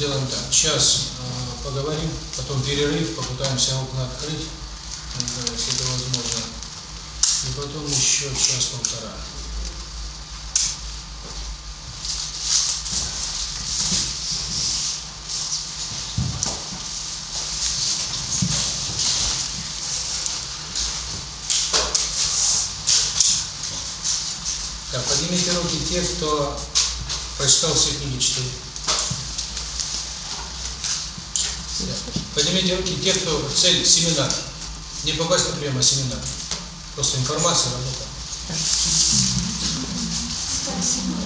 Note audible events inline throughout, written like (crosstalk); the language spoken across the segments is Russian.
сделаем так. Сейчас э, поговорим, потом перерыв, попытаемся окна открыть, да, если это возможно. И потом еще час-полтора. Так, поднимите руки те, кто прочитал все книги четыре. Поднимите руки те, кто в цель семинар. Не попасть на прием, а семинар. Просто информация работа. Спасибо.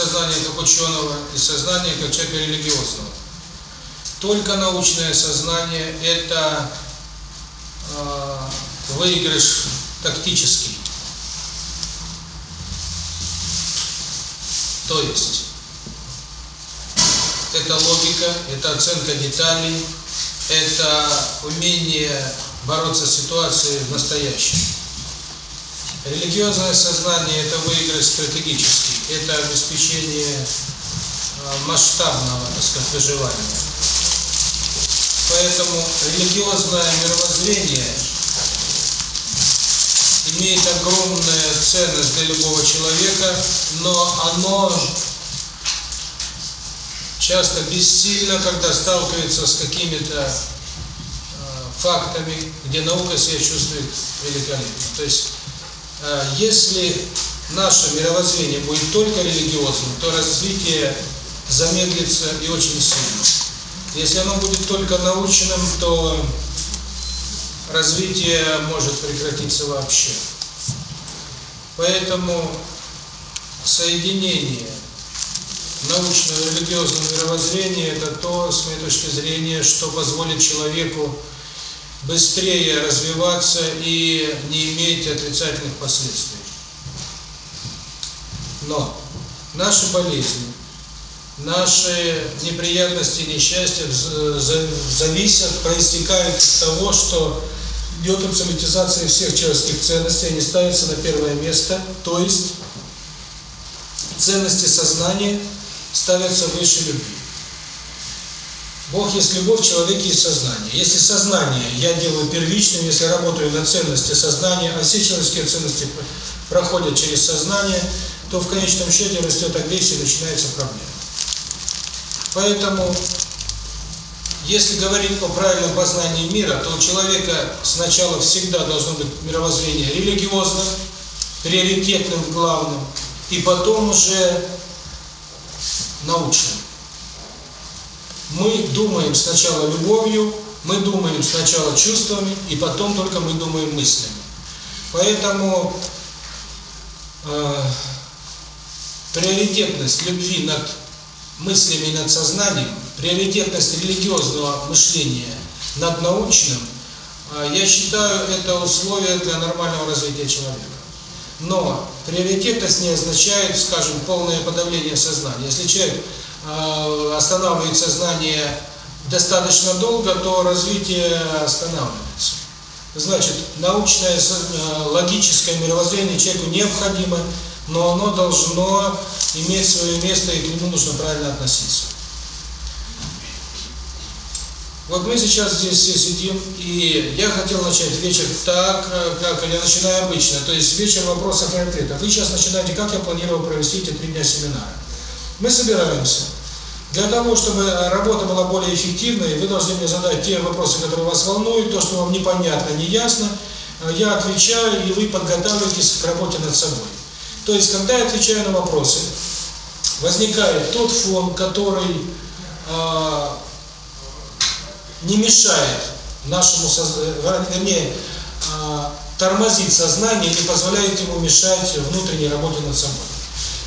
сознание как ученого и сознание как человека религиозного. Только научное сознание – это э, выигрыш тактический. То есть, это логика, это оценка деталей, это умение бороться с ситуацией в настоящем. Религиозное сознание – это выигрыш стратегический это обеспечение масштабного так сказать, выживания. Поэтому религиозное мировоззрение имеет огромную ценность для любого человека, но оно часто бессильно, когда сталкивается с какими-то фактами, где наука себя чувствует великолепно. То есть, если наше мировоззрение будет только религиозным, то развитие замедлится и очень сильно. Если оно будет только научным, то развитие может прекратиться вообще. Поэтому соединение научного и религиозного мировоззрения – это то, с моей точки зрения, что позволит человеку быстрее развиваться и не иметь отрицательных последствий. Но наши болезни, наши неприятности, несчастья зависят, проистекают из того, что идет абсолютизация всех человеческих ценностей, они ставятся на первое место, то есть ценности сознания ставятся выше любви. Бог есть любовь, человек есть сознание. Если сознание я делаю первичным, если работаю на ценности сознания, а все человеческие ценности проходят через сознание – то в конечном счете растет агрессия и начинается проблема. Поэтому, если говорить о правильном познании мира, то у человека сначала всегда должно быть мировоззрение религиозным, приоритетным, главным, и потом уже научным. Мы думаем сначала любовью, мы думаем сначала чувствами, и потом только мы думаем мыслями. Поэтому... Э приоритетность любви над мыслями и над сознанием, приоритетность религиозного мышления над научным, я считаю, это условие для нормального развития человека. Но приоритетность не означает, скажем, полное подавление сознания. Если человек останавливает сознание достаточно долго, то развитие останавливается. Значит, научное, логическое мировоззрение человеку необходимо – но оно должно иметь свое место, и к нему нужно правильно относиться. Вот мы сейчас здесь все сидим, и я хотел начать вечер так, как я начинаю обычно, то есть вечер вопросов и ответов. Вы сейчас начинаете, как я планировал провести эти три дня семинара. Мы собираемся. Для того, чтобы работа была более эффективной, вы должны мне задать те вопросы, которые вас волнуют, то, что вам непонятно, неясно. Я отвечаю, и вы подготавливаетесь к работе над собой. То есть, когда я отвечаю на вопросы, возникает тот фон, который э, не мешает нашему вернее, а, э, тормозит сознание, не позволяет ему мешать внутренней работе над собой.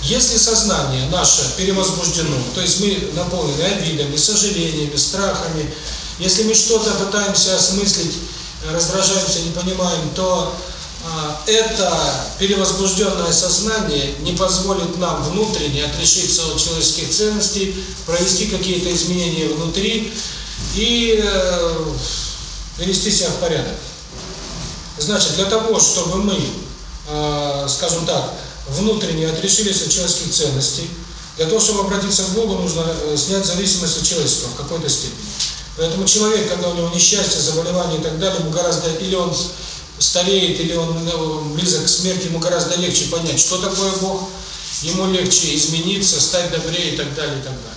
Если сознание наше перевозбуждено, то есть мы наполнены обидами, сожалениями, страхами, если мы что-то пытаемся осмыслить, раздражаемся, не понимаем, то это перевозбужденное сознание не позволит нам внутренне отрешиться от человеческих ценностей, провести какие-то изменения внутри и э, привести себя в порядок. Значит, для того, чтобы мы, э, скажем так, внутренне отрешились от человеческих ценностей, для того, чтобы обратиться к Богу, нужно э, снять зависимость от человечества в какой-то степени. Поэтому человек, когда у него несчастье, заболевание и так далее, ему гораздо или он стареет или он э, близок к смерти, ему гораздо легче понять, что такое Бог, ему легче измениться, стать добрее и так далее, и так далее.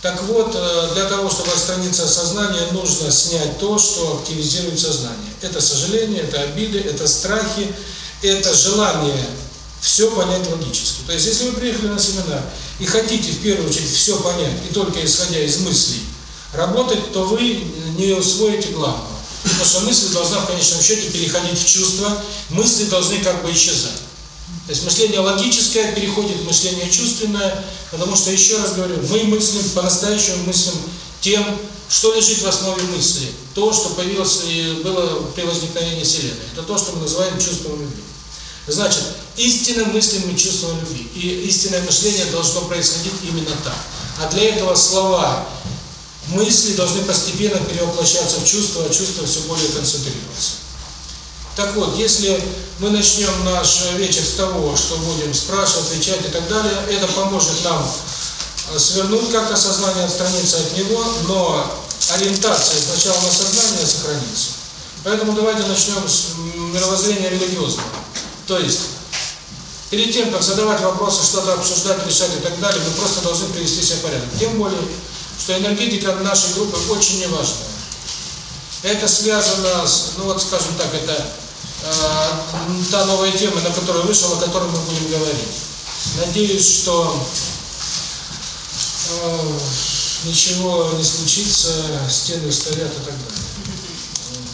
Так вот, э, для того, чтобы отстраниться от сознания, нужно снять то, что активизирует сознание. Это сожаление, это обиды, это страхи, это желание все понять логически. То есть, если вы приехали на семинар и хотите в первую очередь все понять, и только исходя из мыслей работать, то вы не усвоите главного. Потому что мысль должна в конечном счете переходить в чувства. мысли должны как бы исчезать. То есть мышление логическое переходит в мышление чувственное, потому что, еще раз говорю, мы мыслим, по-настоящему мыслим тем, что лежит в основе мысли, то, что появилось и было при возникновении Вселенной. Это то, что мы называем чувством любви. Значит, истинно мыслим мы чувством любви, и истинное мышление должно происходить именно так. А для этого слова мысли должны постепенно перевоплощаться в чувства, а чувства все более концентрироваться. Так вот, если мы начнем наш э, вечер с того, что будем спрашивать, отвечать и так далее, это поможет нам э, свернуть как-то сознание, отстраниться от него, но ориентация сначала на сознание сохранится. Поэтому давайте начнем с мировоззрения религиозного. То есть, перед тем, как задавать вопросы, что-то обсуждать, решать и так далее, мы просто должны привести себя в порядок. Тем более, что энергетика нашей группы очень неважная. Это связано с, ну вот скажем так, это э, та новая тема, на которую вышел, о которой мы будем говорить. Надеюсь, что э, ничего не случится, стены стоят и так далее.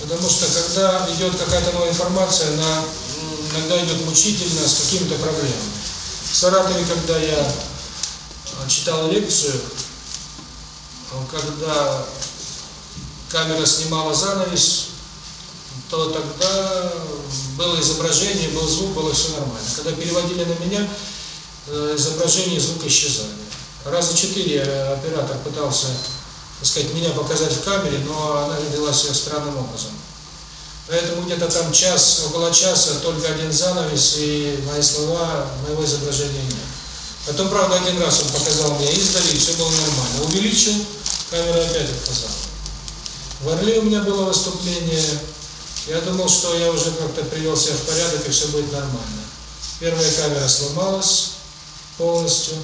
Потому что когда идет какая-то новая информация, она иногда идет мучительно с какими-то проблемами. В Саратове, когда я э, читал лекцию, когда камера снимала занавес, то тогда было изображение, был звук, было все нормально. Когда переводили на меня, изображение и звук исчезали. Раза четыре оператор пытался, так сказать, меня показать в камере, но она ведела себя странным образом. Поэтому где-то там час, около часа, только один занавес, и мои слова, моего изображения нет. Потом, правда, один раз он показал мне издали, и все было нормально. Увеличил, камера опять отказала. Ворли у меня было выступление, я думал, что я уже как-то привел себя в порядок и все будет нормально. Первая камера сломалась полностью,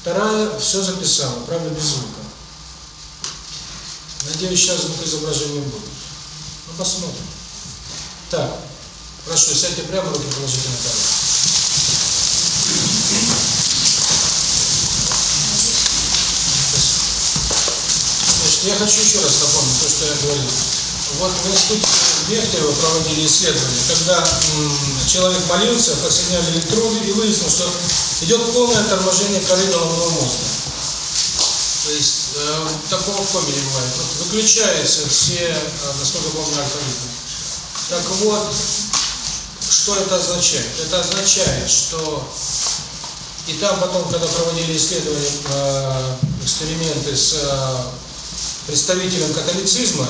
вторая все записала, правда без звука. Надеюсь, сейчас звук изображения будет. Ну посмотрим. Так, прошу, сядьте прямо, руки положите на камеру. Я хочу еще раз напомнить то, что я говорил. Вот в институте Бехтерева проводили исследования, когда человек молился, подсоединяли электроды и выяснилось, что идет полное торможение коридорного головного мозга. То есть э, такого в коме не бывает. Вот выключаются все, насколько помню, алфавиты. Так вот, что это означает? Это означает, что и там потом, когда проводили исследования, э, эксперименты с э, представителем католицизма,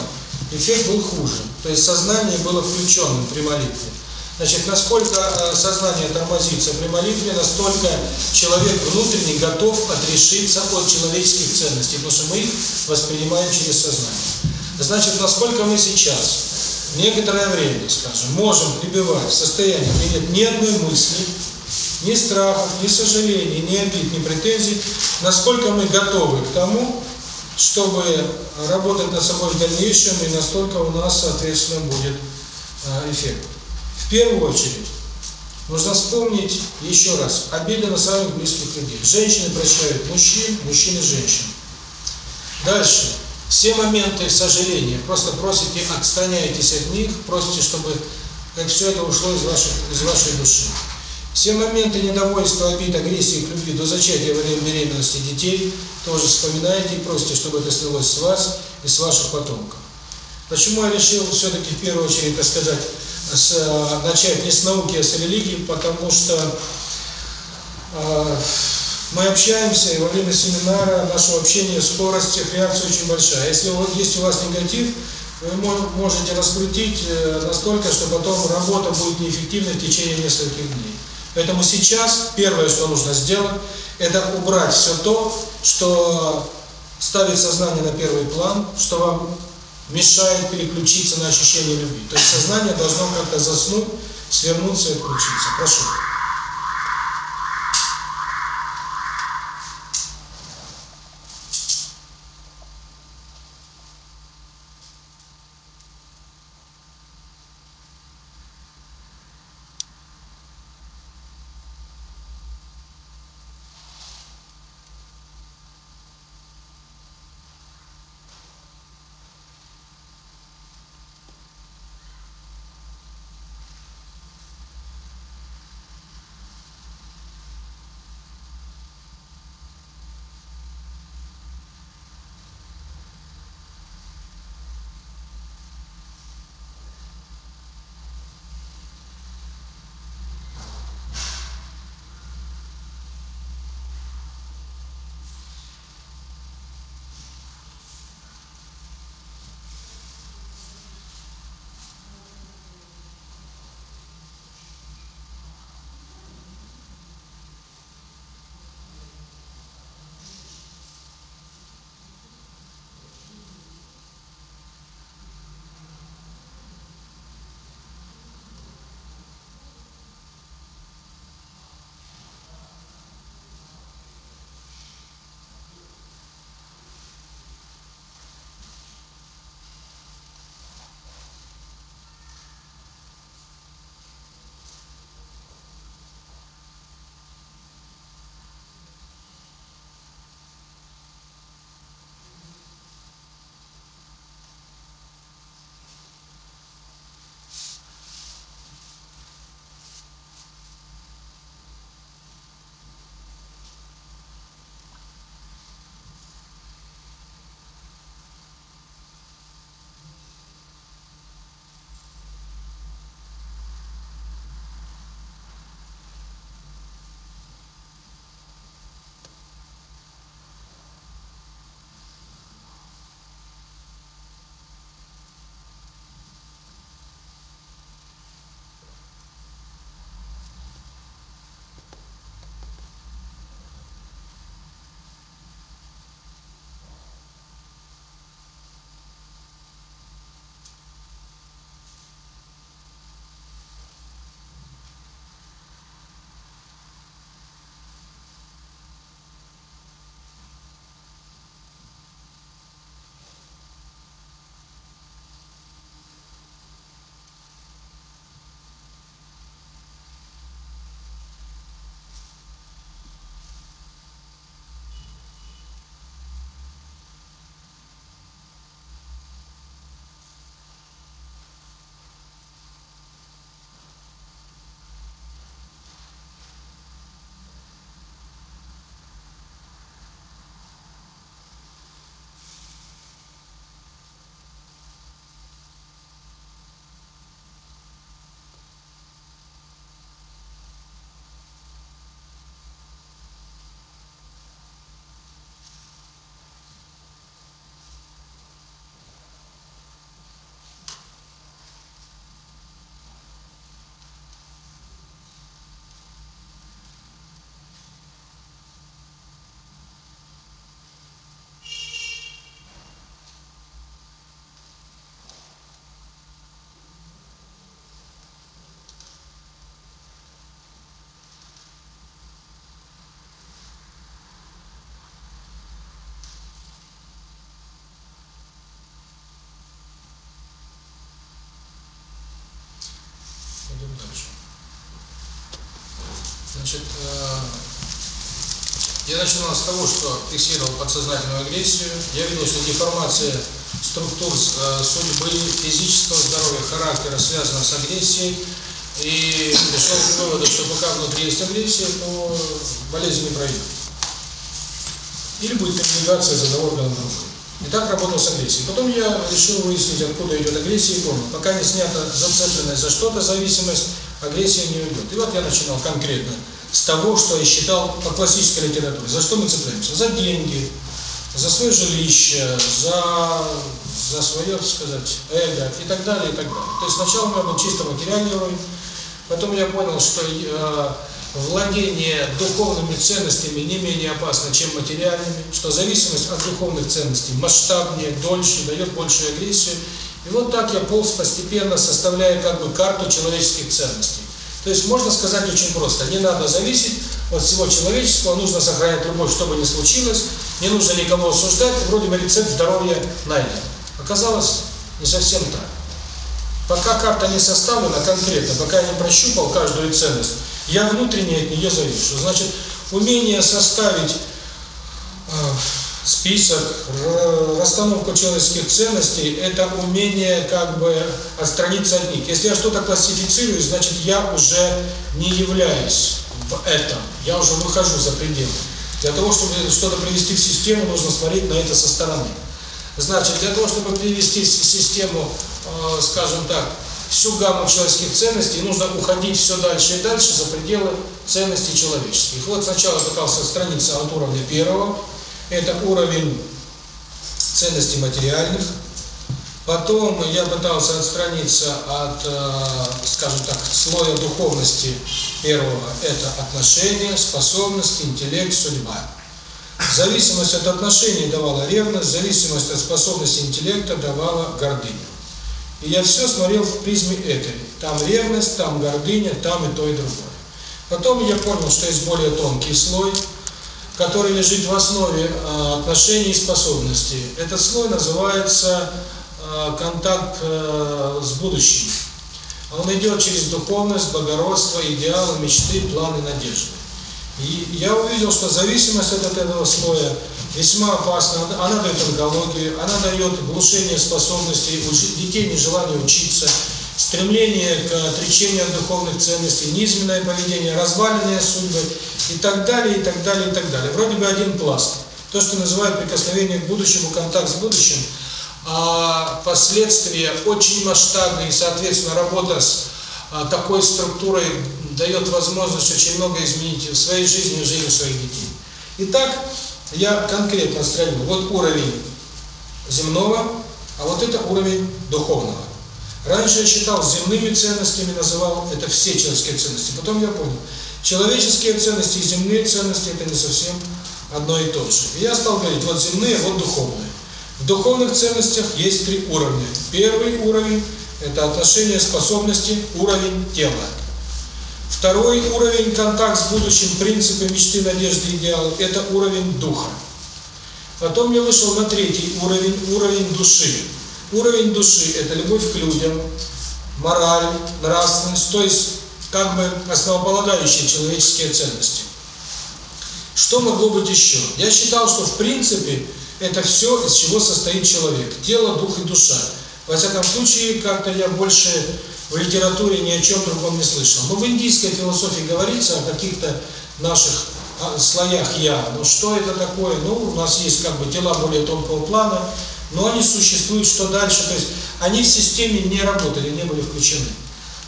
эффект был хуже. То есть сознание было включенным при молитве. Значит, насколько э, сознание тормозится при молитве, настолько человек внутренний готов отрешиться от человеческих ценностей, потому что мы их воспринимаем через сознание. Значит, насколько мы сейчас, некоторое время, скажем, можем пребывать в состоянии, где нет ни одной мысли, ни страха, ни сожаления, ни обид, ни претензий, насколько мы готовы к тому, чтобы работать над собой в дальнейшем, и настолько у нас, соответственно, будет э, эффект. В первую очередь, нужно вспомнить еще раз обиды на самых близких людей. Женщины прощают мужчин, мужчины – женщин. Дальше. Все моменты сожаления просто просите, отстраняйтесь от них, просите, чтобы как все это ушло из вашей, из вашей души. Все моменты недовольства, обид, агрессии к любви до зачатия во время беременности детей тоже вспоминайте и просите, чтобы это снялось с вас и с ваших потомков. Почему я решил все-таки в первую очередь, так сказать, с, начать не с науки, а с религии? Потому что э, мы общаемся, и во время семинара нашего общения скорость их реакции очень большая. Если вот есть у вас негатив, вы можете раскрутить настолько, что потом работа будет неэффективной в течение нескольких дней. Поэтому сейчас первое, что нужно сделать, это убрать все то, что ставит сознание на первый план, что вам мешает переключиться на ощущение любви. То есть сознание должно как-то заснуть, свернуться и отключиться. Прошу. Значит, э, я начну с того, что фиксировал подсознательную агрессию. Я видел, что деформация структур э, судьбы, физического здоровья, характера связана с агрессией. И пришел к выводу, что пока внутри есть агрессия, то болезнь не пройдет. Или будет коммуникация за одного органа другого так работал с агрессией. Потом я решил выяснить, откуда идет агрессия и понял. Пока не снята зацепленность за что-то зависимость, агрессия не уйдет. И вот я начинал конкретно с того, что я считал по классической литературе. За что мы цепляемся? За деньги, за свое жилище, за, за свое, так сказать, эго и так далее, и так далее. То есть сначала у меня был чисто материальный уровень, потом я понял, что... Э, владение духовными ценностями не менее опасно, чем материальными, что зависимость от духовных ценностей масштабнее, дольше, дает большую агрессию. И вот так я полз постепенно, составляя как бы карту человеческих ценностей. То есть можно сказать очень просто, не надо зависеть от всего человечества, нужно сохранять любовь, что бы ни случилось, не нужно никого осуждать, вроде бы рецепт здоровья найден. Оказалось, не совсем так. Пока карта не составлена конкретно, пока я не прощупал каждую ценность, я внутренне от нее завишу. Значит, умение составить а, список, расстановку человеческих ценностей – это умение как бы отстраниться от них. Если я что-то классифицирую, значит, я уже не являюсь в этом. Я уже выхожу за пределы. Для того, чтобы что-то привести в систему, нужно смотреть на это со стороны. Значит, для того, чтобы привести в систему, а, скажем так, всю гамму человеческих ценностей, нужно уходить все дальше и дальше за пределы ценностей человеческих. Вот сначала пытался страница от уровня первого, это уровень ценностей материальных, потом я пытался отстраниться от, э, скажем так, слоя духовности первого, это отношения, способности, интеллект, судьба. Зависимость от отношений давала ревность, зависимость от способности интеллекта давала гордыню. И я все смотрел в призме этой. Там ревность, там гордыня, там и то, и другое. Потом я понял, что есть более тонкий слой, который лежит в основе а, отношений и способностей. Этот слой называется а, контакт а, с будущим. Он идет через духовность, благородство, идеалы, мечты, планы, надежды. И я увидел, что зависимость от этого слоя весьма опасна. Она дает онкологию, она дает глушение способностей детей, нежелание учиться, стремление к отречению от духовных ценностей, низменное поведение, разваленные судьбы и так далее, и так далее, и так далее. Вроде бы один пласт. То, что называют прикосновение к будущему, контакт с будущим, а последствия очень масштабные, соответственно, работа с такой структурой дает возможность очень много изменить в своей жизни и жизни своих детей. Итак, я конкретно сравнил. Вот уровень земного, а вот это уровень духовного. Раньше я считал земными ценностями, называл это все человеческие ценности. Потом я понял, человеческие ценности и земные ценности – это не совсем одно и то же. И я стал говорить, вот земные, вот духовные. В духовных ценностях есть три уровня. Первый уровень – это отношение способности, уровень тела. Второй уровень – контакт с будущим, принципы мечты, надежды, идеалы. Это уровень духа. Потом я вышел на третий уровень, уровень души. Уровень души – это любовь к людям, мораль, нравственность, то есть как бы основополагающие человеческие ценности. Что могло быть еще? Я считал, что в принципе это все, из чего состоит человек – тело, дух и душа. Во всяком случае, как-то я больше в литературе ни о чем другом не слышал. Но в индийской философии говорится о каких-то наших а, слоях я. Ну что это такое? Ну, у нас есть как бы тела более тонкого плана, но они существуют, что дальше. То есть они в системе не работали, не были включены.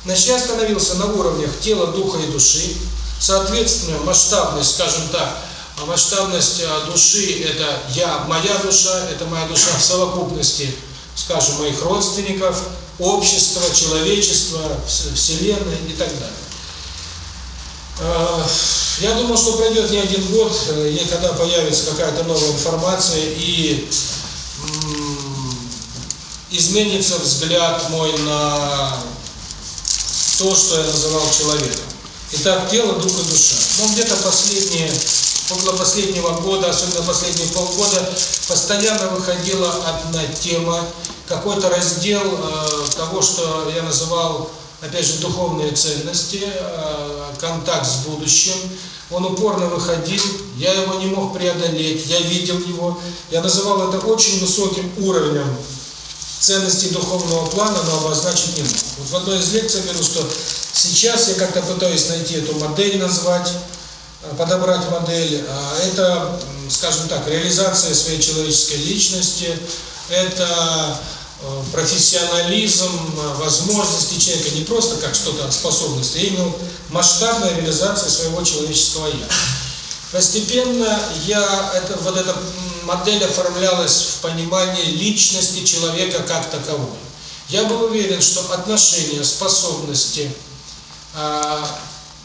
Значит, я остановился на уровнях тела, духа и души. Соответственно, масштабность, скажем так, а масштабность а, души – это я, моя душа, это моя душа в совокупности, скажем, моих родственников – общества, человечества, вселенной и так далее. А, я думал, что пройдет не один год, и когда появится какая-то новая информация и изменится взгляд мой на то, что я называл человеком. Итак, тело, дух и душа. Ну, где-то последние около последнего года, особенно последние полгода, постоянно выходила одна тема, какой-то раздел э, того, что я называл, опять же, духовные ценности, э, контакт с будущим. Он упорно выходил, я его не мог преодолеть, я видел его. Я называл это очень высоким уровнем ценностей духовного плана, но обозначить не. Вот в одной из лекций говорю, что сейчас я как-то пытаюсь найти эту модель, назвать, подобрать модель. Это, скажем так, реализация своей человеческой личности, это профессионализм, возможности человека не просто как что-то от способности, а именно масштабная реализация своего человеческого «я». Постепенно я это, вот эта модель оформлялась в понимании личности человека как такового. Я был уверен, что отношения, способности,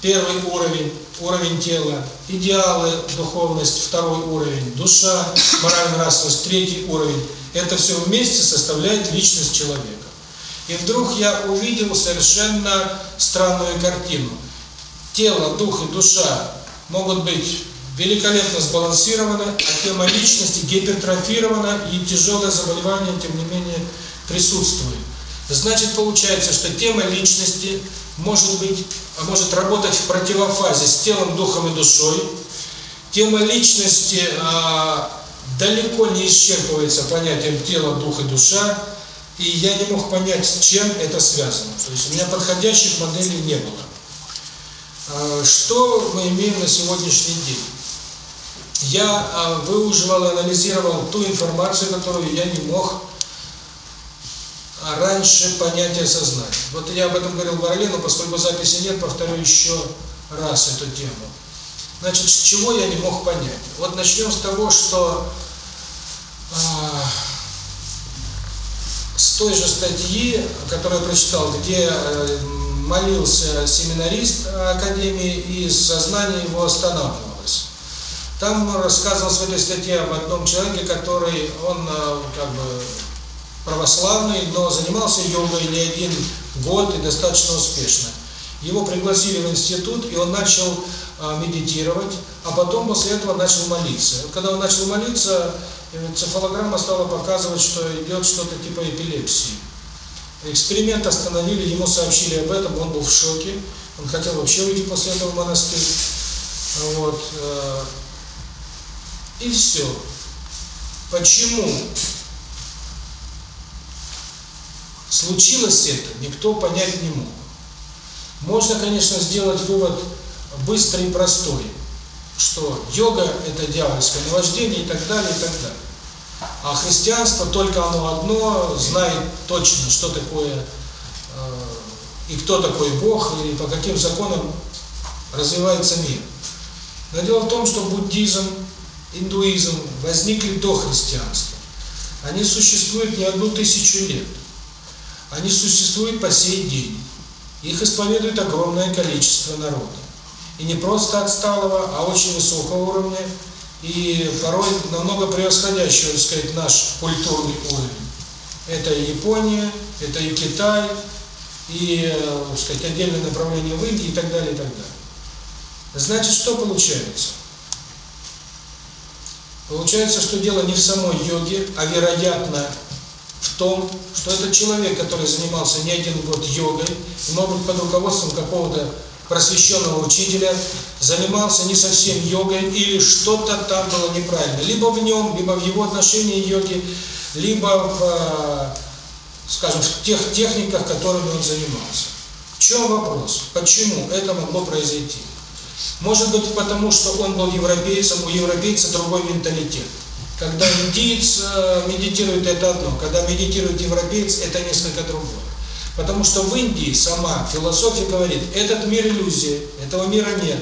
первый уровень, уровень тела, идеалы духовность, второй уровень душа, моральная нравственность, третий уровень. Это все вместе составляет личность человека. И вдруг я увидел совершенно странную картину. Тело, дух и душа могут быть великолепно сбалансированы, а тема личности гипертрофирована и тяжелое заболевание, тем не менее, присутствует. Значит, получается, что тема личности может быть, а может работать в противофазе с телом, духом и душой. Тема личности а, далеко не исчерпывается понятием тела, дух и душа. И я не мог понять, с чем это связано. То есть у меня подходящих моделей не было. А, что мы имеем на сегодняшний день? Я а, выуживал анализировал ту информацию, которую я не мог а раньше понятие сознания. Вот я об этом говорил в Орле, но поскольку записи нет, повторю еще раз эту тему. Значит, с чего я не мог понять? Вот начнем с того, что э, с той же статьи, которую я прочитал, где э, молился семинарист Академии и сознание его останавливалось. Там рассказывалось в этой статье об одном человеке, который, он э, как бы православный, но занимался йогой не один год и достаточно успешно. Его пригласили в институт, и он начал а, медитировать, а потом после этого начал молиться. Когда он начал молиться, э, цефалограмма стала показывать, что идет что-то типа эпилепсии. Эксперимент остановили, ему сообщили об этом, он был в шоке. Он хотел вообще уйти после этого в монастырь. А вот. Э, и все. Почему Случилось это, никто понять не мог. Можно, конечно, сделать вывод быстрый и простой, что йога – это дьявольское наваждение и так далее, и так далее. А христианство только оно одно знает точно, что такое э, и кто такой Бог, и по каким законам развивается мир. Но дело в том, что буддизм, индуизм возникли до христианства. Они существуют не одну тысячу лет. Они существуют по сей день. Их исповедует огромное количество народа. И не просто отсталого, а очень высокого уровня, и порой намного превосходящего, так сказать, наш культурный уровень. Это и Япония, это и Китай, и, э, так сказать, отдельное направление в Индии и так далее, и так далее. Значит, что получается? Получается, что дело не в самой йоге, а вероятно в том, что этот человек, который занимался не один год йогой, может быть, под руководством какого-то просвещенного учителя, занимался не совсем йогой или что-то там было неправильно. Либо в нем, либо в его отношении йоги, либо в, скажем, в тех техниках, которыми он занимался. В чем вопрос? Почему это могло произойти? Может быть, потому что он был европейцем, у европейца другой менталитет. Когда индиец э, медитирует, это одно. Когда медитирует европеец, это несколько другое. Потому что в Индии сама философия говорит, этот мир иллюзия, этого мира нет.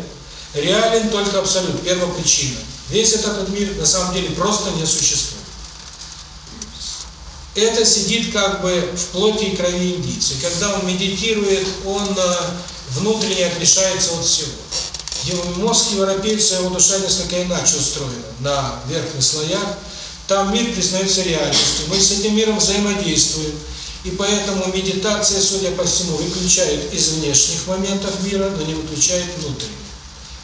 Реален только абсолют, первопричина. Весь этот мир на самом деле просто не существует. Это сидит как бы в плоти и крови индийца. Когда он медитирует, он э, внутренне отрешается от всего мозг европейца, его душа несколько иначе а устроена, на верхних слоях. Там мир признается реальностью, мы с этим миром взаимодействуем. И поэтому медитация, судя по всему, выключает из внешних моментов мира, но не выключает внутренних.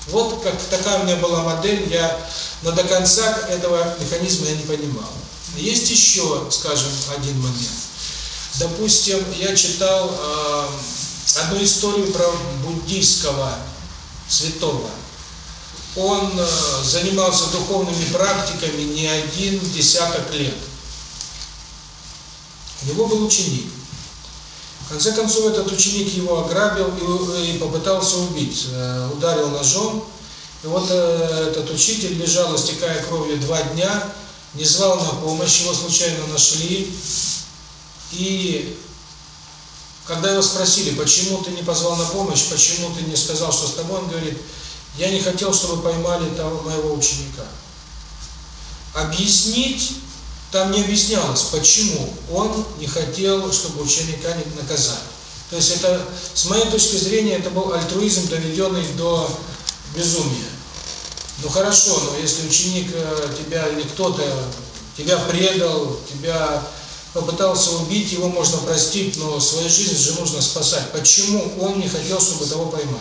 Вот как такая у меня была модель, я, но до конца этого механизма я не понимал. Есть еще, скажем, один момент. Допустим, я читал э, одну историю про буддийского святого. Он э, занимался духовными практиками не один десяток лет. У него был ученик. В конце концов, этот ученик его ограбил и, и попытался убить. Э, ударил ножом. И вот э, этот учитель лежал, истекая кровью, два дня, не звал на помощь, его случайно нашли. И когда его спросили, почему ты не позвал на помощь, почему ты не сказал, что с тобой, он говорит, я не хотел, чтобы поймали того моего ученика. Объяснить, там не объяснялось, почему он не хотел, чтобы ученика не наказали. То есть это, с моей точки зрения, это был альтруизм, доведенный до безумия. Ну хорошо, но если ученик э, тебя или кто-то тебя предал, тебя попытался убить, его можно простить, но свою жизнь же нужно спасать. Почему он не хотел, чтобы того поймали?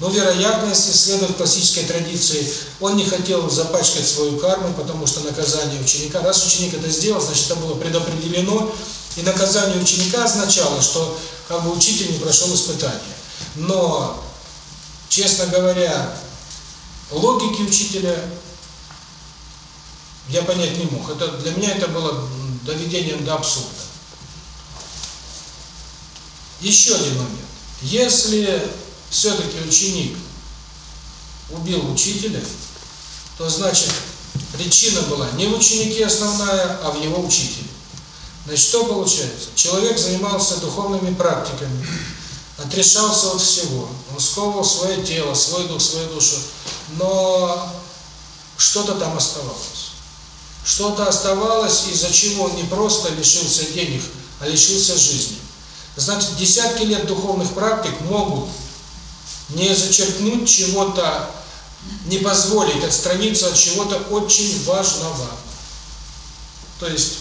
Но вероятность, следует классической традиции, он не хотел запачкать свою карму, потому что наказание ученика, раз ученик это сделал, значит, это было предопределено, и наказание ученика означало, что как бы учитель не прошел испытание. Но, честно говоря, логики учителя я понять не мог. Это, для меня это было доведением до абсурда. Еще один момент. Если все-таки ученик убил учителя, то значит причина была не в ученике основная, а в его учителе. Значит, что получается? Человек занимался духовными практиками, отрешался от всего, он сковывал свое тело, свой дух, свою душу, но что-то там оставалось. Что-то оставалось, и чего он не просто лишился денег, а лишился жизни. Значит, десятки лет духовных практик могут не зачеркнуть чего-то, не позволить отстраниться от чего-то очень важного. То есть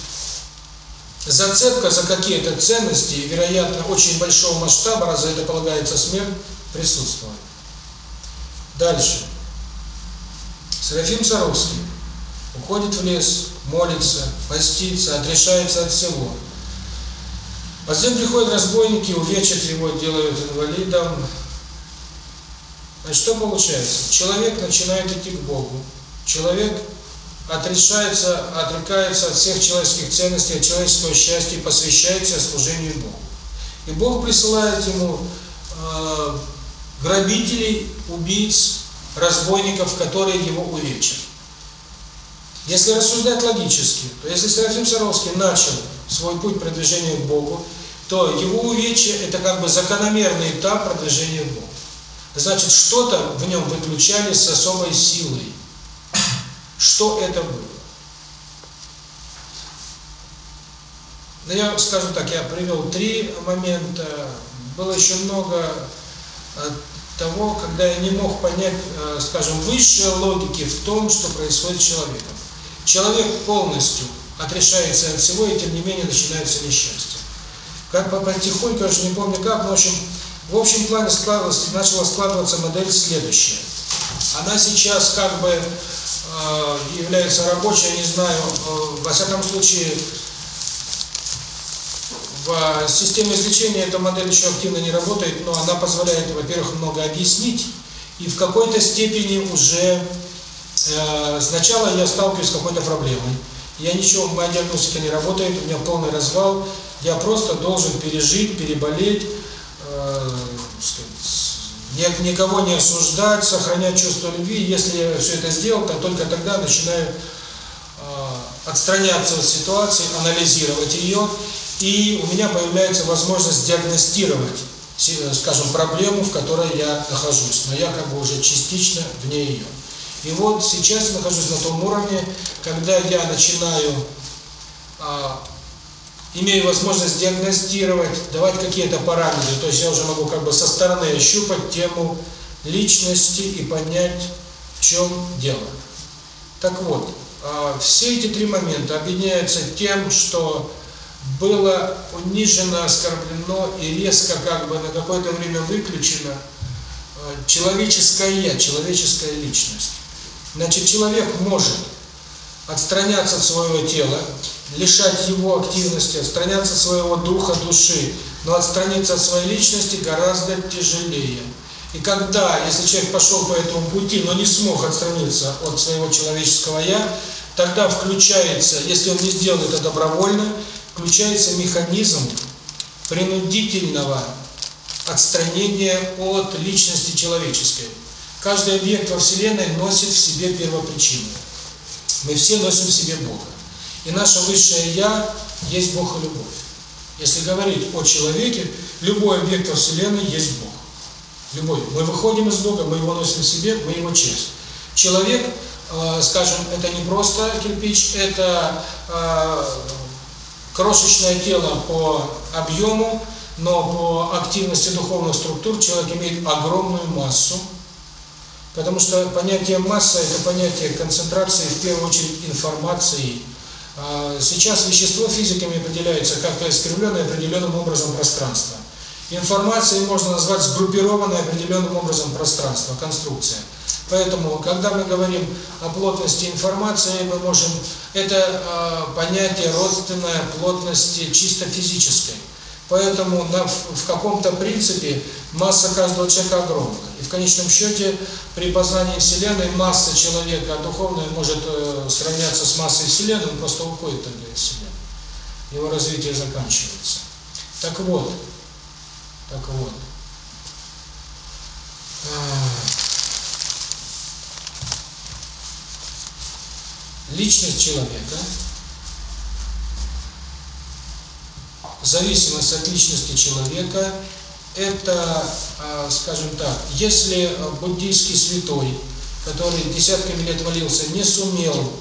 зацепка за какие-то ценности, вероятно, очень большого масштаба, раз за это полагается смерть, присутствует. Дальше. Серафим Саровский ходит в лес, молится, постится, отрешается от всего. Затем приходят разбойники, увечат его, делают инвалидом. Значит, что получается? Человек начинает идти к Богу. Человек отрешается, отрекается от всех человеческих ценностей, от человеческого счастья и посвящается служению Богу. И Бог присылает ему э, грабителей, убийц, разбойников, которые его увечат. Если рассуждать логически, то если Серафим Саровский начал свой путь продвижения к Богу, то его увечье – это как бы закономерный этап продвижения к Богу. Значит, что-то в нем выключали с особой силой. Что это было? Ну я скажу так, я привел три момента. Было еще много э, того, когда я не мог понять, э, скажем, высшей логики в том, что происходит с человеком. Человек полностью отрешается от всего и тем не менее начинается несчастье. Как бы потихоньку, я уже не помню как, но в общем, в общем плане складывалась, начала складываться модель следующая. Она сейчас как бы э, является рабочей, я не знаю, э, во всяком случае, в системе излечения эта модель еще активно не работает, но она позволяет, во-первых, много объяснить и в какой-то степени уже Э, сначала я сталкиваюсь с какой-то проблемой. Я ничего, моя диагностика не работает, у меня полный развал. Я просто должен пережить, переболеть, э, никого не осуждать, сохранять чувство любви. Если я все это сделал, то только тогда начинаю э, отстраняться от ситуации, анализировать ее, и у меня появляется возможность диагностировать, скажем, проблему, в которой я нахожусь, но я как бы уже частично вне ее. И вот сейчас нахожусь на том уровне, когда я начинаю, а, имею возможность диагностировать, давать какие-то параметры, то есть я уже могу как бы со стороны ощупать тему личности и понять, в чем дело. Так вот, а, все эти три момента объединяются тем, что было унижено, оскорблено и резко как бы на какое-то время выключено а, человеческое «я», человеческая личность. Значит, человек может отстраняться от своего тела, лишать его активности, отстраняться от своего духа, души, но отстраниться от своей личности гораздо тяжелее. И когда, если человек пошел по этому пути, но не смог отстраниться от своего человеческого «я», тогда включается, если он не сделал это добровольно, включается механизм принудительного отстранения от личности человеческой. Каждый объект во Вселенной носит в себе первопричину. Мы все носим в себе Бога. И наше Высшее Я есть Бог и Любовь. Если говорить о человеке, любой объект во Вселенной есть Бог. Любой. Мы выходим из Бога, мы его носим в себе, мы его часть. Человек, скажем, это не просто кирпич, это крошечное тело по объему, но по активности духовных структур человек имеет огромную массу, Потому что понятие масса – это понятие концентрации, в первую очередь, информации. А сейчас вещество физиками определяется как-то искривленное определенным образом пространство. Информацией можно назвать сгруппированное определенным образом пространство, конструкция. Поэтому, когда мы говорим о плотности информации, мы можем это а, понятие родственное плотности чисто физической. Поэтому да, в каком-то принципе масса каждого человека огромна. И в конечном счете при познании Вселенной масса человека духовная может э, сравняться с массой Вселенной, он просто уходит тогда из Вселенной. Его развитие заканчивается. Так вот, так вот. А. Личность человека – зависимость от личности человека, это, а, скажем так, если а, буддийский святой, который десятками лет молился, не сумел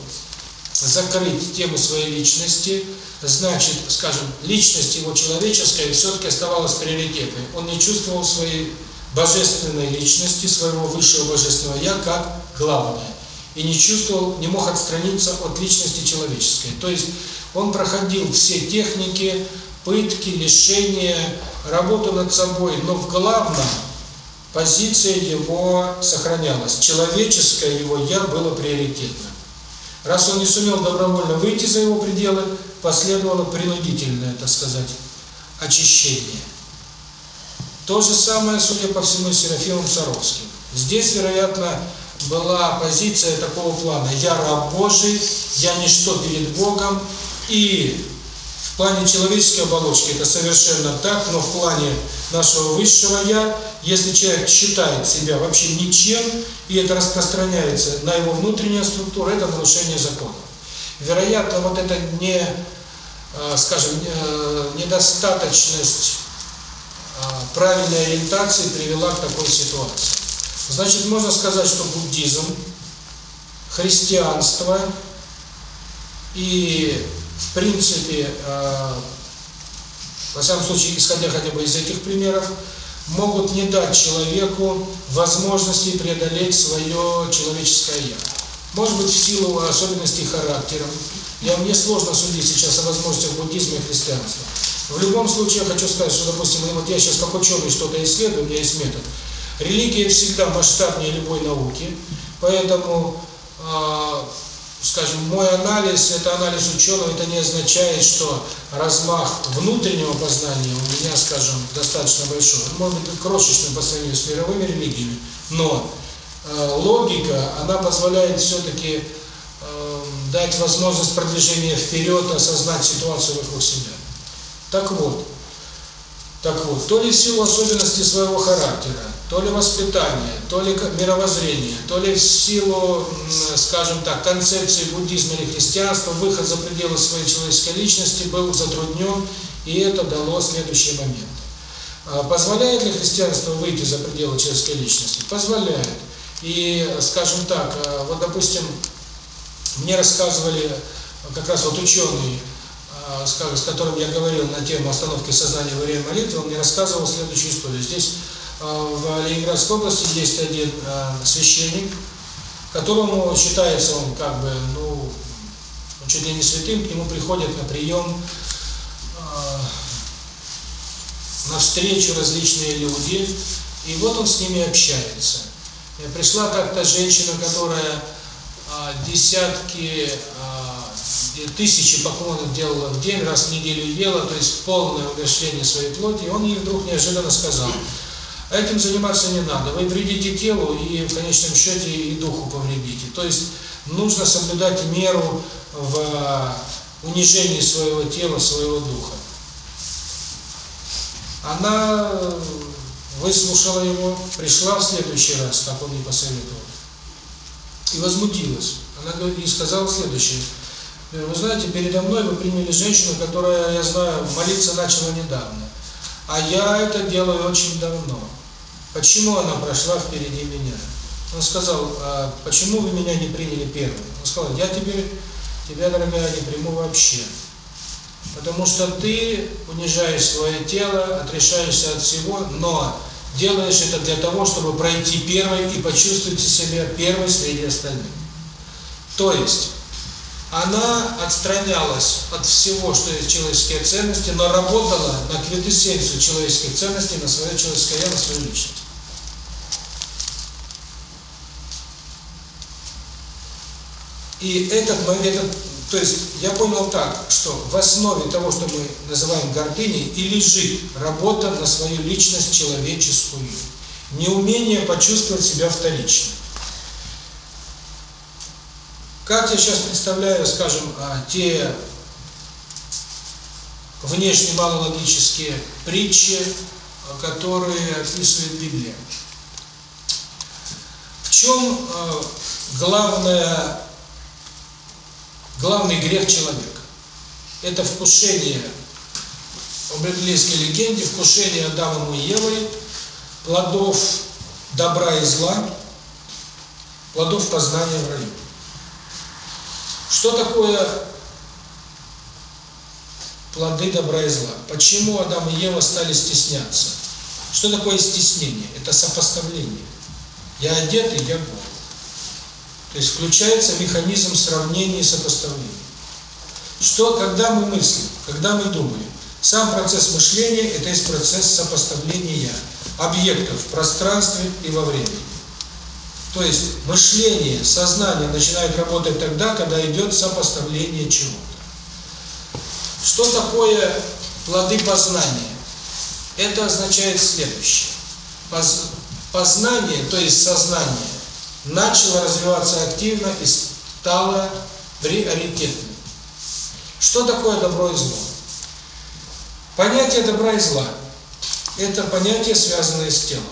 закрыть тему своей личности, значит, скажем, личность его человеческая все-таки оставалась приоритетной. Он не чувствовал своей божественной личности, своего высшего божественного «я» как главное. И не чувствовал, не мог отстраниться от личности человеческой. То есть он проходил все техники, пытки, лишения, работу над собой, но в главном позиция его сохранялась. Человеческое его «я» было приоритетно. Раз он не сумел добровольно выйти за его пределы, последовало принудительное, так сказать, очищение. То же самое, судя по всему, с Серафимом Саровским. Здесь, вероятно, была позиция такого плана. Я раб Божий, я ничто перед Богом, и плане человеческой оболочки это совершенно так, но в плане нашего высшего «я», если человек считает себя вообще ничем, и это распространяется на его внутреннюю структуру, это нарушение закона. Вероятно, вот эта не, э, скажем, э, недостаточность э, правильной ориентации привела к такой ситуации. Значит, можно сказать, что буддизм, христианство и в принципе, э, во всяком случае, исходя хотя бы из этих примеров, могут не дать человеку возможности преодолеть свое человеческое «я». Может быть, в силу особенностей характера. Я, мне сложно судить сейчас о возможностях буддизма и христианства. В любом случае, я хочу сказать, что, допустим, вот я сейчас как ученый что-то исследую, у меня есть метод. Религия всегда масштабнее любой науки, поэтому... Э, скажем, мой анализ, это анализ ученого, это не означает, что размах внутреннего познания у меня, скажем, достаточно большой. Он может быть крошечным по сравнению с мировыми религиями, но э, логика, она позволяет все-таки э, дать возможность продвижения вперед, осознать ситуацию вокруг себя. Так вот, так вот, то ли в силу особенностей своего характера, то ли воспитания, то ли мировоззрения, то ли в силу, скажем так, концепции буддизма или христианства, выход за пределы своей человеческой личности был затруднен, и это дало следующий момент. А, позволяет ли христианство выйти за пределы человеческой личности? Позволяет. И, скажем так, а, вот, допустим, мне рассказывали как раз вот ученые, с которым я говорил на тему остановки сознания во время молитвы, он мне рассказывал следующую историю. Здесь, в Ленинградской области, есть один священник, которому считается он как бы, ну, чуть ли не святым, к нему приходят на прием, на встречу различные люди, и вот он с ними общается. Пришла как-то женщина, которая десятки тысячи поклонов делала в день, раз в неделю ела, то есть полное угощение своей плоти, он ей вдруг неожиданно сказал, этим заниматься не надо, вы вредите телу и в конечном счете и духу повредите. То есть нужно соблюдать меру в унижении своего тела, своего духа. Она выслушала его, пришла в следующий раз, как он ей посоветовал, и возмутилась. Она и сказала следующее – вы знаете, передо мной вы приняли женщину, которая, я знаю, молиться начала недавно. А я это делаю очень давно. Почему она прошла впереди меня? Он сказал, а почему вы меня не приняли первым? Он сказал, я теперь, тебя, дорогая, не приму вообще. Потому что ты унижаешь свое тело, отрешаешься от всего, но делаешь это для того, чтобы пройти первой и почувствовать себя первой среди остальных. То есть, она отстранялась от всего, что есть человеческие ценности, но работала на квинтэссенцию человеческих ценностей, на свое человеческое я, на свою личность. И этот момент, то есть я понял так, что в основе того, что мы называем гордыней, и лежит работа на свою личность человеческую, неумение почувствовать себя вторичным. Как я сейчас представляю, скажем, те внешне малологические притчи, которые описывает Библия. В чем главное, главный грех человека? Это вкушение, в библейской легенде, вкушение Адамом и Евой, плодов добра и зла, плодов познания в раю. Что такое плоды добра и зла? Почему Адам и Ева стали стесняться? Что такое стеснение? Это сопоставление. Я одет и я Бог. То есть включается механизм сравнения и сопоставления. Что, когда мы мыслим, когда мы думаем, сам процесс мышления – это есть процесс сопоставления я, объектов в пространстве и во времени. То есть мышление, сознание начинает работать тогда, когда идет сопоставление чего-то. Что такое плоды познания? Это означает следующее. Познание, то есть сознание, начало развиваться активно и стало приоритетным. Что такое добро и зло? Понятие добра и зла – это понятия, связанные с телом.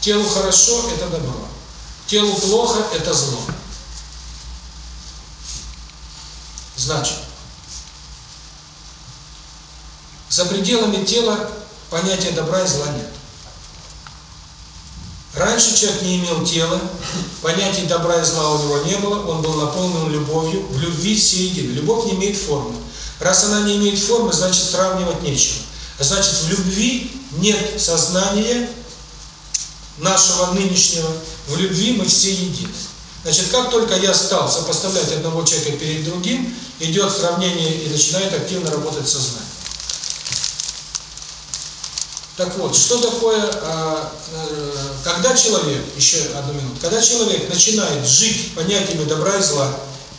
Телу хорошо – это добро. Телу плохо – это зло. Значит, за пределами тела понятия добра и зла нет. Раньше человек не имел тела, понятий добра и зла у него не было, он был наполнен любовью, в любви все едины. Любовь не имеет формы. Раз она не имеет формы, значит сравнивать нечего. Значит, в любви нет сознания нашего нынешнего в любви мы все едины. Значит, как только я стал сопоставлять одного человека перед другим, идет сравнение и начинает активно работать сознание. Так вот, что такое, когда человек, еще одну минуту, когда человек начинает жить понятиями добра и зла,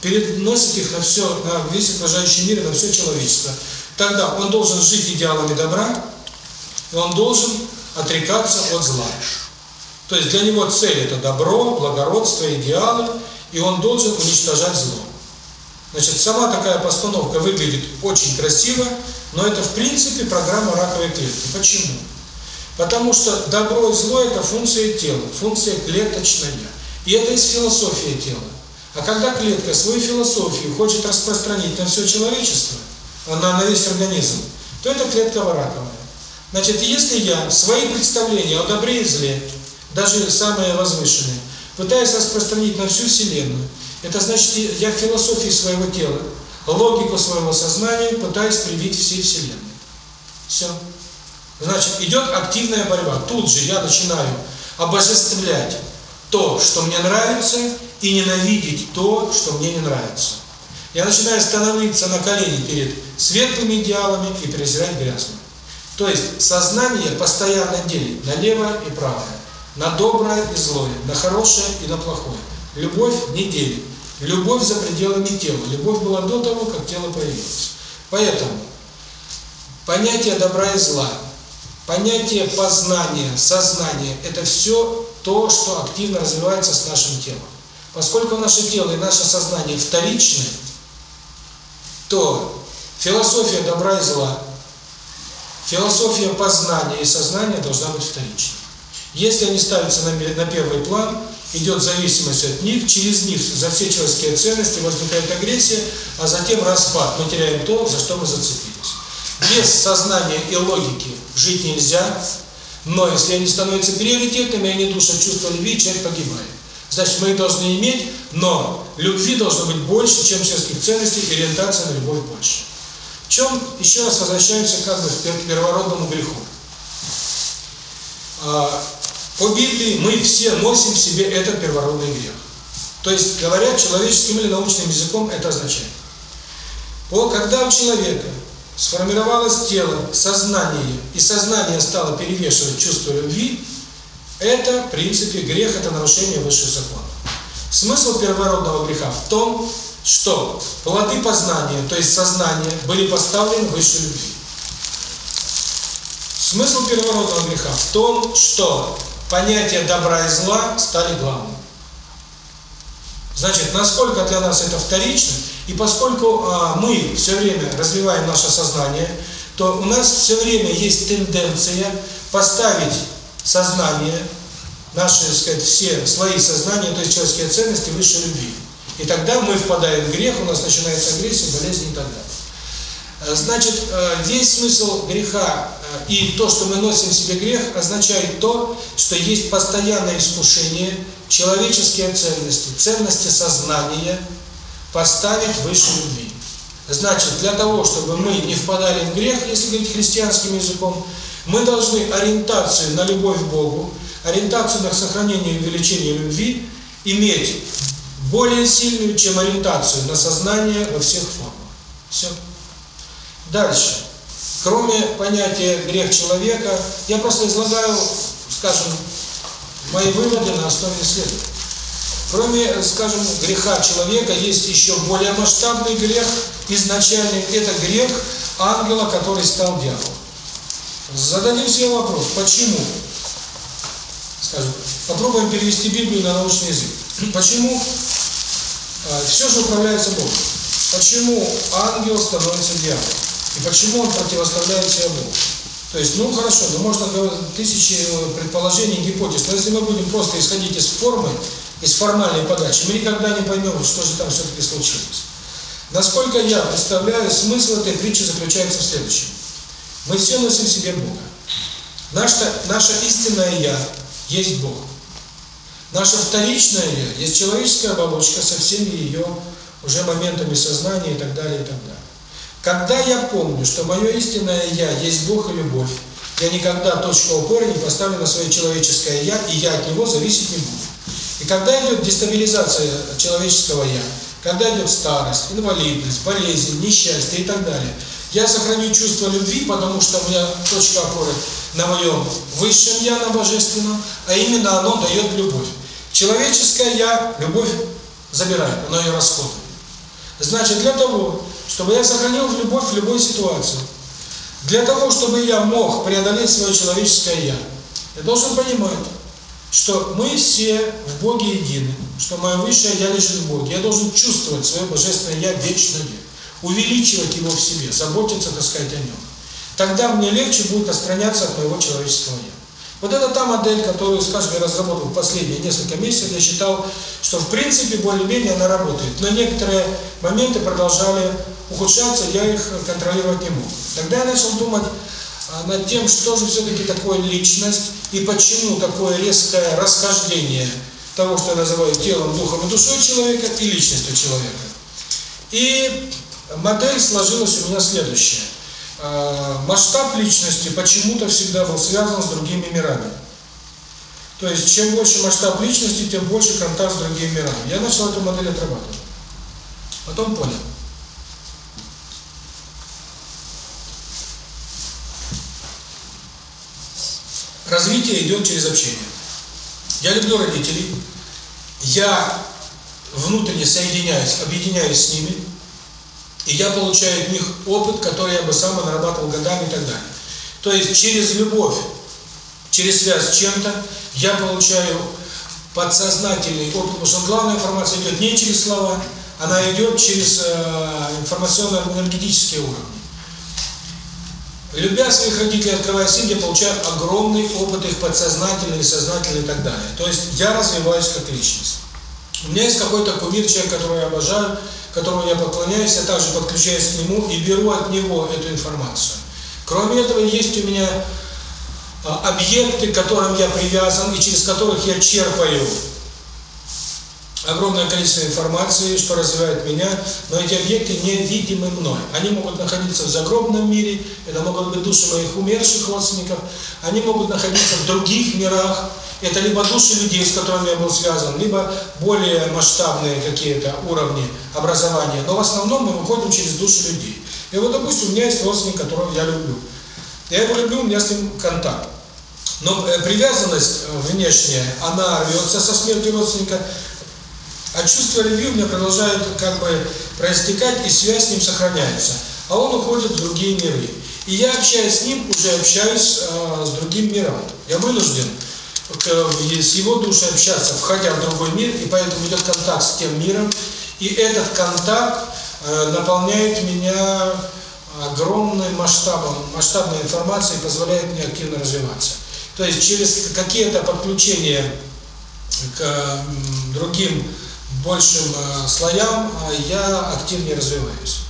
переносит их на все, на весь окружающий мир, на все человечество, тогда он должен жить идеалами добра, и он должен отрекаться от зла. То есть для него цель – это добро, благородство, идеалы, и он должен уничтожать зло. Значит, сама такая постановка выглядит очень красиво, но это, в принципе, программа раковой клетки. Почему? Потому что добро и зло – это функция тела, функция клеточная. И это из философии тела. А когда клетка свою философию хочет распространить на все человечество, она на весь организм, то это клетка раковая. Значит, если я свои представления о добре и зле – даже самое возвышенное, пытаясь распространить на всю Вселенную. Это значит, я философию своего тела, логику своего сознания пытаюсь привить всей Вселенной. Все. Значит, идет активная борьба. Тут же я начинаю обожествлять то, что мне нравится, и ненавидеть то, что мне не нравится. Я начинаю становиться на колени перед светлыми идеалами и презирать грязным. То есть сознание постоянно делит налево и правое на доброе и злое, на хорошее и на плохое. Любовь не делит. Любовь за пределами тела. Любовь была до того, как тело появилось. Поэтому понятие добра и зла, понятие познания, сознания – это все то, что активно развивается с нашим телом. Поскольку наше тело и наше сознание вторичны, то философия добра и зла, философия познания и сознания должна быть вторичной. Если они ставятся на, на первый план, идет зависимость от них, через них за все человеческие ценности возникает агрессия, а затем распад, мы теряем то, за что мы зацепились. Без сознания и логики жить нельзя, но если они становятся приоритетными, они душат чувство любви, человек погибает. Значит, мы должны иметь, но любви должно быть больше, чем человеческих ценностей, и ориентация на любовь больше. В чем, еще раз возвращаемся как бы к первородному греху. А, по мы все носим в себе этот первородный грех. То есть, говоря человеческим или научным языком, это означает. о когда у человека сформировалось тело, сознание, и сознание стало перевешивать чувство любви, это, в принципе, грех, это нарушение высших законов. Смысл первородного греха в том, что плоды познания, то есть сознание, были поставлены выше любви. Смысл первородного греха в том, что понятия добра и зла стали главными. Значит, насколько для нас это вторично, и поскольку а, мы все время развиваем наше сознание, то у нас все время есть тенденция поставить сознание, наши, так сказать, все слои сознания, то есть человеческие ценности выше любви. И тогда мы впадаем в грех, у нас начинается агрессия, болезнь и так далее. Значит, а, весь смысл греха и то, что мы носим в себе грех, означает то, что есть постоянное искушение человеческие ценности, ценности сознания поставить выше любви. Значит, для того, чтобы мы не впадали в грех, если говорить христианским языком, мы должны ориентацию на любовь к Богу, ориентацию на сохранение и увеличение любви иметь более сильную, чем ориентацию на сознание во всех формах. Все. Дальше кроме понятия грех человека, я просто излагаю, скажем, мои выводы на основе исследований. Кроме, скажем, греха человека, есть еще более масштабный грех, изначальный, это грех ангела, который стал дьяволом. Зададим себе вопрос, почему? Скажем, попробуем перевести Библию на научный язык. (clears throat) Почему э, все же управляется Богом? Почему ангел становится дьяволом? И почему он противоставляет себя Богу? То есть, ну хорошо, ну можно тысячи предположений, гипотез, но если мы будем просто исходить из формы, из формальной подачи, мы никогда не поймем, что же там все-таки случилось. Насколько я представляю, смысл этой притчи заключается в следующем. Мы все носим в себе Бога. Наше, наше истинное «я» есть Бог. Наше вторичное «я» есть человеческая оболочка со всеми ее уже моментами сознания и так далее, и так далее. Когда я помню, что мое истинное «я» есть Бог и любовь, я никогда точку опоры не поставлю на свое человеческое «я», и я от него зависеть не буду. И когда идет дестабилизация человеческого «я», когда идет старость, инвалидность, болезнь, несчастье и так далее, я сохраню чувство любви, потому что у меня точка опоры на моем высшем «я», на божественном, а именно оно дает любовь. Человеческое «я» любовь забирает, оно ее расходует. Значит, для того, чтобы я сохранил любовь в любой ситуации. Для того, чтобы я мог преодолеть свое человеческое «я», я должен понимать, что мы все в Боге едины, что мое высшее «я» лежит в Боге. Я должен чувствовать свое божественное «я» вечно увеличивать его в себе, заботиться, так сказать, о нем. Тогда мне легче будет отстраняться от моего человеческого «я». Вот это та модель, которую, скажем, я разработал последние несколько месяцев. Я считал, что в принципе более-менее она работает. Но некоторые моменты продолжали ухудшаться, я их контролировать не мог. Тогда я начал думать а, над тем, что же все-таки такое личность и почему такое резкое расхождение того, что я называю телом, духом и душой человека и личностью человека. И модель сложилась у меня следующая – масштаб личности почему-то всегда был связан с другими мирами. То есть, чем больше масштаб личности, тем больше контакт с другими мирами. Я начал эту модель отрабатывать. Потом понял. Развитие идет через общение. Я люблю родителей. Я внутренне соединяюсь, объединяюсь с ними – и я получаю от них опыт, который я бы сам нарабатывал годами и так далее. То есть через любовь, через связь с чем-то, я получаю подсознательный опыт, потому что главная информация идет не через слова, она идет через э, информационно-энергетические уровни. Любя своих родителей, открывая сын, я получаю огромный опыт их подсознательный, сознательный и так далее. То есть я развиваюсь как личность. У меня есть какой-то кумир, человек, которого я обожаю, которому я поклоняюсь, я также подключаюсь к нему и беру от него эту информацию. Кроме этого, есть у меня объекты, к которым я привязан и через которых я черпаю огромное количество информации, что развивает меня, но эти объекты невидимы мной. Они могут находиться в загробном мире, это могут быть души моих умерших родственников, они могут находиться в других мирах, это либо души людей, с которыми я был связан, либо более масштабные какие-то уровни образования. Но в основном мы выходим через души людей. И вот, допустим, у меня есть родственник, которого я люблю. Я его люблю, у меня с ним контакт. Но привязанность внешняя, она рвется со смертью родственника, а чувство любви у меня продолжает как бы проистекать, и связь с ним сохраняется. А он уходит в другие миры. И я общаюсь с ним, уже общаюсь э, с другим миром. Я вынужден с его души общаться, входя в другой мир, и поэтому идет контакт с тем миром. И этот контакт э, наполняет меня огромным масштабом, масштабной информации позволяет мне активно развиваться. То есть через какие-то подключения к другим большим э, слоям а, я активнее развиваюсь.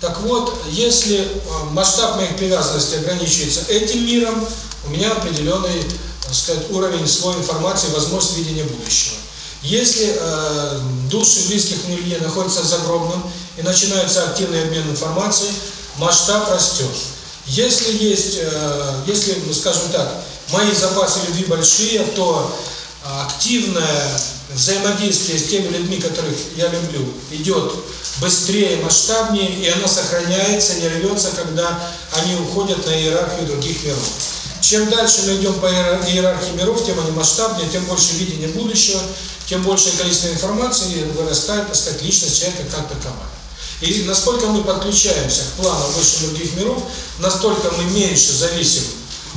Так вот, если э, масштаб моих привязанностей ограничивается этим миром, у меня определенный сказать, уровень слоя информации, возможность видения будущего. Если э, души близких к Нилье находятся в загробном и начинается активный обмен информацией, масштаб растет. Если есть, э, если, ну, скажем так, мои запасы любви большие, то активное взаимодействие с теми людьми, которых я люблю, идет быстрее, масштабнее, и оно сохраняется, не рвется, когда они уходят на иерархию других миров. Чем дальше мы идем по иерархии миров, тем они масштабнее, тем больше видения будущего, тем большее количество информации вырастает, так сказать, личность человека как таковая. И насколько мы подключаемся к плану выше других миров, настолько мы меньше зависим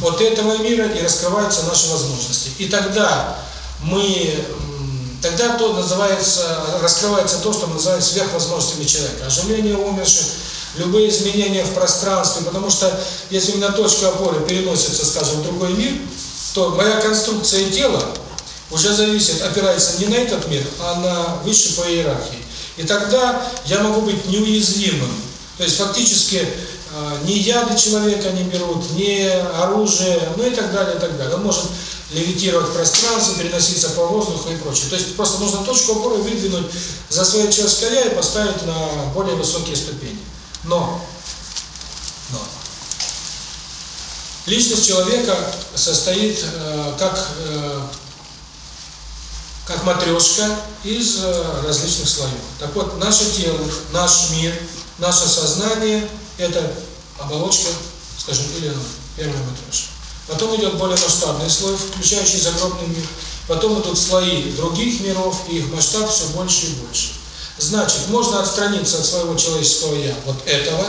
от этого мира и раскрываются наши возможности. И тогда мы, тогда то называется, раскрывается то, что мы называем сверхвозможностями человека. Оживление умерших, любые изменения в пространстве, потому что если у меня точка опоры переносится, скажем, в другой мир, то моя конструкция тела уже зависит, опирается не на этот мир, а на выше по иерархии. И тогда я могу быть неуязвимым. То есть фактически а, ни яды человека не берут, ни оружие, ну и так далее, и так далее. Он может левитировать пространство, переноситься по воздуху и прочее. То есть просто нужно точку опоры выдвинуть за свое человское и поставить на более высокие ступени. Но, но, личность человека состоит как, как матрешка из различных слоев. Так вот, наше тело, наш мир, наше сознание – это оболочка, скажем, или первая матрешка. Потом идет более масштабный слой, включающий загробный мир. Потом идут слои других миров, и их масштаб все больше и больше. Значит, можно отстраниться от своего человеческого «я», вот этого,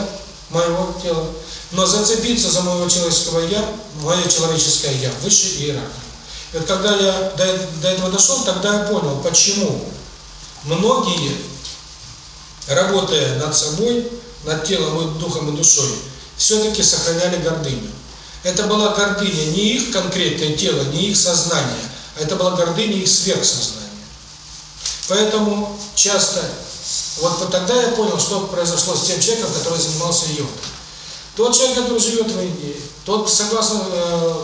моего тела, но зацепиться за моего человеческого «я», мое человеческое «я», выше иерархии. И вот когда я до, до этого дошел, тогда я понял, почему многие, работая над собой, над телом, и духом и душой, все-таки сохраняли гордыню. Это была гордыня не их конкретное тело, не их сознание, а это была гордыня их сверхсознания. Поэтому часто, вот, тогда я понял, что произошло с тем человеком, который занимался йогой. Тот человек, который живет в Индии, тот, согласно, э,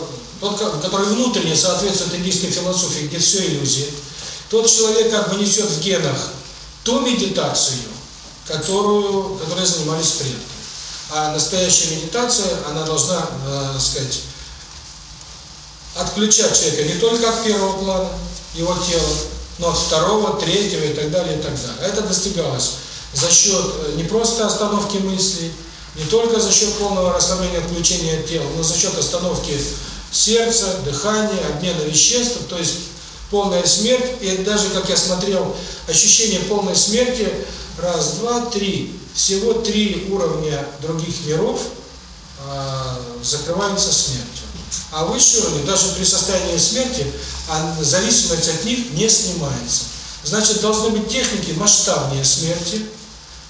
тот, который внутренне соответствует индийской философии, где все иллюзии, тот человек как бы несет в генах ту медитацию, которую, которой занимались предки. А настоящая медитация, она должна, э, сказать, отключать человека не только от первого плана, его тела, но второго, третьего и так далее, и так далее. Это достигалось за счет э, не просто остановки мыслей, не только за счет полного расслабления отключения тела, но за счет остановки сердца, дыхания, обмена веществ, то есть полная смерть, и даже, как я смотрел, ощущение полной смерти, раз, два, три, всего три уровня других миров э, закрываются смертью. А высший уровень, даже при состоянии смерти, а зависимость от них не снимается. Значит, должны быть техники масштабнее смерти,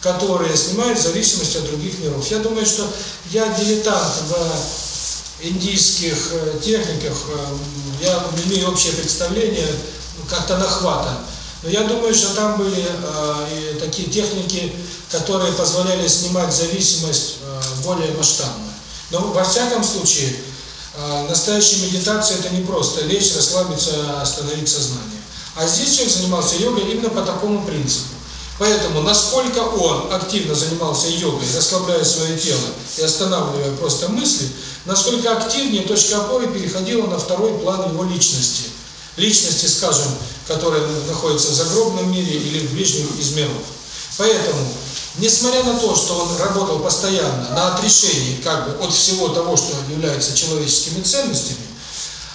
которые снимают зависимость от других миров. Я думаю, что я дилетант в индийских техниках, я имею общее представление как-то нахвата. Но я думаю, что там были э, и такие техники, которые позволяли снимать зависимость э, более масштабно. Но во всяком случае, настоящая медитация – это не просто лечь, расслабиться, остановить сознание. А здесь человек занимался йогой именно по такому принципу. Поэтому, насколько он активно занимался йогой, расслабляя свое тело и останавливая просто мысли, насколько активнее точка опоры переходила на второй план его личности. Личности, скажем, которая находится в загробном мире или в ближнем из. Поэтому Несмотря на то, что он работал постоянно на отрешении как бы от всего того, что является человеческими ценностями,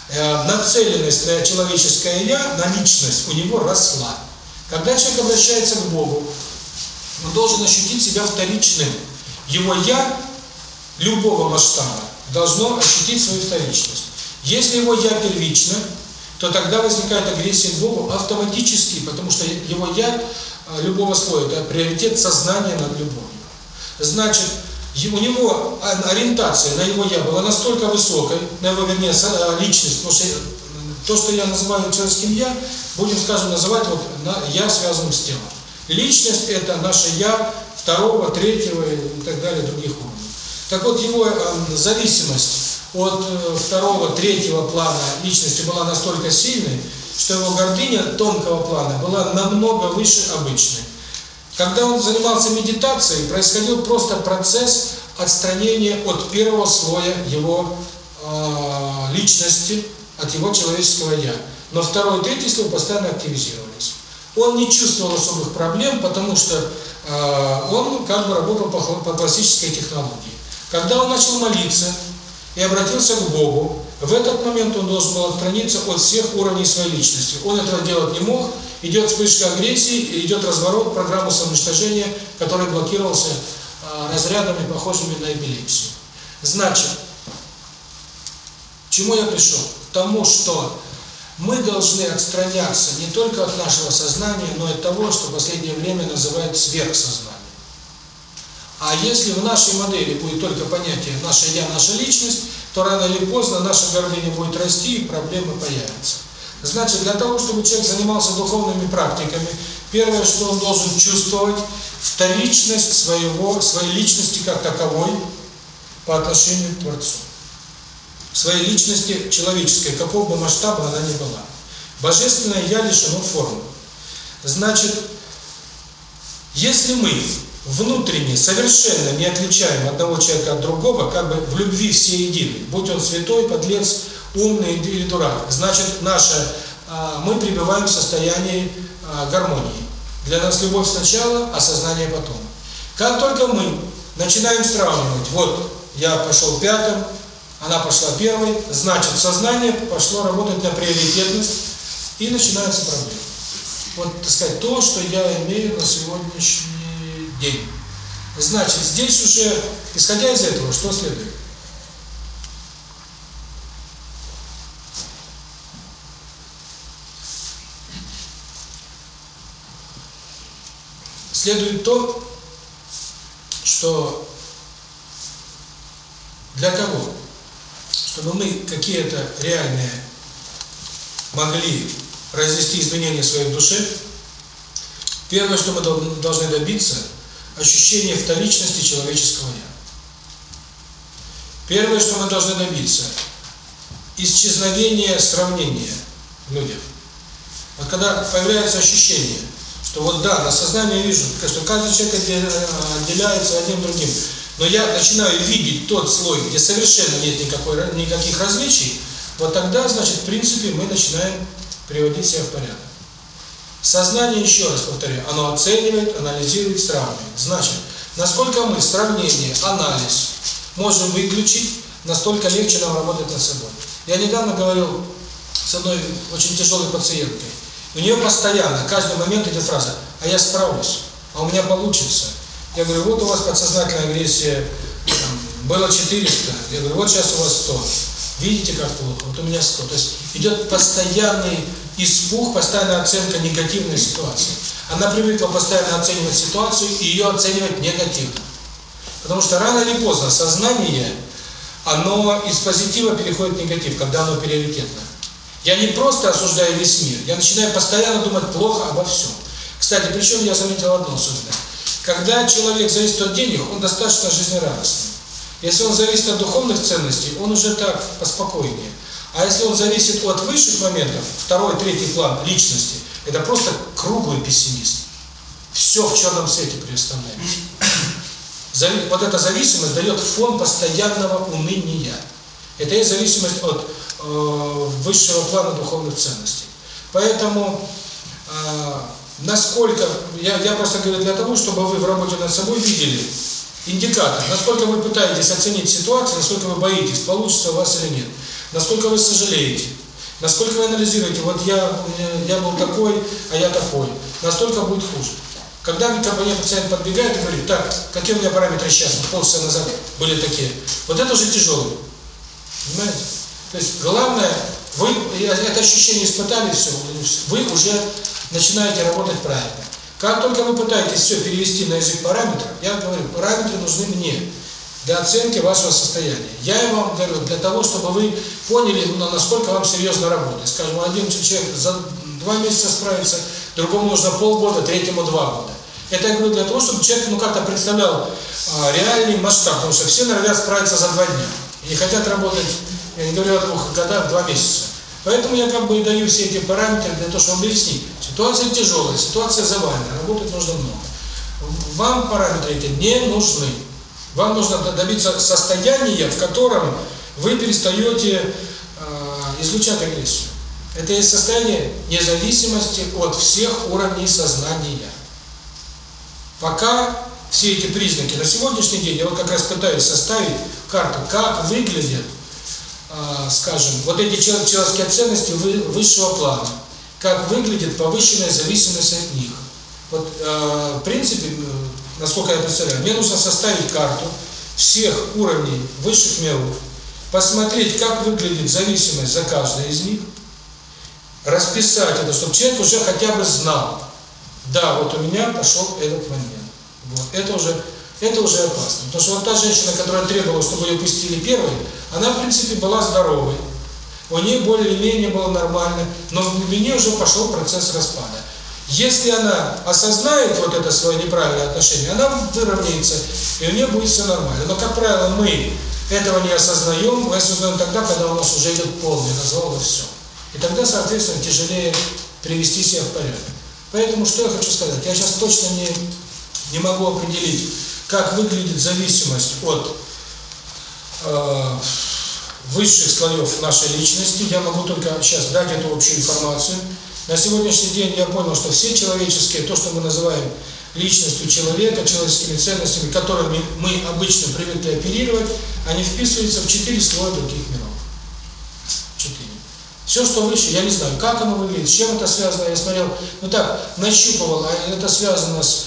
э, нацеленность на человеческое «я», на личность у него росла. Когда человек обращается к Богу, он должен ощутить себя вторичным. Его «я» любого масштаба должно ощутить свою вторичность. Если его «я» первично, то тогда возникает агрессия к Богу автоматически, потому что его «я» любого слоя, да, приоритет сознания над любовью. Значит, у него ориентация на его «я» была настолько высокой, на его, вернее, э, личность, потому что то, что я называю человеческим «я», будем, скажем, называть вот на «я», связанным с телом. Личность – это наше «я» второго, третьего и так далее, других уровней. Так вот, его э, зависимость от э, второго, третьего плана личности была настолько сильной, что его гордыня тонкого плана была намного выше обычной. Когда он занимался медитацией, происходил просто процесс отстранения от первого слоя его э, личности, от его человеческого «я». Но второй и третий слой постоянно активизировались. Он не чувствовал особых проблем, потому что э, он как бы работал по, по классической технологии. Когда он начал молиться и обратился к Богу, в этот момент он должен был отстраниться от всех уровней своей личности. Он этого делать не мог, идет вспышка агрессии, идет разворот программы самоуничтожения, который блокировался а, разрядами, похожими на эпилепсию. Значит, к чему я пришел? К тому, что мы должны отстраняться не только от нашего сознания, но и от того, что в последнее время называют сверхсознание. А если в нашей модели будет только понятие «наше я», «наша личность», то рано или поздно наша гордыня будет расти и проблемы появятся. Значит, для того, чтобы человек занимался духовными практиками, первое, что он должен чувствовать, вторичность своего, своей личности как таковой по отношению к Творцу. Своей личности человеческой, какого бы масштаба она ни была. Божественное «я» лишено формы. Значит, если мы внутренне, совершенно не отличаем одного человека от другого, как бы в любви все едины. Будь он святой, подлец, умный или дурак. Значит, наша, мы пребываем в состоянии а, гармонии. Для нас любовь сначала, а сознание потом. Как только мы начинаем сравнивать, вот я пошел пятым, она пошла первой, значит, сознание пошло работать на приоритетность, и начинаются проблемы. Вот, так сказать, то, что я имею на сегодняшний день. Значит, здесь уже, исходя из этого, что следует? Следует то, что для того, чтобы мы какие-то реальные могли произвести изменения в своей душе, первое, что мы должны добиться – ощущение вторичности человеческого «я». Первое, что мы должны добиться – исчезновение сравнения в людях. Вот когда появляется ощущение, что вот да, на сознании вижу, что каждый человек отделяется одним другим, но я начинаю видеть тот слой, где совершенно нет никакой, никаких различий, вот тогда, значит, в принципе, мы начинаем приводить себя в порядок. Сознание еще раз повторю, оно оценивает, анализирует, сравнивает. Значит, насколько мы сравнение, анализ можем выключить, настолько легче нам работать над собой. Я недавно говорил с одной очень тяжелой пациенткой. У нее постоянно, каждый момент идет фраза «а я справлюсь», «а у меня получится». Я говорю, вот у вас подсознательная агрессия там, было 400, я говорю, вот сейчас у вас 100. Видите, как плохо, вот у меня 100. То есть идет постоянный испуг, постоянная оценка негативной ситуации. Она привыкла постоянно оценивать ситуацию и ее оценивать негативно. Потому что рано или поздно сознание, оно из позитива переходит в негатив, когда оно приоритетно. Я не просто осуждаю весь мир, я начинаю постоянно думать плохо обо всем. Кстати, причем я заметил одно особенно. Когда человек зависит от денег, он достаточно жизнерадостный. Если он зависит от духовных ценностей, он уже так, поспокойнее. А если он зависит от высших моментов, второй, третий план личности, это просто круглый пессимист, Все в черном свете приостановится. Вот эта зависимость дает фон постоянного уныния. Это есть зависимость от э, высшего плана духовных ценностей. Поэтому э, насколько, я, я просто говорю для того, чтобы вы в работе над собой видели индикатор, насколько вы пытаетесь оценить ситуацию, насколько вы боитесь, получится у вас или нет. Насколько вы сожалеете? Насколько вы анализируете, вот я, я был такой, а я такой. Настолько будет хуже. Когда ко мне пациент подбегает и говорит, так, какие у меня параметры сейчас, полчаса назад были такие. Вот это уже тяжело. Понимаете? То есть главное, вы это ощущение испытали, все, вы уже начинаете работать правильно. Как только вы пытаетесь все перевести на язык параметров, я говорю, параметры нужны мне для оценки вашего состояния. Я вам говорю, для того, чтобы вы поняли, насколько вам серьезно работает. Скажем, один человек за два месяца справится, другому нужно полгода, третьему два года. Это я говорю для того, чтобы человек ну как-то представлял а, реальный масштаб, потому что все норовят справиться за два дня. И хотят работать, я не говорю о двух годах, два месяца. Поэтому я как бы и даю все эти параметры для того, чтобы объяснить. Ситуация тяжелая, ситуация завалена, работать нужно много. Вам параметры эти не нужны. Вам нужно добиться состояния, в котором вы перестаете э, излучать агрессию. Это есть состояние независимости от всех уровней сознания. Пока все эти признаки на сегодняшний день, я вот как раз пытаюсь составить карту, как выглядят, э, скажем, вот эти человеческие ценности высшего плана, как выглядит повышенная зависимость от них. Вот, э, в принципе, насколько я представляю, мне нужно составить карту всех уровней высших миров, посмотреть, как выглядит зависимость за каждой из них, расписать это, чтобы человек уже хотя бы знал, да, вот у меня пошел этот момент. Вот. Это уже это уже опасно. Потому что вот та женщина, которая требовала, чтобы ее пустили первой, она, в принципе, была здоровой. У нее более-менее было нормально, но в глубине уже пошел процесс распада. Если она осознает вот это свое неправильное отношение, она выровняется, и у нее будет все нормально. Но, как правило, мы этого не осознаем, мы осознаем тогда, когда у нас уже идет полный развал и все. И тогда, соответственно, тяжелее привести себя в порядок. Поэтому, что я хочу сказать, я сейчас точно не, не могу определить, как выглядит зависимость от э, высших слоев нашей личности. Я могу только сейчас дать эту общую информацию – на сегодняшний день я понял, что все человеческие, то, что мы называем личностью человека, человеческими ценностями, которыми мы обычно привыкли оперировать, они вписываются в четыре слоя других миров. Четыре. Все, что выше, я не знаю, как оно выглядит, с чем это связано, я смотрел, ну так, нащупывал, а это связано с,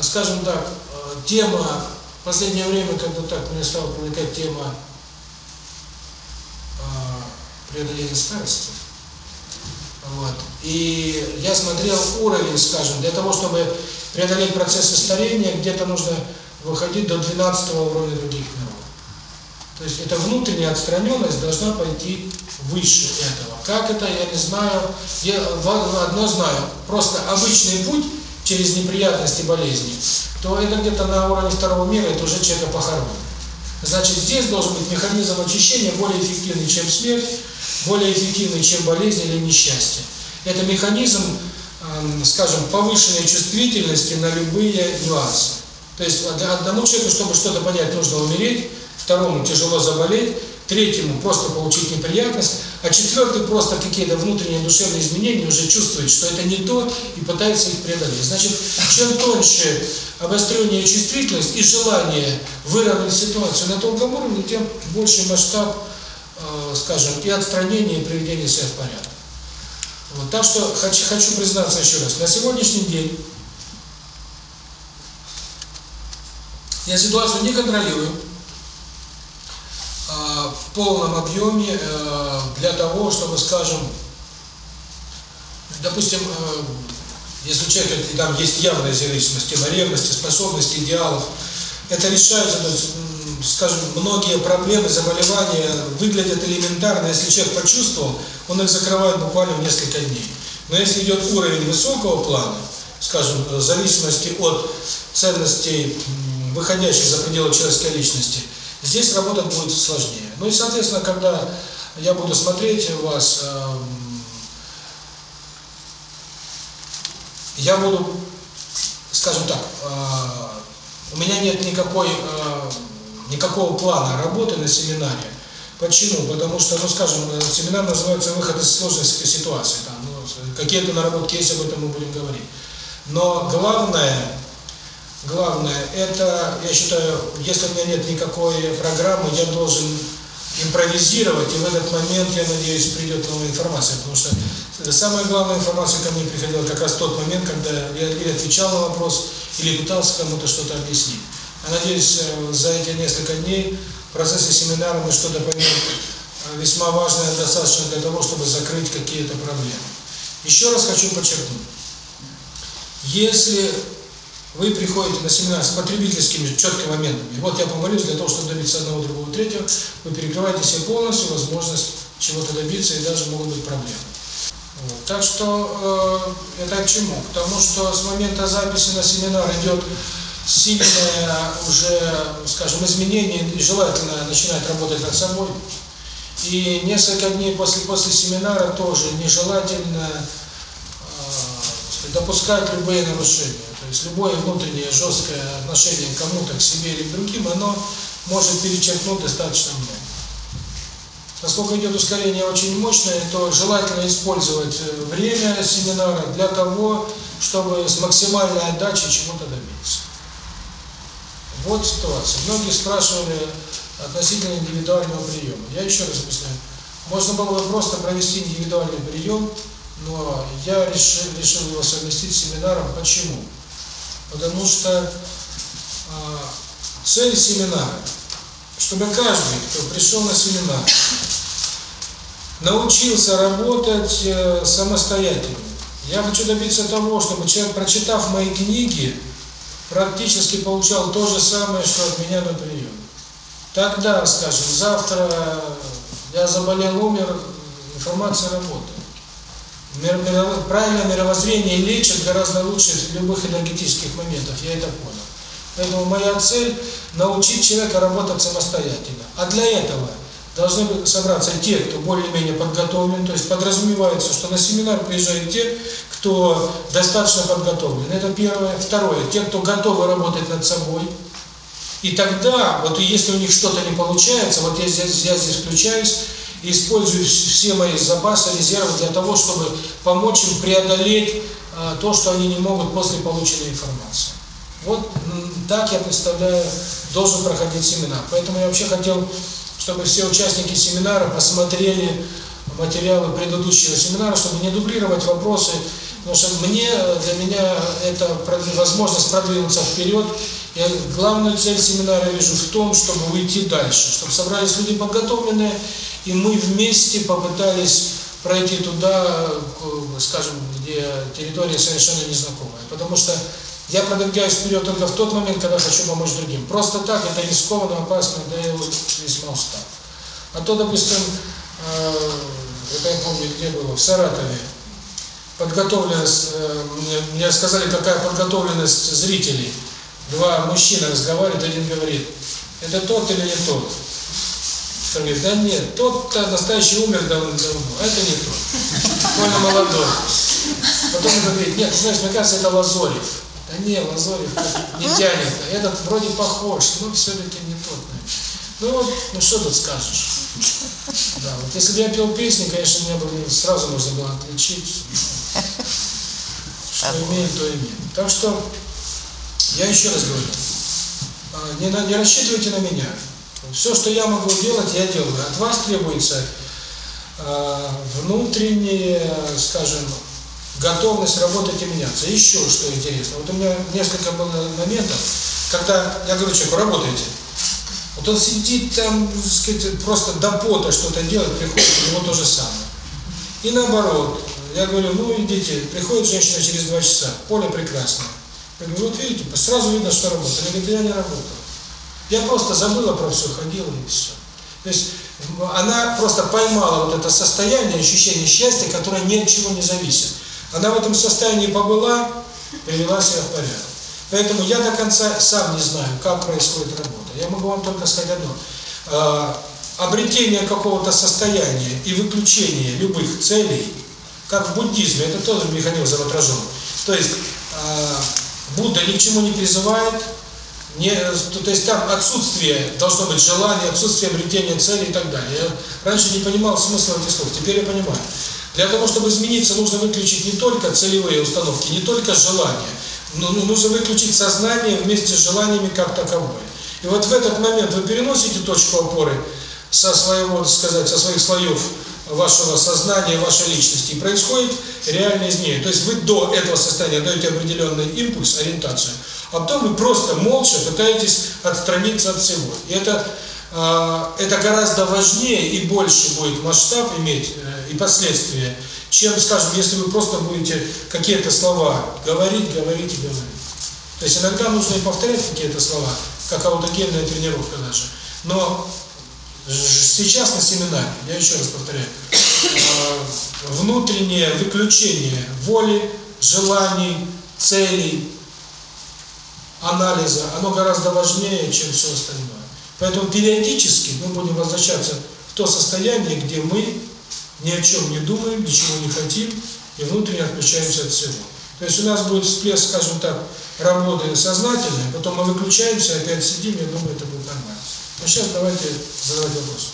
скажем так, тема, в последнее время, когда так мне стала привлекать тема э, преодоления старости, вот. И я смотрел уровень, скажем, для того, чтобы преодолеть процессы старения, где-то нужно выходить до 12 уровня других миров. То есть эта внутренняя отстраненность должна пойти выше этого. Как это, я не знаю. Я одно знаю. Просто обычный путь через неприятности и болезни, то это где-то на уровне второго мира, это уже человека похоронено. Значит, здесь должен быть механизм очищения более эффективный, чем смерть, более эффективны, чем болезнь или несчастье. Это механизм, скажем, повышенной чувствительности на любые нюансы. То есть одному человеку, чтобы что-то понять, нужно умереть, второму тяжело заболеть, третьему просто получить неприятность, а четвертый просто какие-то внутренние душевные изменения уже чувствует, что это не то и пытается их преодолеть. Значит, чем тоньше обострение чувствительность и желание выровнять ситуацию на тонком уровне, тем больше масштаб Э, скажем, и отстранение, и приведение себя в порядок. Вот, так что хочу, хочу признаться еще раз. На сегодняшний день я ситуацию не контролирую а, в полном объеме а, для того, чтобы, скажем, допустим, а, если человек там есть явная зависимость, тема ревности, способности, идеалов, это решается скажем, многие проблемы, заболевания выглядят элементарно. Если человек почувствовал, он их закрывает буквально в несколько дней. Но если идет уровень высокого плана, скажем, в зависимости от ценностей, выходящих за пределы человеческой личности, здесь работать будет сложнее. Ну и, соответственно, когда я буду смотреть вас, эм, я буду, скажем так, э, у меня нет никакой э, никакого плана работы на семинаре. Почему? Потому что, ну скажем, семинар называется «Выход из сложной ситуации». Там, ну, Какие-то наработки есть, об этом мы будем говорить. Но главное, главное, это, я считаю, если у меня нет никакой программы, я должен импровизировать, и в этот момент, я надеюсь, придет новая информация, потому что самая главная информация ко мне приходила как раз в тот момент, когда я или отвечал на вопрос, или пытался кому-то что-то объяснить. Надеюсь, э, за эти несколько дней в процессе семинара мы что-то поймем э, весьма важное достаточно для того, чтобы закрыть какие-то проблемы. Еще раз хочу подчеркнуть. Если вы приходите на семинар с потребительскими четко моментами, вот я помолюсь для того, чтобы добиться одного, другого, третьего, вы перекрываете себе полностью возможность чего-то добиться и даже могут быть проблемы. Вот. Так что э, это к чему? К тому, что с момента записи на семинар идет сильное уже, ну, скажем, изменение желательно начинать работать над собой. И несколько дней после после семинара тоже нежелательно э, допускать любые нарушения. То есть любое внутреннее жесткое отношение к кому-то, к себе или к другим, оно может перечеркнуть достаточно много. Насколько идет ускорение очень мощное, то желательно использовать э, время семинара для того, чтобы с максимальной отдачей чему-то добиться. Вот ситуация. Многие спрашивали относительно индивидуального приема. Я еще раз объясняю. Можно было бы просто провести индивидуальный прием, но я решил, решил его совместить с семинаром. Почему? Потому что э, цель семинара, чтобы каждый, кто пришел на семинар, научился работать э, самостоятельно. Я хочу добиться того, чтобы человек, прочитав мои книги, практически получал то же самое, что от меня на прием. Тогда, скажем, завтра я заболел, умер, информация работает. Правильное мировоззрение лечит гораздо лучше любых энергетических моментов, я это понял. Поэтому моя цель – научить человека работать самостоятельно. А для этого должны собраться те, кто более-менее подготовлен, то есть подразумевается, что на семинар приезжают те, кто достаточно подготовлен. Это первое. Второе, те, кто готовы работать над собой. И тогда, вот если у них что-то не получается, вот я здесь, я здесь включаюсь, и использую все мои запасы, резервы для того, чтобы помочь им преодолеть а, то, что они не могут после полученной информации. Вот так я представляю, должен проходить семинар. Поэтому я вообще хотел, чтобы все участники семинара посмотрели материалы предыдущего семинара, чтобы не дублировать вопросы Потому что мне, э, для меня это возможность продвинуться вперед. Я главную цель семинара вижу в том, чтобы выйти дальше, чтобы собрались люди подготовленные, и мы вместе попытались пройти туда, скажем, где территория совершенно незнакомая. Потому что я продвигаюсь вперед только в тот момент, когда хочу помочь другим. Просто так это рискованно, опасно, да и вот весьма устал. А то, допустим, э, это я помню, где было, в Саратове, подготовленность, э, мне сказали, какая подготовленность зрителей. Два мужчины разговаривают, один говорит, это тот или не тот? Он говорит, да нет, тот-то настоящий умер давно, а это не тот. Больно молодой. Потом он говорит, нет, знаешь, мне кажется, это Лазорев. Да не, Лазорев не тянет, этот вроде похож, но все-таки не тот. Ну вот, ну что тут скажешь? Да, вот если бы я пел песни, конечно, мне бы ну, сразу можно было отличить. Что имеем, то имеем. Так что я еще раз говорю, не, не рассчитывайте на меня. Все, что я могу делать, я делаю. От вас требуется э, внутренняя, скажем, готовность работать и меняться. Еще что интересно. Вот у меня несколько было моментов, когда я говорю человеку, работайте. Вот он сидит там, сказать, просто до пота что-то делает, приходит, у него то же самое. И наоборот, я говорю, ну идите, приходит женщина через два часа, поле прекрасное. Я говорю, вот видите, сразу видно, что работа. Она говорит, я не работал. Я просто забыла про все, ходила и все. То есть она просто поймала вот это состояние, ощущение счастья, которое ни от чего не зависит. Она в этом состоянии побыла, привела себя в порядок. Поэтому я до конца сам не знаю, как происходит работа. Я могу вам только сказать одно. Обретение какого-то состояния и выключение любых целей – как в буддизме, это тоже механизм отражен. То есть э, Будда ни к чему не призывает, не, э, то, то есть там отсутствие должно быть желание, отсутствие обретения цели и так далее. Я раньше не понимал смысла этих слов, теперь я понимаю. Для того, чтобы измениться, нужно выключить не только целевые установки, не только желания, но нужно выключить сознание вместе с желаниями как таковое. И вот в этот момент вы переносите точку опоры со своего, сказать, со своих слоев вашего сознания, вашей личности. Происходит реальное изменение. То есть вы до этого состояния даете определенный импульс, ориентацию, а потом вы просто молча пытаетесь отстраниться от всего. И это, а, это гораздо важнее и больше будет масштаб иметь э, и последствия, чем, скажем, если вы просто будете какие-то слова говорить, говорить и говорить. То есть иногда нужно и повторять какие-то слова, как аутогенная тренировка даже. Но Сейчас на семинаре, я еще раз повторяю, э, внутреннее выключение воли, желаний, целей, анализа, оно гораздо важнее, чем все остальное. Поэтому периодически мы будем возвращаться в то состояние, где мы ни о чем не думаем, ничего не хотим и внутренне отключаемся от всего. То есть у нас будет всплеск, скажем так, работы сознательной, потом мы выключаемся, опять сидим, и думаю, это будет нормально. А сейчас давайте задавать вопрос.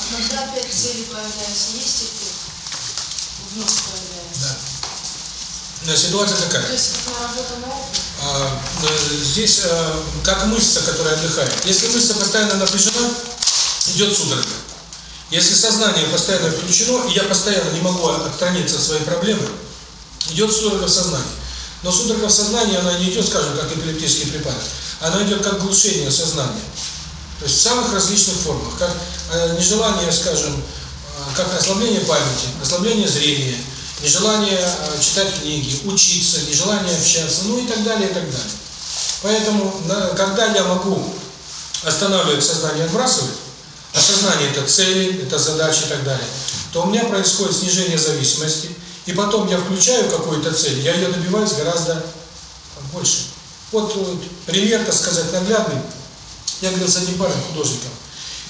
А когда опять цели появляются, есть эффект? Вновь появляется. Да. Но ситуация такая. То есть это работа на опыт? А, здесь а, как мышца, которая отдыхает. Если мышца постоянно напряжена, идет судорога. Если сознание постоянно включено, и я постоянно не могу отстраниться от своей проблемы, идет судорога в сознании. Но судорога в сознании, она не идет, скажем, как эпилептический припадок. Она идет как глушение сознания. То есть в самых различных формах. Как нежелание, скажем, как ослабление памяти, ослабление зрения, нежелание читать книги, учиться, нежелание общаться, ну и так далее, и так далее. Поэтому, когда я могу останавливать сознание, отбрасывать, а сознание – это цели, это задачи и так далее, то у меня происходит снижение зависимости, и потом я включаю какую-то цель, я ее добиваюсь гораздо больше. Вот, вот пример, так сказать, наглядный. Я говорил с одним парнем, художником.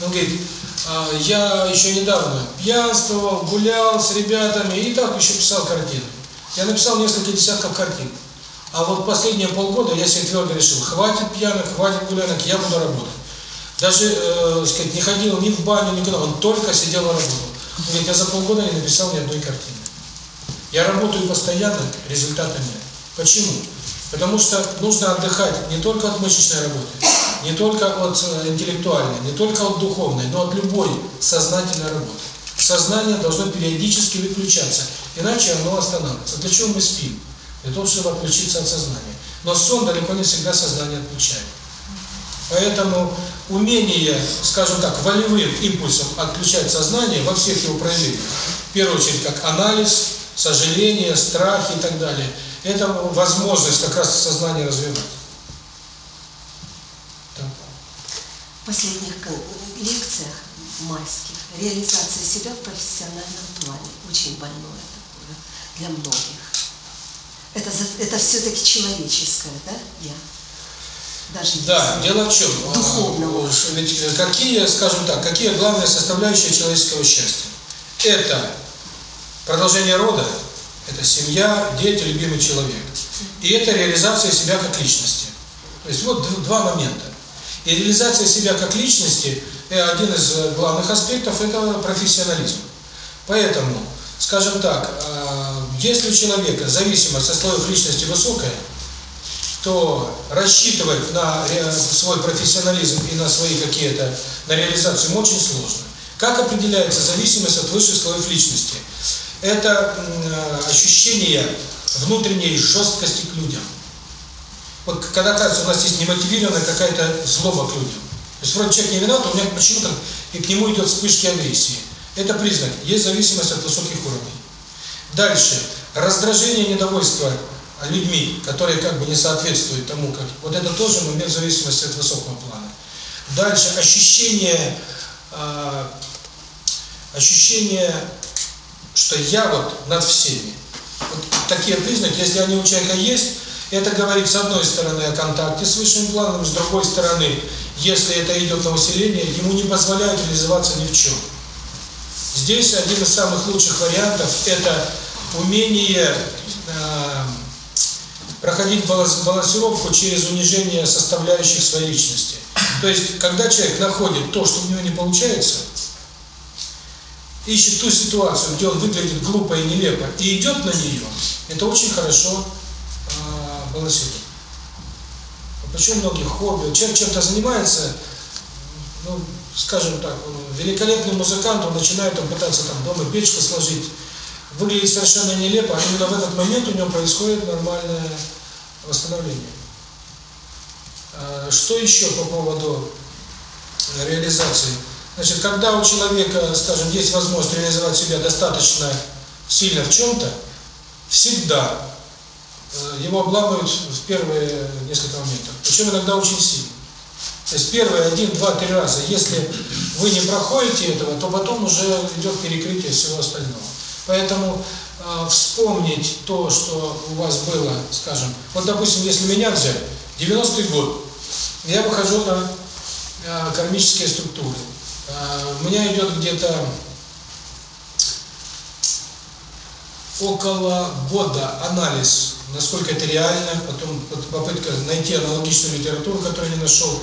Он говорит, а, я еще недавно пьянствовал, гулял с ребятами и так еще писал картины. Я написал несколько десятков картин. А вот последние полгода я себе твердо решил, хватит пьяных, хватит гулянок, я буду работать. Даже, э, сказать, не ходил ни в баню, никуда, он только сидел и работал. Он говорит, я за полгода не написал ни одной картины. Я работаю постоянно, результата нет. Почему? Потому что нужно отдыхать не только от мышечной работы, не только от э, интеллектуальной, не только от духовной, но от любой сознательной работы. Сознание должно периодически выключаться, иначе оно останавливается. Для чего мы спим? Для того, чтобы отключиться от сознания. Но сон далеко не всегда сознание отключает. Поэтому умение, скажем так, волевым импульсом отключать сознание во всех его проявлениях, в первую очередь как анализ, сожаление, страхи и так далее. Это возможность как раз сознание развивать. Да. В последних лекциях майских реализация себя в профессиональном плане очень больное такое для многих. Это, это все-таки человеческое, да, я? Даже да, если... дело в чем? А, Духовного. Ведь какие, скажем так, какие главные составляющие человеческого счастья? Это Продолжение рода – это семья, дети, любимый человек. И это реализация себя как личности. То есть вот два момента. И реализация себя как личности – э, один из э, главных аспектов – это профессионализм. Поэтому, скажем так, э, если у человека зависимость от слоев личности высокая, то рассчитывать на свой профессионализм и на свои какие-то, на реализацию очень сложно. Как определяется зависимость от высших слоев личности? это ощущение внутренней жесткости к людям. Вот когда кажется, у нас есть немотивированная какая-то злоба к людям. То есть вроде человек не виноват, у меня почему-то и к нему идет вспышки агрессии. Это признак. Есть зависимость от высоких уровней. Дальше. Раздражение недовольство людьми, которые как бы не соответствуют тому, как... Вот это тоже момент зависимости от высокого плана. Дальше. Ощущение... Э, ощущение что я вот над всеми. Вот такие признаки, если они у человека есть, это говорит с одной стороны о контакте с высшим планом, с другой стороны, если это идет на усиление, ему не позволяют реализоваться ни в чем. Здесь один из самых лучших вариантов – это умение э, проходить балансировку через унижение составляющих своей личности. То есть, когда человек находит то, что у него не получается – ищет ту ситуацию, где он выглядит глупо и нелепо, и идет на нее, это очень хорошо э, балансирует. А почему многие хобби? Человек чем-то занимается, ну, скажем так, великолепный музыкант, он начинает он пытаться там дома печку сложить, выглядит совершенно нелепо, а именно в этот момент у него происходит нормальное восстановление. А что еще по поводу реализации? Значит, когда у человека, скажем, есть возможность реализовать себя достаточно сильно в чем-то, всегда э, его обламывают в первые несколько моментов. Причем иногда очень сильно. То есть первые один, два, три раза. Если вы не проходите этого, то потом уже идет перекрытие всего остального. Поэтому э, вспомнить то, что у вас было, скажем, вот допустим, если меня взять, 90-й год, я выхожу на э, кармические структуры. У меня идет где-то около года анализ, насколько это реально, потом попытка найти аналогичную литературу, которую не нашел.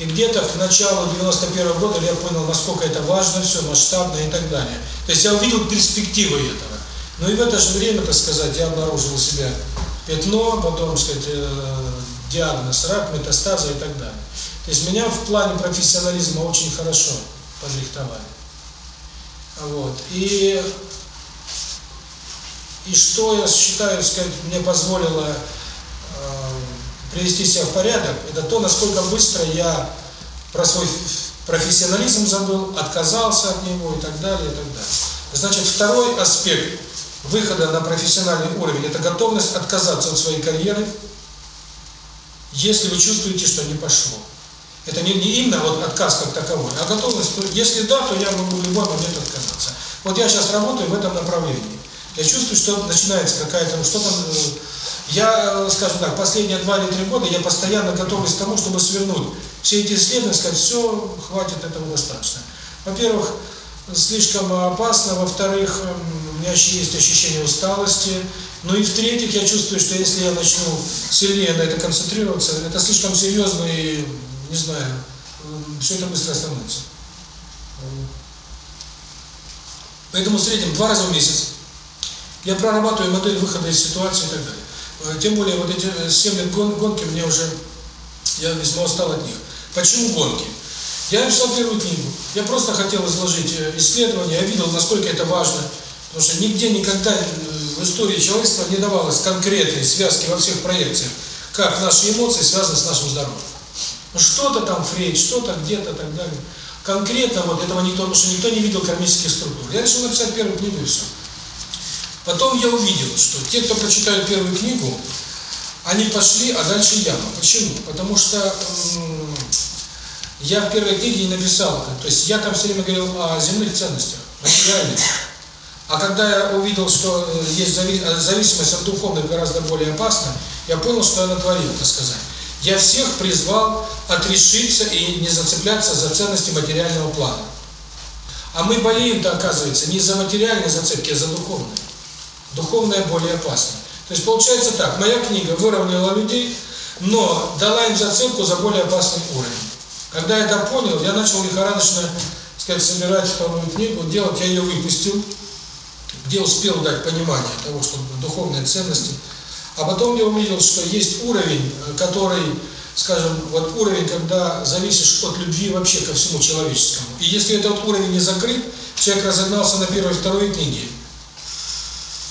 И где-то к началу 91 года я понял, насколько это важно, все масштабно и так далее. То есть я увидел перспективы этого. Но и в это же время, так сказать, я обнаружил себя пятно, потом, сказать, диагноз, рак, метастазы и так далее. То есть меня в плане профессионализма очень хорошо продиктовали. Вот. И, и что я считаю, сказать, мне позволило э, привести себя в порядок, это то, насколько быстро я про свой профессионализм забыл, отказался от него и так далее, и так далее. Значит, второй аспект выхода на профессиональный уровень – это готовность отказаться от своей карьеры, если вы чувствуете, что не пошло. Это не, не именно вот отказ как таковой, а готовность. Если да, то я могу в любой момент отказаться. Вот я сейчас работаю в этом направлении. Я чувствую, что начинается какая-то, ну, что-то... Э, я, э, скажем так, последние два или три года я постоянно готовлюсь к тому, чтобы свернуть все эти исследования, сказать, все, хватит этого достаточно. Во-первых, слишком опасно, во-вторых, эм, у меня еще есть ощущение усталости, ну и в-третьих, я чувствую, что если я начну сильнее на это концентрироваться, это слишком серьезно и не знаю, все это быстро становится. Поэтому в среднем два раза в месяц я прорабатываю модель выхода из ситуации и так далее. Э, тем более вот эти э, 7 лет гон, гонки мне уже, я весьма устал от них. Почему гонки? Я написал первую книгу. Я просто хотел изложить э, исследование, я видел, насколько это важно. Потому что нигде никогда в истории человечества не давалось конкретной связки во всех проекциях, как наши эмоции связаны с нашим здоровьем. Что-то там фрейд, что-то где-то так далее. Конкретно вот этого никто, потому что никто не видел кармические структуры. Я решил написать первую книгу и все. Потом я увидел, что те, кто прочитают первую книгу, они пошли, а дальше яма. Почему? Потому что я в первой книге не написал, то есть я там все время говорил о земных ценностях, материальных. А когда я увидел, что э, есть э, зависимость от духовных гораздо более опасна, я понял, что я натворил, так сказать. Я всех призвал отрешиться и не зацепляться за ценности материального плана. А мы болеем-то, оказывается, не за материальные зацепки, а за духовные. Духовное более опасно. То есть получается так, моя книга выровняла людей, но дала им зацепку за более опасный уровень. Когда я это понял, я начал лихорадочно сказать, собирать вторую книгу, делать, я ее выпустил, где успел дать понимание того, что духовные ценности – а потом я увидел, что есть уровень, который, скажем, вот уровень, когда зависишь от любви вообще ко всему человеческому. И если этот уровень не закрыт, человек разогнался на первой, второй книге.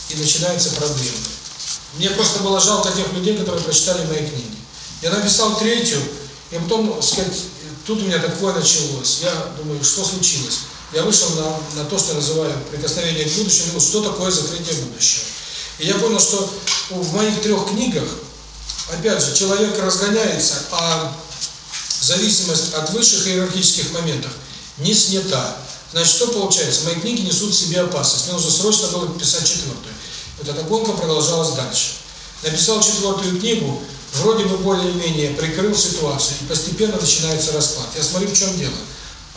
И начинается проблема. Мне просто было жалко тех людей, которые прочитали мои книги. Я написал третью, и потом, сказать, тут у меня такое началось. Я думаю, что случилось? Я вышел на, на то, что я прикосновение к будущему, что такое закрытие будущего. Я понял, что в моих трех книгах, опять же, человек разгоняется, а зависимость от высших иерархических моментов не снята. Значит, что получается? Мои книги несут в себе опасность. Мне нужно срочно было писать четвертую. Вот эта гонка продолжалась дальше. Написал четвертую книгу, вроде бы более-менее прикрыл ситуацию, и постепенно начинается распад. Я смотрю, в чем дело.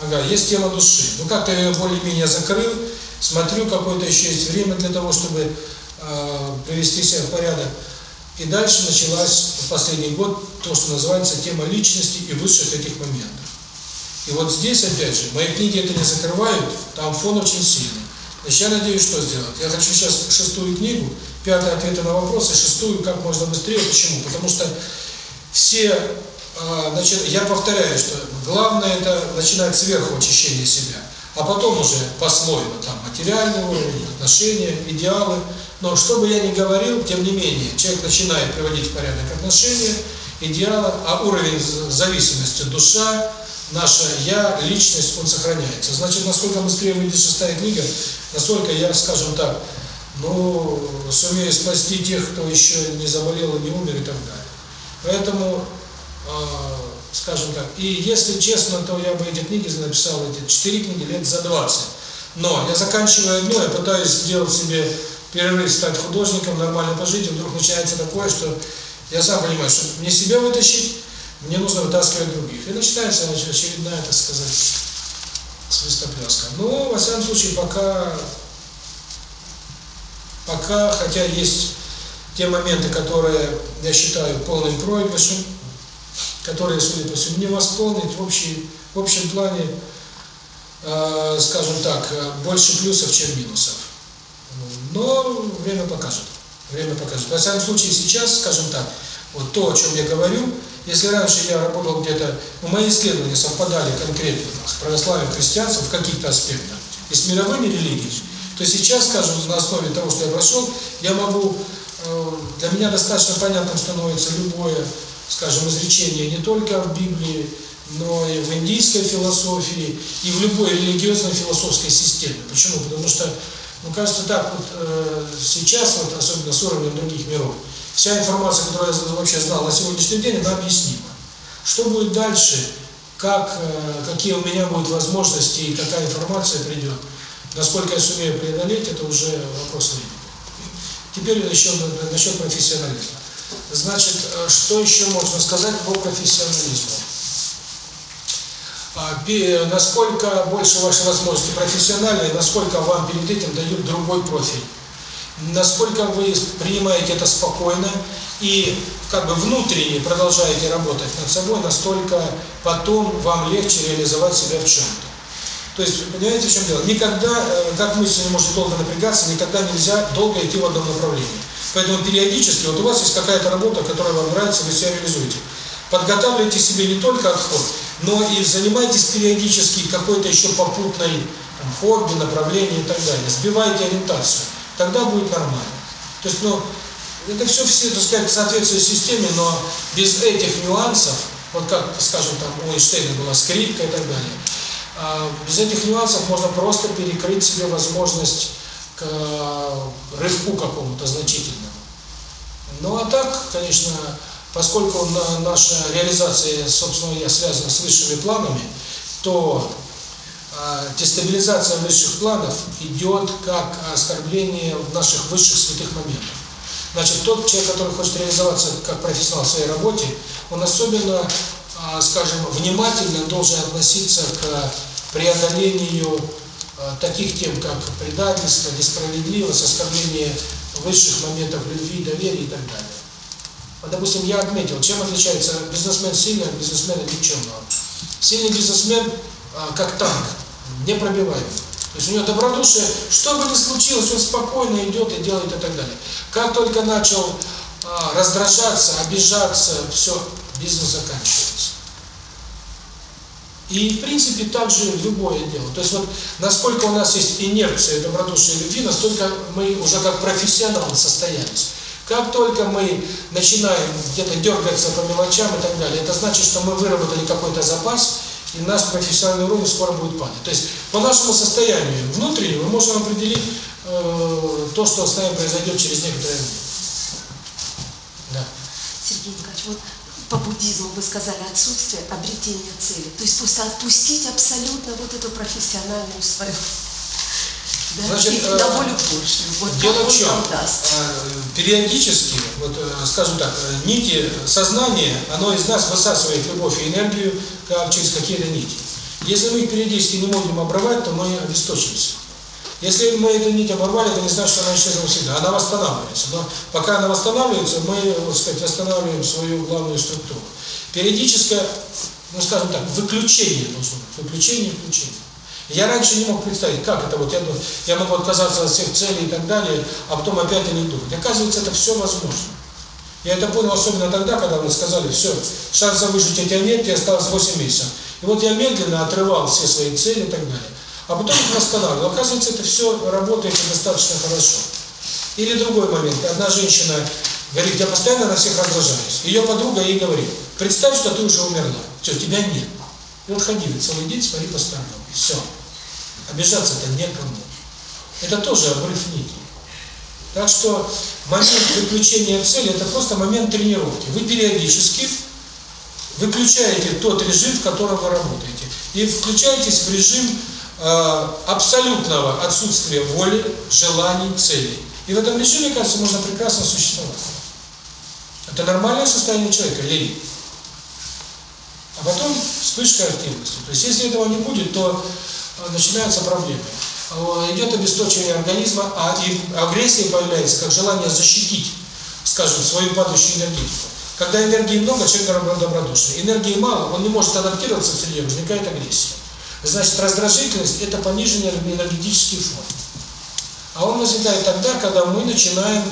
Ага, есть тема души. Ну как-то я ее более-менее закрыл, смотрю, какое-то еще есть время для того, чтобы а, привести себя в порядок. И дальше началась в последний год то, что называется тема личности и высших этих моментов. И вот здесь, опять же, мои книги это не закрывают, там фон очень сильный. Значит, я надеюсь, что сделать? Я хочу сейчас шестую книгу, пятые ответы на вопросы, шестую как можно быстрее. Почему? Потому что все, значит, я повторяю, что главное это начинать сверху очищение себя, а потом уже послойно, там, материальный уровень, отношения, идеалы – но что бы я ни говорил, тем не менее, человек начинает приводить в порядок отношения, идеала, а уровень зависимости душа, наша я, личность, он сохраняется. Значит, насколько быстрее выйдет шестая книга, настолько я, скажем так, ну, сумею спасти тех, кто еще не заболел и не умер и так далее. Поэтому, э, скажем так, и если честно, то я бы эти книги написал, эти четыре книги лет за 20. Но я заканчиваю одно, я пытаюсь сделать себе перерыв стать художником, нормально пожить, и а вдруг начинается такое, что я сам понимаю, что мне себя вытащить, мне нужно вытаскивать других. И начинается значит, очередная, так сказать, свистопляска. Но, во всяком случае, пока, пока, хотя есть те моменты, которые я считаю полным проигрышем, которые, судя по всему, не восполнит в, общей, в общем плане, э, скажем так, э, больше плюсов, чем минусов. Но время покажет. Время покажет. Во всяком случае, сейчас, скажем так, вот то, о чем я говорю, если раньше я работал где-то, ну, мои исследования совпадали конкретно с православием христианством в каких-то аспектах, и с мировыми религиями, то сейчас, скажем, на основе того, что я прошел, я могу, э, для меня достаточно понятным становится любое, скажем, изречение не только в Библии, но и в индийской философии, и в любой религиозной философской системе. Почему? Потому что ну, кажется так, вот э, сейчас, вот, особенно с уровнем других миров, вся информация, которую я вообще знал на сегодняшний день, она объяснима. Что будет дальше, как, э, какие у меня будут возможности и какая информация придет, насколько я сумею преодолеть, это уже вопрос времени. Теперь еще насчет профессионализма. Значит, э, что еще можно сказать по профессионализму? насколько больше ваши возможности профессиональные, насколько вам перед этим дают другой профиль, насколько вы принимаете это спокойно и как бы внутренне продолжаете работать над собой, настолько потом вам легче реализовать себя в чем-то. То есть, понимаете, в чем дело? Никогда, э, как мысль не может долго напрягаться, никогда нельзя долго идти в одном направлении. Поэтому периодически, вот у вас есть какая-то работа, которая вам нравится, вы себя реализуете. Подготавливайте себе не только отход, но и занимайтесь периодически какой-то еще попутной там, хобби, направление и так далее. Сбивайте ориентацию, тогда будет нормально. То есть, ну, это все, все так сказать, соответствует системе, но без этих нюансов, вот как, скажем, там у Эйнштейна была скрипка и так далее, а, без этих нюансов можно просто перекрыть себе возможность к э, рывку какому-то значительному. Ну а так, конечно, поскольку наша реализация, собственно говоря, связана с высшими планами, то а, дестабилизация высших планов идет как оскорбление наших высших святых моментов. Значит, тот человек, который хочет реализоваться как профессионал в своей работе, он особенно, а, скажем, внимательно должен относиться к преодолению а, таких тем, как предательство, несправедливость, оскорбление высших моментов любви, доверия и так далее допустим, я отметил, чем отличается бизнесмен сильный от бизнесмена никчемного. Сильный бизнесмен, а, как танк, не пробивает. То есть у него добродушие, что бы ни случилось, он спокойно идет и делает и так далее. Как только начал а, раздражаться, обижаться, все, бизнес заканчивается. И, в принципе, так же любое дело. То есть вот насколько у нас есть инерция добродушие и любви, настолько мы уже как профессионалы состоялись. Как только мы начинаем где-то дергаться по мелочам и так далее, это значит, что мы выработали какой-то запас, и наш профессиональный уровень скоро будет падать. То есть по нашему состоянию внутреннему мы можем определить э, то, что с нами произойдет через некоторое время. Да. Сергей Николаевич, вот по буддизму вы сказали отсутствие обретения цели. То есть просто отпустить абсолютно вот эту профессиональную свою Э, дело в чем? А, периодически, вот, э, скажу так, э, нити сознания, оно из нас высасывает любовь и энергию как через какие-то нити. Если мы их периодически не можем обрывать, то мы обесточимся. Если мы эту нить оборвали, то не значит, что она исчезла всегда. Она восстанавливается. Но пока она восстанавливается, мы, вот сказать, восстанавливаем свою главную структуру. Периодическое, ну скажем так, выключение должно быть. Выключение, включение. Я раньше не мог представить, как это вот я, я могу отказаться от всех целей и так далее, а потом опять они идут. Оказывается, это все возможно. Я это понял особенно тогда, когда мне сказали, все, шанса выжить у тебя нет, тебе осталось 8 месяцев. И вот я медленно отрывал все свои цели и так далее. А потом их восстанавливал. Оказывается, это все работает достаточно хорошо. Или другой момент. Одна женщина говорит, я постоянно на всех раздражаюсь. Ее подруга ей говорит, представь, что ты уже умерла. Все, тебя нет. И вот ходи, целый день смотри по сторонам. Все. Обижаться-то некому. Это тоже обрыв-нити. Так что момент выключения цели – это просто момент тренировки. Вы периодически выключаете тот режим, в котором вы работаете. И включаетесь в режим э, абсолютного отсутствия воли, желаний, целей. И в этом режиме, кажется, можно прекрасно существовать. Это нормальное состояние человека, лень потом вспышка активности. То есть если этого не будет, то начинаются проблемы. Идет обесточивание организма, а агрессия появляется как желание защитить, скажем, свою падающую энергетику. Когда энергии много, человек добродушный. Энергии мало, он не может адаптироваться к среде, возникает агрессия. Значит, раздражительность – это пониженный энергетический фон. А он возникает тогда, когда мы начинаем,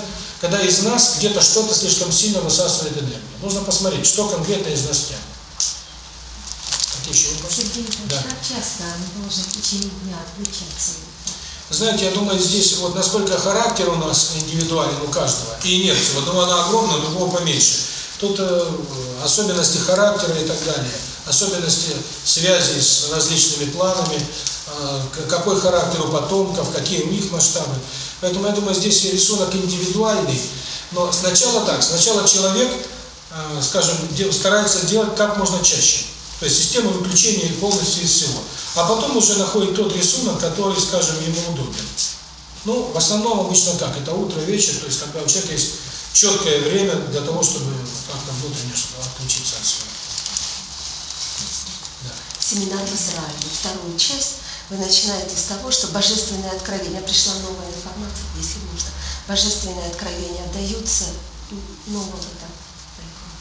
когда из нас где-то что-то слишком сильно высасывает энергию. Нужно посмотреть, что конкретно из нас тянет. Знаете, я думаю, здесь вот насколько характер у нас индивидуален у каждого, и нет, вот, одного она огромна, другого поменьше. Тут э, особенности характера и так далее, особенности связи с различными планами, э, какой характер у потомков, какие у них масштабы. Поэтому я думаю, здесь рисунок индивидуальный, но сначала так, сначала человек, э, скажем, дел, старается делать как можно чаще. То есть система выключения полностью из всего. А потом уже находит тот рисунок, который, скажем, ему удобен. Ну, в основном обычно так, это утро, вечер, то есть когда у человека есть четкое время для того, чтобы как-то внутренне что отключиться от всего. Да. Семинар в Израиле, вторую часть. Вы начинаете с того, что божественное откровение, пришла новая информация, если можно. божественное откровение отдаются нового ну, ну, там.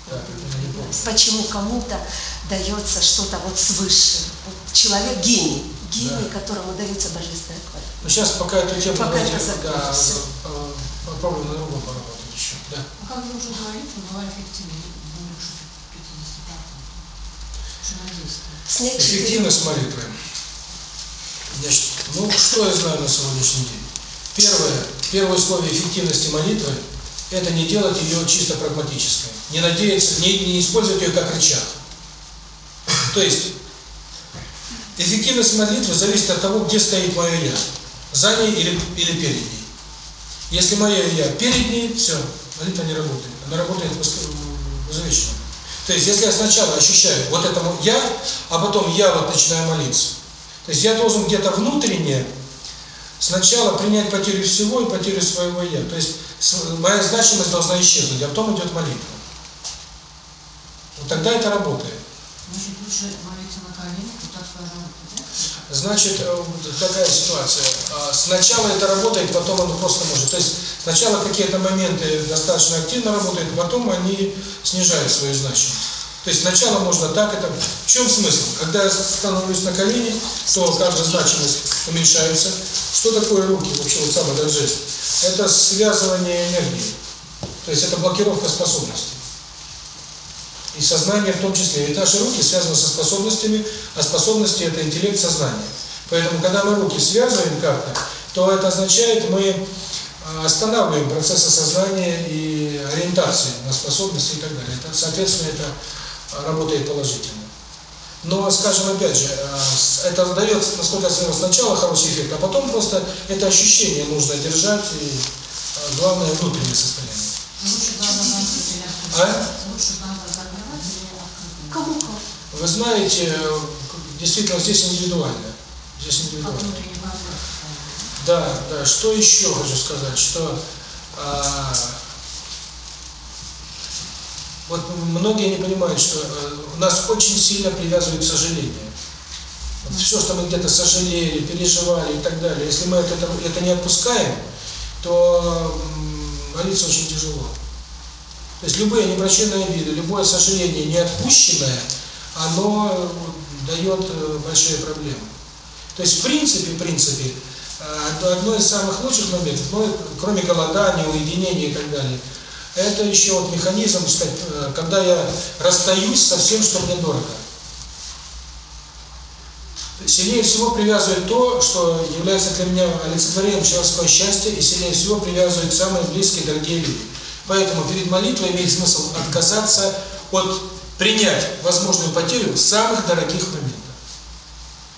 Да, Почему кому-то дается что-то вот свыше. Вот человек гений, гений, да. которому дается божественная квалификация. Но ну, сейчас пока эту тему пока давайте, это да, все. попробуем на другом поработать еще. Да. Ну, как вы уже говорите, была эффективнее, больше 50%. Эффективность молитвы. Значит, ну, что я знаю на сегодняшний день? Первое, первое условие эффективности молитвы – это не делать ее чисто прагматической, не надеяться, не, не использовать ее как рычаг. То есть эффективность молитвы зависит от того, где стоит мое «я», за ней или, или перед ней. Если мое «я» перед ней, все, молитва не работает. Она работает возвышенно. То есть, если я сначала ощущаю вот этому «я», а потом «я» вот начинаю молиться. То есть, я должен где-то внутренне сначала принять потерю всего и потерю своего «я». То есть, моя значимость должна исчезнуть, а потом идет молитва. Вот тогда это работает. Значит, э, такая ситуация. А, сначала это работает, потом оно просто может. То есть сначала какие-то моменты достаточно активно работают, потом они снижают свою значимость. То есть сначала можно так это... В чем смысл? Когда я становлюсь на колени, то каждая значимость уменьшается. Что такое руки? Вообще вот сам жест. Это связывание энергии. То есть это блокировка способностей и сознание в том числе. И наши руки связаны со способностями, а способности – это интеллект сознания. Поэтому, когда мы руки связываем как-то, то это означает, мы а, останавливаем процессы сознания и ориентации на способности и так далее. Это, соответственно, это работает положительно. Но, скажем, опять же, а, это дает, насколько я понимаю, сначала хороший эффект, а потом просто это ощущение нужно держать, и а, главное – внутреннее состояние. Лучше главное – А? Лучше главное вы знаете, действительно здесь индивидуально. Здесь индивидуально. Да, да. Что еще хочу сказать, что а, вот многие не понимают, что а, у нас очень сильно привязывают сожаление. Вот все, что мы где-то сожалели, переживали и так далее. Если мы это, это не отпускаем, то молиться очень тяжело. То есть любые непроченные обиды, любое сожаление неотпущенное, оно дает э, большие проблемы. То есть в принципе, в принципе, э, одно из самых лучших моментов, ну, кроме голодания, уединения и так далее, это еще вот механизм, сказать, э, когда я расстаюсь со всем, что мне дорого. Сильнее всего привязывает то, что является для меня олицетворением человеческого счастья, и сильнее всего привязывает самые близкие, дорогие люди. Поэтому перед молитвой имеет смысл отказаться от принять возможную потерю самых дорогих моментов.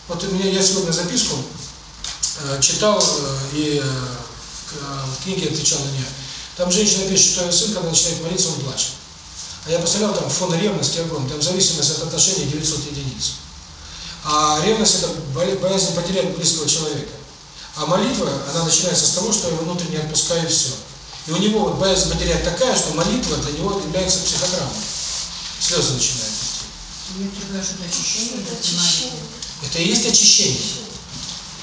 Вот у меня я сегодня записку э, читал э, и э, э, в книге отвечал на нее. Там женщина пишет, что ее сын, когда начинает молиться, он плачет. А я поставлял там фон ревности огромный, там зависимость от отношений 900 единиц. А ревность – это боязнь потерять близкого человека. А молитва, она начинается с того, что я внутренне отпускаю все. Ну, и у него вот боязнь потерять такая, что молитва для него является психотравмой. Слезы начинают идти. Это и есть очищение.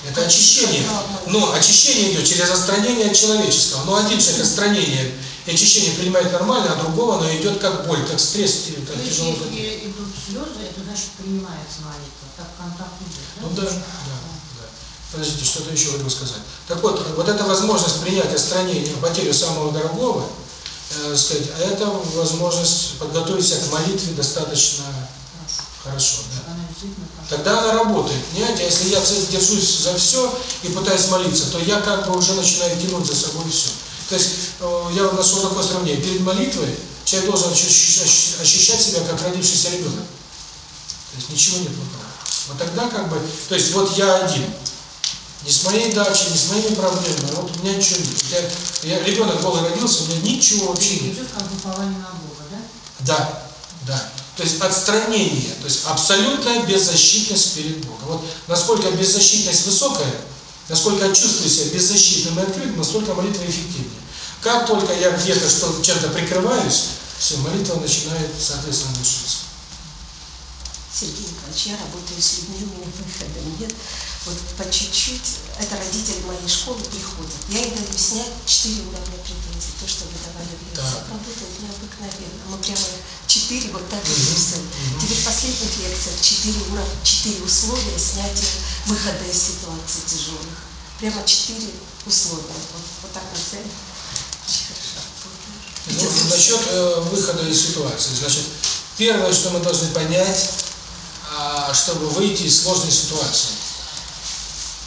Это очищение. Но очищение идет через отстранение от человеческого. Но один человек отстранение и очищение принимает нормально, а другого оно идет как боль, как стресс, как тяжело. Если идут слезы, это значит принимается молитва, так контакт идет. Ну да. да. Подождите, что-то еще хотел сказать. Так вот, вот эта возможность принять отстранение, потерю самого дорогого, э, сказать, а это возможность подготовиться к молитве достаточно хорошо. Да? Тогда она работает. Понимаете, а если я держусь за все и пытаюсь молиться, то я как бы уже начинаю тянуть за собой все. То есть э, я нашел такое сравнение. Перед молитвой человек должен ощущать себя как родившийся ребенок. То есть ничего нет вокруг. Вот тогда как бы, то есть вот я один. Не с моей дачи, не с моими проблемами. Вот у меня ничего нет. Я, я ребенок голый родился, у меня ничего вообще нет. Идет как упование на Бога, да? Да, да. То есть отстранение, то есть абсолютная беззащитность перед Богом. Вот насколько беззащитность высокая, насколько я чувствую себя беззащитным и открытым, настолько молитва эффективнее. Как только я где-то что-то чем-то прикрываюсь, все, молитва начинает, соответственно, лишиться. Сергей, Сергеенко, я работаю с людьми, выхода нет. Вот по чуть-чуть, это родители моей школы приходят. Я им объясняю четыре уровня претензий, то, что вы давали в лекции. Работает необыкновенно. Мы прямо четыре вот так и рисуем. Теперь в последних лекциях четыре уровня, четыре условия снятия выхода из ситуации тяжелых. Прямо четыре условия. Вот, вот так вот цель. Ну, насчет э, выхода из ситуации. Значит, первое, что мы должны понять, чтобы выйти из сложной ситуации.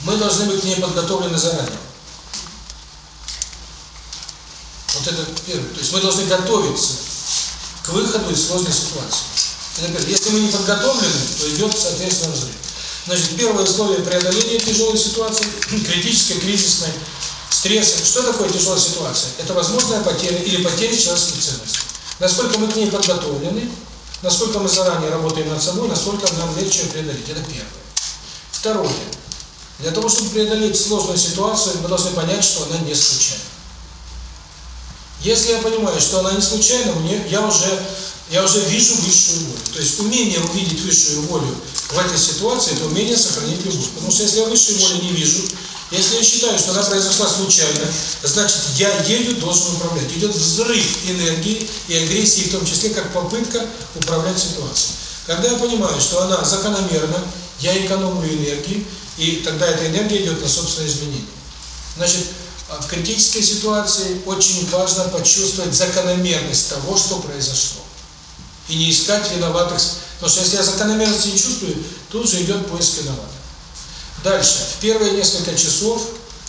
Мы должны быть к ней подготовлены заранее. Вот это первое. То есть мы должны готовиться к выходу из сложной ситуации. Например, если мы не подготовлены, то идет, соответственно, разрыв. Значит, первое условие преодоления тяжелой ситуации, критической, кризисной, стресса. Что такое тяжелая ситуация? Это возможная потеря или потеря человеческой ценности. Насколько мы к ней подготовлены, Насколько мы заранее работаем над собой, насколько нам легче преодолеть. Это первое. Второе. Для того, чтобы преодолеть сложную ситуацию, мы должны понять, что она не случайна. Если я понимаю, что она не случайна, мне, я, уже, я уже вижу высшую волю. То есть умение увидеть высшую волю в этой ситуации – это умение сохранить любовь. Потому что если я высшую волю не вижу, если я считаю, что она произошла случайно, значит, я ею должен управлять. Идет взрыв энергии и агрессии, в том числе, как попытка управлять ситуацией. Когда я понимаю, что она закономерна, я экономлю энергию, и тогда эта энергия идет на собственное изменение. Значит, а в критической ситуации очень важно почувствовать закономерность того, что произошло. И не искать виноватых. Потому что если я закономерности не чувствую, тут же идет поиск виноватых. Дальше. В первые несколько часов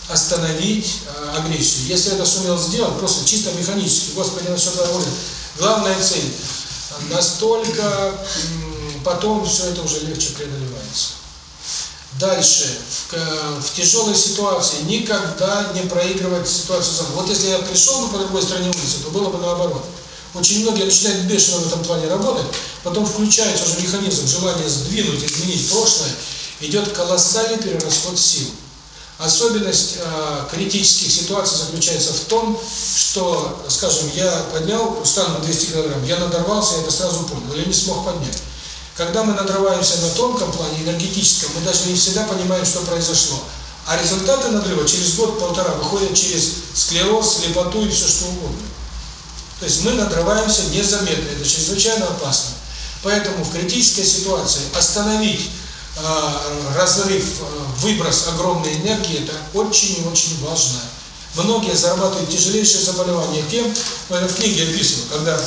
остановить э, агрессию. Если это сумел сделать, просто чисто механически, Господи, на все доволен. Главная цель. Настолько потом все это уже легче преодолевается. Дальше. В, в тяжелой ситуации никогда не проигрывать ситуацию заново. Вот если я пришел бы по другой стороне улицы, то было бы наоборот. Очень многие начинают бешено в этом плане работать, потом включается уже механизм желания сдвинуть, изменить прошлое, идет колоссальный перерасход сил. Особенность э, критических ситуаций заключается в том, что, скажем, я поднял устан на 200 килограмм, я надорвался, я это сразу понял, или не смог поднять. Когда мы надрываемся на тонком плане, энергетическом, мы даже не всегда понимаем, что произошло. А результаты надрыва через год-полтора выходят через склероз, слепоту и все что угодно. То есть мы надрываемся незаметно, это чрезвычайно опасно. Поэтому в критической ситуации остановить разрыв, выброс огромной энергии, это очень и очень важно. Многие зарабатывают тяжелейшие заболевания тем, но это в книге описано, когда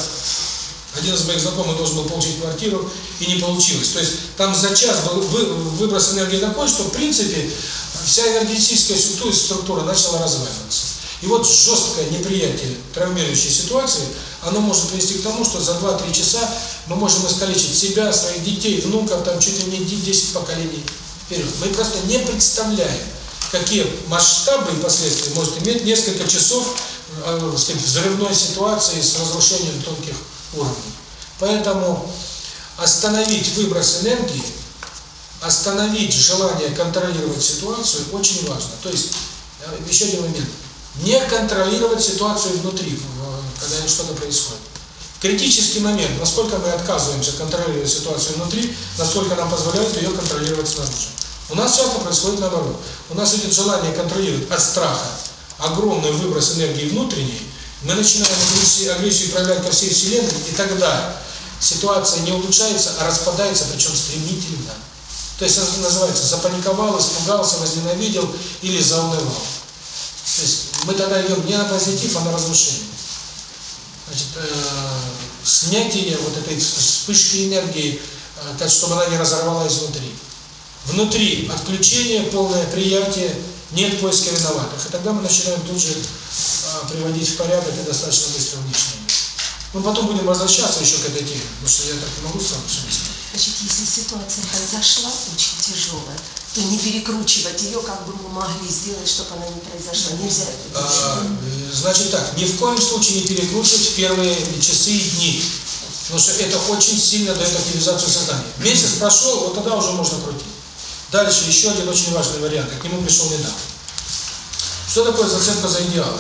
один из моих знакомых должен был получить квартиру и не получилось. То есть там за час был выброс энергии такой, что в принципе вся энергетическая структура начала разваливаться. И вот жесткое неприятие травмирующей ситуации, оно может привести к тому, что за 2-3 часа мы можем искалечить себя, своих детей, внуков, там чуть ли не 10 поколений вперед. Мы просто не представляем, какие масштабы и последствия может иметь несколько часов э, э, сказать, взрывной ситуации с разрушением тонких уровней. Поэтому остановить выброс энергии, остановить желание контролировать ситуацию очень важно. То есть, э, еще один момент – не контролировать ситуацию внутри, когда что-то происходит. Критический момент, насколько мы отказываемся контролировать ситуацию внутри, насколько нам позволяют ее контролировать снаружи. У нас часто происходит наоборот. У нас идет желание контролировать от страха, огромный выброс энергии внутренней, мы начинаем агрессию, агрессию проявлять ко всей Вселенной, и тогда ситуация не улучшается, а распадается, причем стремительно. То есть называется «запаниковал, испугался, возненавидел или заунывал». То есть мы тогда идем не на позитив, а на разрушение. Значит, э, снятие вот этой вспышки энергии, э, так, чтобы она не разорвалась изнутри. Внутри отключение, полное приятие, нет поиска виноватых. И тогда мы начинаем тут же э, приводить в порядок и достаточно быстро внешнее. Мы потом будем возвращаться еще к этой теме, потому что я так не могу сам все. Значит, если ситуация произошла, очень тяжелая, то не перекручивать ее, как бы мы могли сделать, чтобы она не произошла. Нельзя это а, Значит так, ни в коем случае не перекручивать первые часы и дни. Потому что это очень сильно дает активизацию сознания. Месяц прошел, вот тогда уже можно крутить. Дальше еще один очень важный вариант, к нему пришел недавно. Что такое зацепка за идеалы?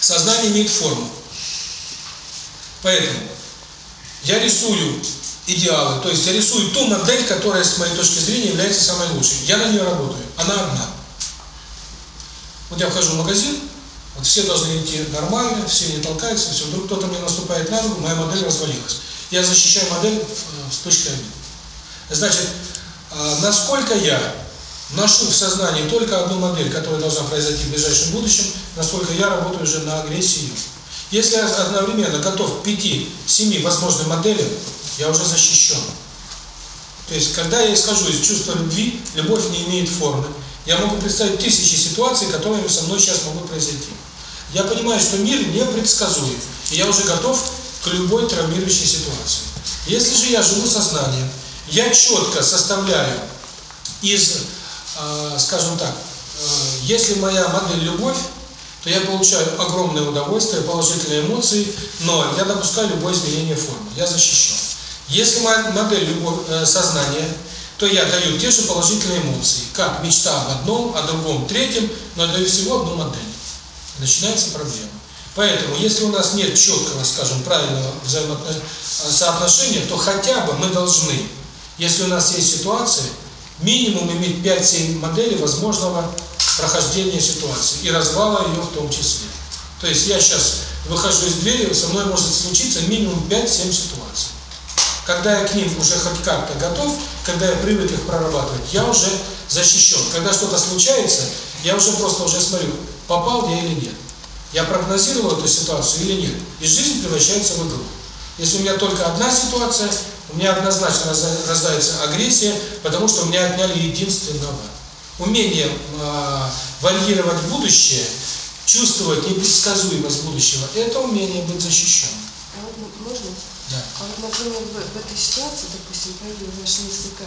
Сознание имеет форму. Поэтому я рисую идеалы, то есть я рисую ту модель, которая с моей точки зрения является самой лучшей. Я на нее работаю, она одна. Вот я вхожу в магазин, вот все должны идти нормально, все не толкаются, все. Вдруг кто-то мне наступает на ногу, моя модель развалилась. Я защищаю модель э, с точки зрения. Значит, э, насколько я ношу в сознании только одну модель, которая должна произойти в ближайшем будущем, насколько я работаю уже на агрессию. Если я одновременно готов к 5, 7 возможным моделям, я уже защищен. То есть, когда я исхожу из чувства любви, любовь не имеет формы. Я могу представить тысячи ситуаций, которые со мной сейчас могут произойти. Я понимаю, что мир непредсказуем, и я уже готов к любой травмирующей ситуации. Если же я живу сознанием, я четко составляю из, э, скажем так, э, если моя модель любовь, то я получаю огромное удовольствие, положительные эмоции, но я допускаю любое изменение формы, я защищен. Если моя модель э, сознания, то я даю те же положительные эмоции, как мечта об одном, о другом, третьем, но даю всего одну модель. Начинается проблема. Поэтому, если у нас нет четкого, скажем, правильного э, соотношения, то хотя бы мы должны, если у нас есть ситуации, минимум иметь 5-7 моделей возможного прохождения ситуации и развала ее в том числе. То есть я сейчас выхожу из двери, со мной может случиться минимум 5-7 ситуаций. Когда я к ним уже хоть как-то готов, когда я привык их прорабатывать, я уже защищен. Когда что-то случается, я уже просто уже смотрю, попал я или нет. Я прогнозировал эту ситуацию или нет. И жизнь превращается в игру. Если у меня только одна ситуация, у меня однозначно рождается агрессия, потому что у меня отняли единственного. Умение э, варьировать будущее, чувствовать непредсказуемость будущего, это умение быть защищенным. А вот можно? Да. А например, в, в этой ситуации, допустим, появилось несколько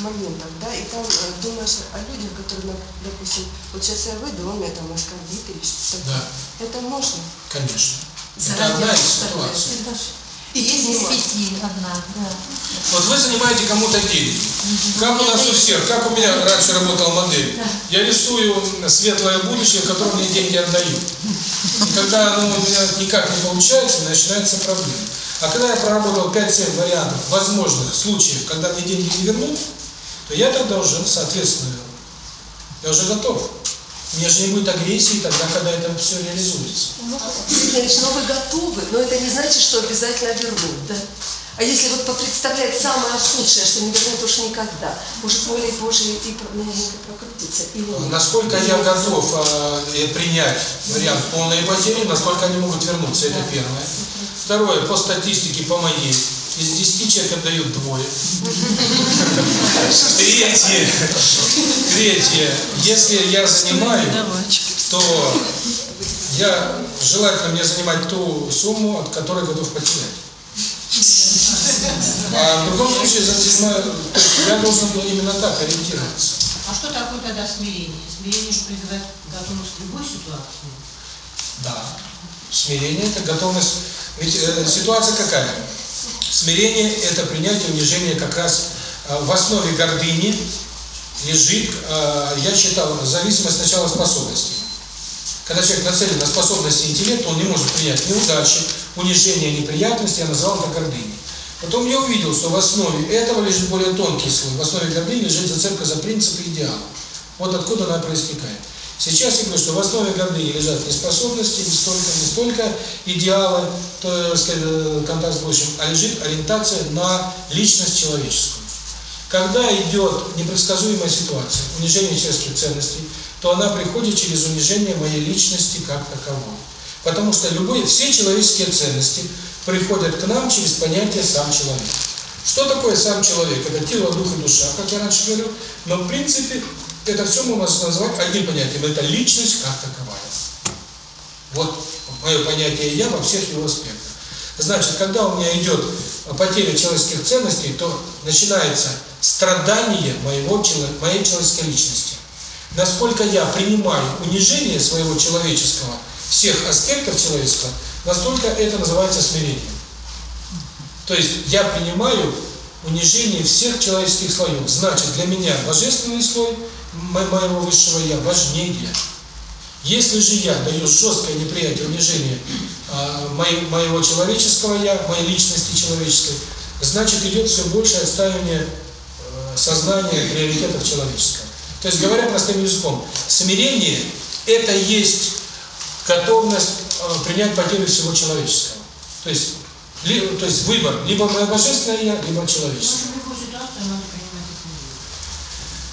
моментов, да, и там э, думаешь о людях, которые, допустим, вот сейчас я выйду, он меня там оскорбит или что-то. Да. Это можно? Конечно. Заранее это одна из ситуаций. И из пяти одна. Вот вы занимаете кому-то деньги. Как у нас у всех, как у меня раньше работал модель. Я рисую светлое будущее, в котором мне деньги отдают. И когда оно у меня никак не получается, начинается проблема. А когда я проработал 5-7 вариантов возможных случаев, когда мне деньги не вернут, то я тогда уже, соответственно, я уже готов внешней будет агрессии тогда, когда это все реализуется. Ну, конечно, вы готовы, но это не значит, что обязательно вернут, да? А если вот представлять самое худшее, что не вернут уж никогда, может воля Божия и маленько ну, прокрутится? Насколько я готов э, э, принять вариант полной потери, насколько они могут вернуться, это первое. Второе, по статистике, по моей, из десяти человек двое. Третье. Третье. Если я занимаю, то я желательно мне занимать ту сумму, от которой готов потерять. А в другом случае занимаю, я должен был именно так ориентироваться. А что такое тогда смирение? Смирение же призывает готовность к любой ситуации. Да. Смирение – это готовность. Ведь э, ситуация какая? Смирение – это принятие унижения как раз э, в основе гордыни лежит, э, я читал, зависимость сначала способностей. Когда человек нацелен на способности интеллекта, он не может принять неудачи, унижение, неприятности, я назвал это гордыней. Потом я увидел, что в основе этого лежит более тонкий слой, в основе гордыни лежит зацепка за принципы идеала. Вот откуда она проистекает. Сейчас я говорю, что в основе гордыни лежат не способности, не столько, не столько идеалы, то, сказать, э, контакт с будущим, а лежит ориентация на личность человеческую. Когда идет непредсказуемая ситуация, унижение человеческих ценностей, то она приходит через унижение моей личности как таковой. Потому что любые, все человеческие ценности приходят к нам через понятие «сам человек». Что такое сам человек? Это тело, дух и душа, как я раньше говорил, но в принципе это все мы можем назвать одним понятием. Это личность как таковая. Вот мое понятие «я» во всех его аспектах. Значит, когда у меня идет потеря человеческих ценностей, то начинается страдание моего, моей человеческой личности. Насколько я принимаю унижение своего человеческого, всех аспектов человечества, настолько это называется смирением. То есть я принимаю унижение всех человеческих слоев. Значит, для меня божественный слой – моего высшего я важнее. Если же я даю жесткое неприятие, унижение а, моего человеческого я, моей личности человеческой, значит идет все большее отставание э, сознания приоритетов человеческого. То есть, говоря простым языком, смирение – это есть готовность э, принять потерю всего человеческого. То есть, то есть выбор – либо мое божественное я, либо человеческое.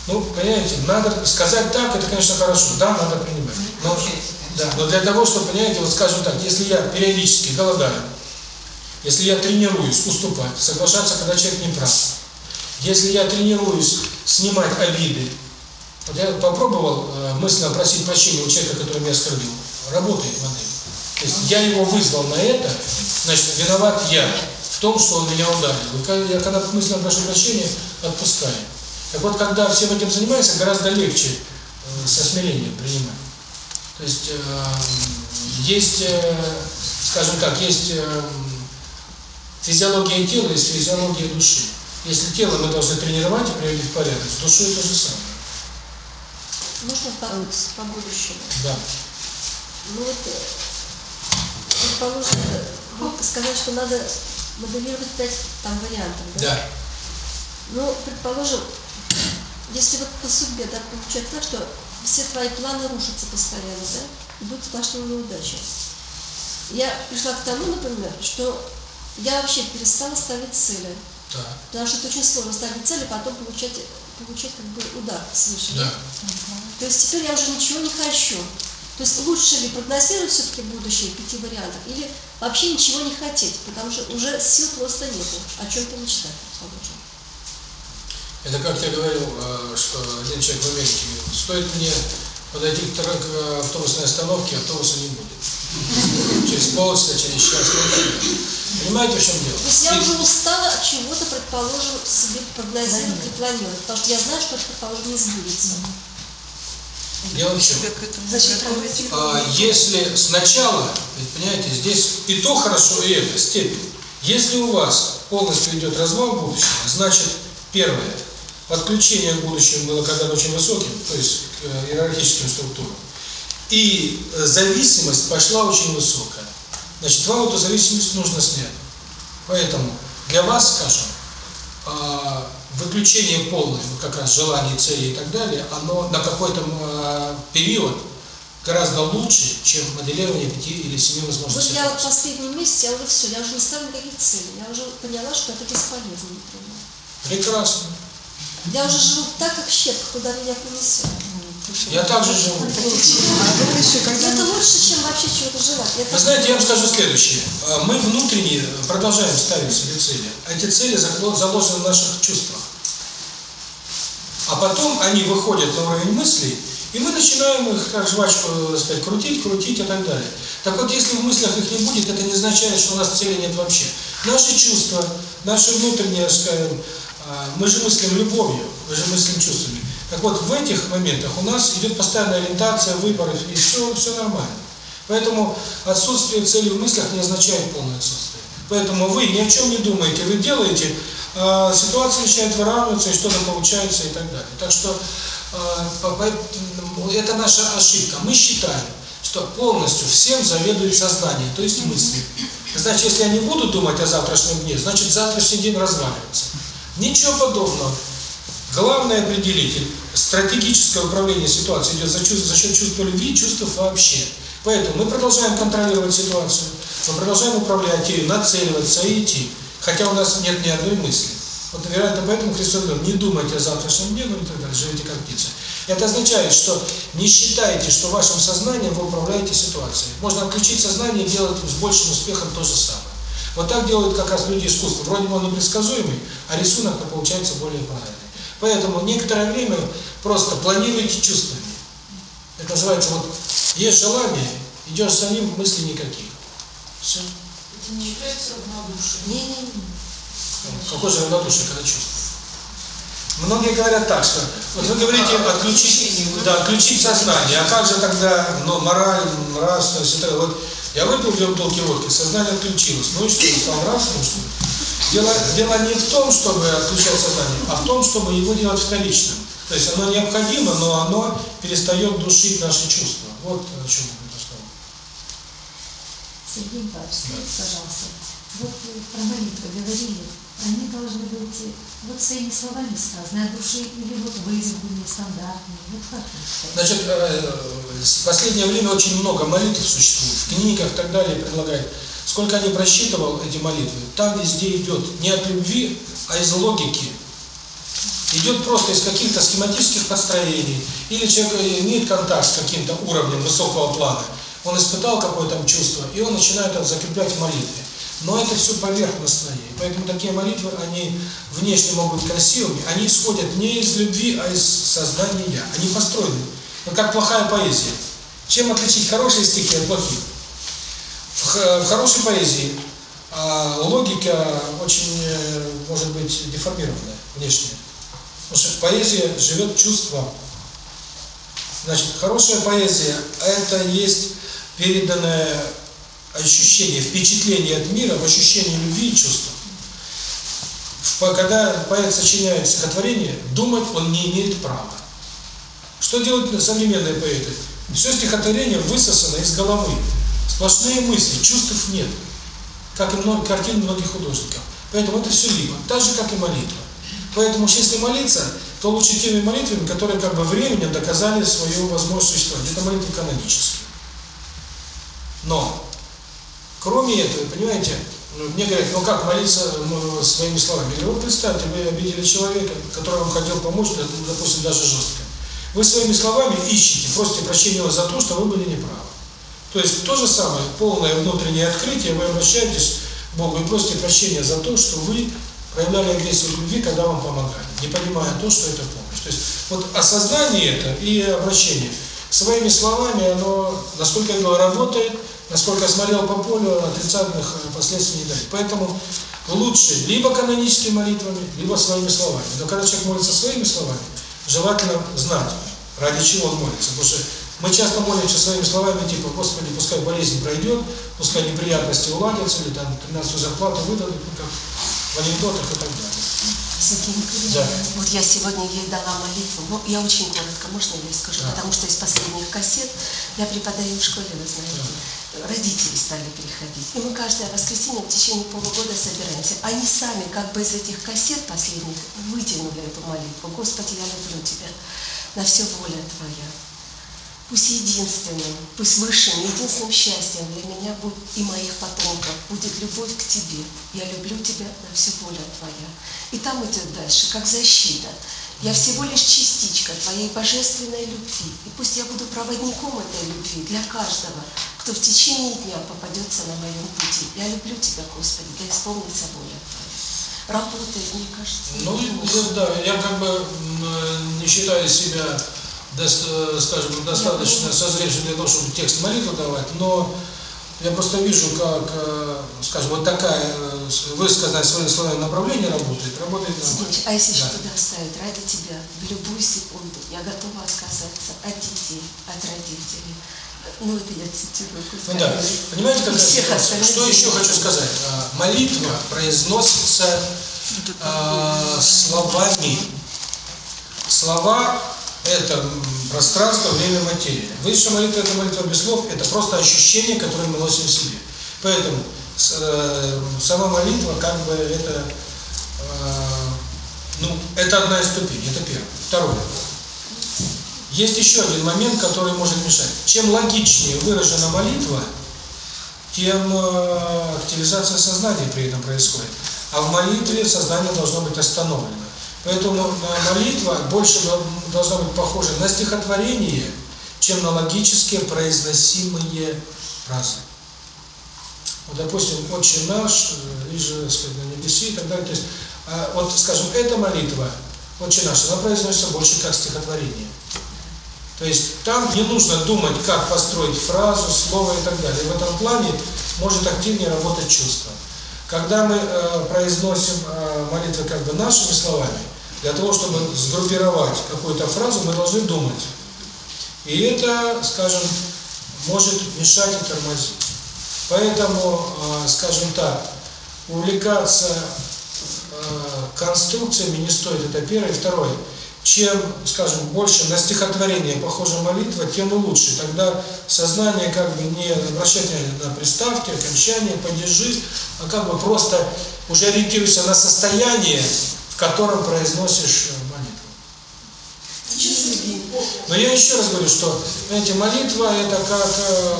Ну, понимаете, надо сказать так, это, конечно, хорошо. Да, надо принимать. Но, да, но для того, чтобы, понимаете, вот скажем так, если я периодически голодаю, если я тренируюсь уступать, соглашаться, когда человек не прав, если я тренируюсь снимать обиды, вот я попробовал э, мысленно просить прощения у человека, который меня оскорбил, работает модель. То есть я его вызвал на это, значит, виноват я в том, что он меня ударил. Я когда мысленно прошу прощения, отпускаю. Так вот, когда все этим занимаются, гораздо легче со смирением принимать. То есть, есть, скажем так, есть физиология тела, есть физиология души. Если тело мы должны тренировать и приводить в порядок, с душой то же самое. Можно вопрос по будущему? Да. Ну вот, предположим, вы сказать, что надо моделировать пять там вариантов, да? Да. Ну, предположим, если вот по судьбе так получается так, что все твои планы рушатся постоянно, да, и будет сплошные неудача. Я пришла к тому, например, что я вообще перестала ставить цели. Да. Потому что это очень сложно ставить цели, потом получать, получать как бы удар свыше. Да. То есть теперь я уже ничего не хочу. То есть лучше ли прогнозировать все-таки будущее пяти вариантов, или вообще ничего не хотеть, потому что уже сил просто нету, о чем ты мечтать. Это, как я говорил, что один человек в Америке, стоит мне подойти к автобусной остановке, автобуса не будет. Через полчаса, через час. Понимаете, в чем дело? То есть я уже устала от чего-то, предположим, себе прогнозировать и планировать, потому что я знаю, что это, предположим, не сбудется. Дело в чем? А, если сначала, понимаете, здесь и то хорошо, и это, степень. Если у вас полностью идет развал будущего, значит, первое – подключение в будущем было, когда очень высоким, то есть к иерархическим структурам. И зависимость пошла очень высокая. Значит, вам эту зависимость нужно снять. Поэтому для вас, скажем, выключение полное, как раз желаний, целей и так далее, оно на какой-то период гораздо лучше, чем моделирование пяти или семи возможностей. Вот я в последний месяц, я уже все, я уже не ставлю никаких цели, Я уже поняла, что это бесполезно, например. Прекрасно. Я уже живу так, как щепка, куда меня понесет. Я также живу. Это лучше, чем вообще чего-то желать. Вы знаете, я вам скажу следующее. Мы внутренние продолжаем ставить себе цели. Эти цели заложены в наших чувствах. А потом они выходят на уровень мыслей, и мы начинаем их, как жвачку, сказать, крутить, крутить и так далее. Так вот, если в мыслях их не будет, это не означает, что у нас цели нет вообще. Наши чувства, наши внутренние, скажем, мы же мыслим любовью, мы же мыслим чувствами. Так вот, в этих моментах у нас идет постоянная ориентация выборы и все, все нормально. Поэтому отсутствие цели в мыслях не означает полное отсутствие. Поэтому вы ни о чем не думаете, вы делаете, э, ситуация начинает выравниваться, и что-то получается и так далее. Так что э, это наша ошибка. Мы считаем, что полностью всем заведует сознание, то есть мысли. Значит, если я не буду думать о завтрашнем дне, значит завтрашний день разваливается. Ничего подобного. Главное определить, стратегическое управление ситуацией идет за, чувство, за счет чувства любви и чувств вообще. Поэтому мы продолжаем контролировать ситуацию, мы продолжаем управлять ею, нацеливаться и идти. Хотя у нас нет ни одной мысли. Вот, вероятно, поэтому Христос говорил, не думайте о завтрашнем дне, ну и так далее, живите как птица. Это означает, что не считайте, что вашим сознанием вы управляете ситуацией. Можно отключить сознание и делать с большим успехом то же самое. Вот так делают как раз люди искусства. Вроде бы он непредсказуемый, а рисунок-то получается более правильный. Поэтому некоторое время просто планируйте чувствами. Это называется, вот есть желание, идешь за ним, мысли никаких. Все. Это не является равнодушием. Не, не, не. Ну, какое же равнодушие, когда чувствуешь? Многие говорят так, что вот вы говорите а, отключить, да, отключить сознание, а как же тогда ну, мораль, нравственность, вот я выпил две долгие уроки, сознание отключилось, научился, стал разным. Дело, дело не в том, чтобы отключать сознание, а в том, чтобы его делать вторичным. То есть оно необходимо, но оно перестает душить наши чувства. Вот о чем мы сказал. Сергей Павлович, пожалуйста, вот про молитву говорили они должны быть вот своими словами сказаны, от души или вот вызваны нестандартные, вот как Значит, в последнее время очень много молитв существует, в книгах и так далее предлагают. Сколько я не просчитывал эти молитвы, там везде идет не от любви, а из логики. Идет просто из каких-то схематических построений. Или человек имеет контакт с каким-то уровнем высокого плана, он испытал какое-то чувство, и он начинает закреплять в молитве. Но это все поверхностное. Поэтому такие молитвы, они внешне могут красивыми. Они исходят не из любви, а из создания «я». Они построены. Но как плохая поэзия. Чем отличить хорошие стихи от плохих? В, в хорошей поэзии а, логика очень, может быть, деформированная внешне. Потому что поэзия живет чувством. Значит, хорошая поэзия – это есть переданная ощущение, впечатление от мира в ощущении любви и чувства. Когда поэт сочиняет стихотворение, думать он не имеет права. Что делают современные поэты? Все стихотворение высосано из головы. Сплошные мысли, чувств нет. Как и много картин многих художников. Поэтому это все либо, так же, как и молитва. Поэтому, если молиться, то лучше теми молитвами, которые как бы временем доказали свое возможность существования. Это молитвы канонические. Но Кроме этого, понимаете, ну, мне говорят, ну как молиться ну, своими словами? Я говорю, представьте, вы обидели человека, который вам хотел помочь, ну, допустим, даже жестко. Вы своими словами ищете, просите прощения его за то, что вы были неправы. То есть то же самое, полное внутреннее открытие, вы обращаетесь к Богу и просите прощения за то, что вы проявляли агрессию любви, когда вам помогали, не понимая то, что это помощь. То есть вот осознание это и обращение своими словами, оно, насколько я говорю, работает – насколько я смотрел по полю, отрицательных э, последствий не дает. Поэтому лучше либо каноническими молитвами, либо своими словами. Но когда человек молится своими словами, желательно знать, ради чего он молится. Потому что мы часто молимся своими словами, типа, Господи, пускай болезнь пройдет, пускай неприятности уладятся, или там 13 зарплату выдадут, ну, как в анекдотах и так далее. Да. Вот я сегодня ей дала молитву, но я очень коротко, можно я ей скажу, да. потому что из последних кассет я преподаю в школе, вы знаете. Да родители стали приходить. И мы каждое воскресенье в течение полугода собираемся. Они сами как бы из этих кассет последних вытянули эту молитву. Господи, я люблю Тебя. На все воля Твоя. Пусть единственным, пусть высшим, единственным счастьем для меня будет и моих потомков будет любовь к Тебе. Я люблю Тебя на всю волю Твоя. И там идет дальше, как защита. Я всего лишь частичка Твоей божественной любви. И пусть я буду проводником этой любви для каждого, кто в течение дня попадется на моем пути. Я люблю Тебя, Господи, да исполнится воля Твоя. Работает, мне кажется. Ну, ну да, я как бы не считаю себя, скажем, достаточно созревшим для того, чтобы текст молитвы давать, но я просто вижу, как, скажем, вот такая, высказать свои слова направление работает, работает нормально. А если да. что-то оставить ради тебя, в любую секунду, я готова отказаться от детей, от родителей, да. Понимаете, как, что еще хочу сказать? Молитва произносится э, словами. Слова – это пространство, время, материя. Высшая молитва – это молитва без слов, это просто ощущение, которое мы носим в себе. Поэтому э, сама молитва, как бы это, э, ну, это одна из ступеней, это первое. Второе. Есть еще один момент, который может мешать. Чем логичнее выражена молитва, тем э, активизация сознания при этом происходит. А в молитве сознание должно быть остановлено. Поэтому э, молитва больше должна быть похожа на стихотворение, чем на логические произносимые фразы. Вот, допустим, «Отче наш», э, и же, сказать, «На небеси» и так далее. То есть, вот, скажем, эта молитва, «Отче наш», она произносится больше как стихотворение. То есть там не нужно думать, как построить фразу, слово и так далее. В этом плане может активнее работать чувство. Когда мы э, произносим э, молитвы как бы нашими словами, для того, чтобы сгруппировать какую-то фразу, мы должны думать. И это, скажем, может мешать и тормозить. Поэтому, э, скажем так, увлекаться э, конструкциями не стоит. Это первое. Второе чем, скажем, больше на стихотворение похожа молитва, тем лучше. Тогда сознание как бы не обращает на приставки, окончания, падежи, а как бы просто уже ориентируется на состояние, в котором произносишь э, молитву. Но я еще раз говорю, что, знаете, молитва это как, э,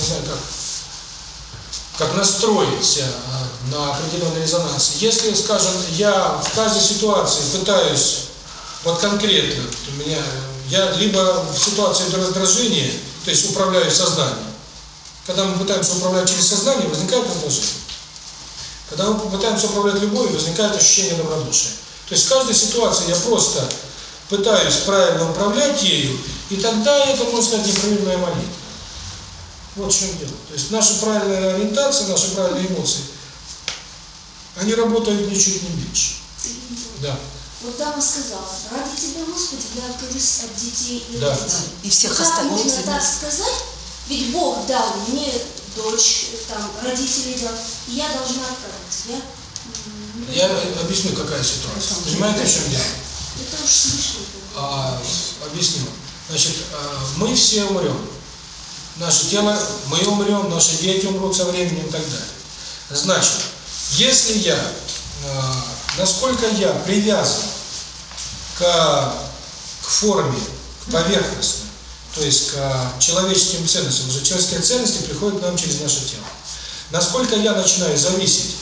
не знаю, как, как настроиться э, на определенный резонанс. Если, скажем, я в каждой ситуации пытаюсь вот конкретно у меня, я либо в ситуации раздражения, то есть управляю сознанием. Когда мы пытаемся управлять через сознание, возникает раздражение. Когда мы пытаемся управлять любовью, возникает ощущение добродушия. То есть в каждой ситуации я просто пытаюсь правильно управлять ею, и тогда это может стать неправильная молитва. Вот в чем дело. То есть наша правильная ориентация, наши правильные эмоции, они работают ничуть не меньше. Да. Вот Богдана сказала, ради тебя, Господи, я откажусь от детей и да. родителей. И всех как остальных. можно да. так сказать? Ведь Бог дал мне дочь, там, родителей дал, и я должна отказать, Я, я объясню, какая ситуация. Это Понимаете, в чем дело? Это уж смешно. А, объясню. Значит, мы все умрем. Наше тело, мы умрем, наши дети умрут со временем и так далее. Значит, если я насколько я привязан к, к форме, к поверхности, то есть к человеческим ценностям, уже человеческие ценности приходят к нам через наше тело. Насколько я начинаю зависеть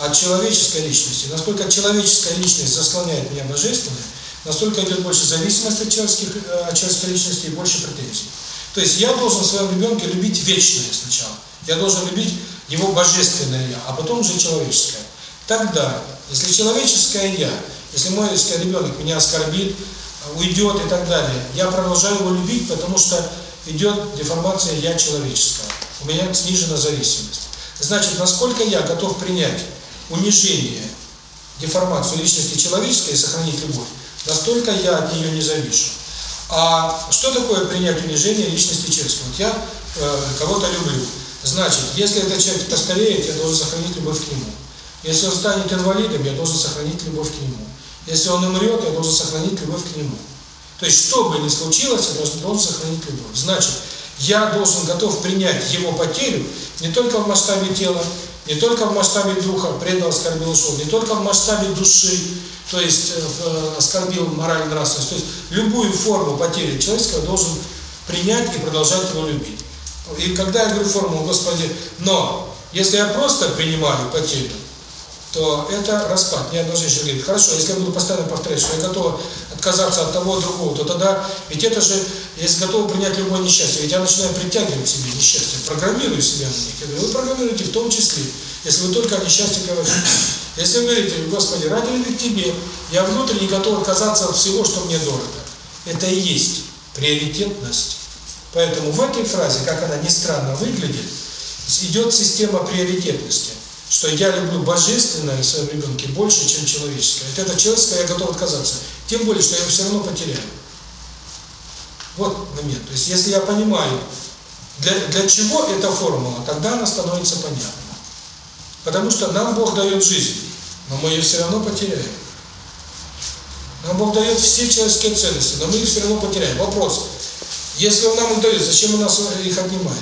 от человеческой личности, насколько человеческая личность заслоняет меня божественной, настолько идет больше зависимость от, человеческих, э, от человеческой личности и больше претензий. То есть я должен в своем ребенке любить вечное сначала. Я должен любить его божественное «я», а потом уже человеческое. Тогда если человеческое я, если мой если ребенок меня оскорбит, э, уйдет и так далее, я продолжаю его любить, потому что идет деформация я человеческого. У меня снижена зависимость. Значит, насколько я готов принять унижение, деформацию личности человеческой и сохранить любовь, настолько я от нее не завишу. А что такое принять унижение личности человеческой? Вот я э, кого-то люблю. Значит, если этот человек-то я должен сохранить любовь к нему. Если он станет инвалидом, я должен сохранить любовь к нему. Если он умрет, я должен сохранить любовь к нему. То есть, что бы ни случилось, я должен, должен сохранить любовь. Значит, я должен готов принять его потерю не только в масштабе тела, не только в масштабе духа, предал, оскорбил, ушел, не только в масштабе души, то есть э, э оскорбил морально нравственность. То есть любую форму потери человеческого должен принять и продолжать его любить. И когда я говорю форму, Господи, но если я просто принимаю потерю, то это распад. Не должен женщина говорит: хорошо, если я буду постоянно повторять, что я готова отказаться от того, другого, то тогда, ведь это же, если готова принять любое несчастье, ведь я начинаю притягивать себе несчастье, программирую себя на них. Вы программируете в том числе, если вы только о несчастье говорите. Если вы говорите, Господи, ради любви к Тебе, я внутренне готов отказаться от всего, что мне дорого. Это и есть приоритетность. Поэтому в этой фразе, как она ни странно выглядит, идет система приоритетности что я люблю божественное в своем ребенке больше, чем человеческое. От этого человеческое я готов отказаться. Тем более, что я его все равно потеряю. Вот момент. То есть, если я понимаю, для, для чего эта формула, тогда она становится понятна. Потому что нам Бог дает жизнь, но мы ее все равно потеряем. Нам Бог дает все человеческие ценности, но мы их все равно потеряем. Вопрос. Если Он нам их дает, зачем Он нас э, их отнимает?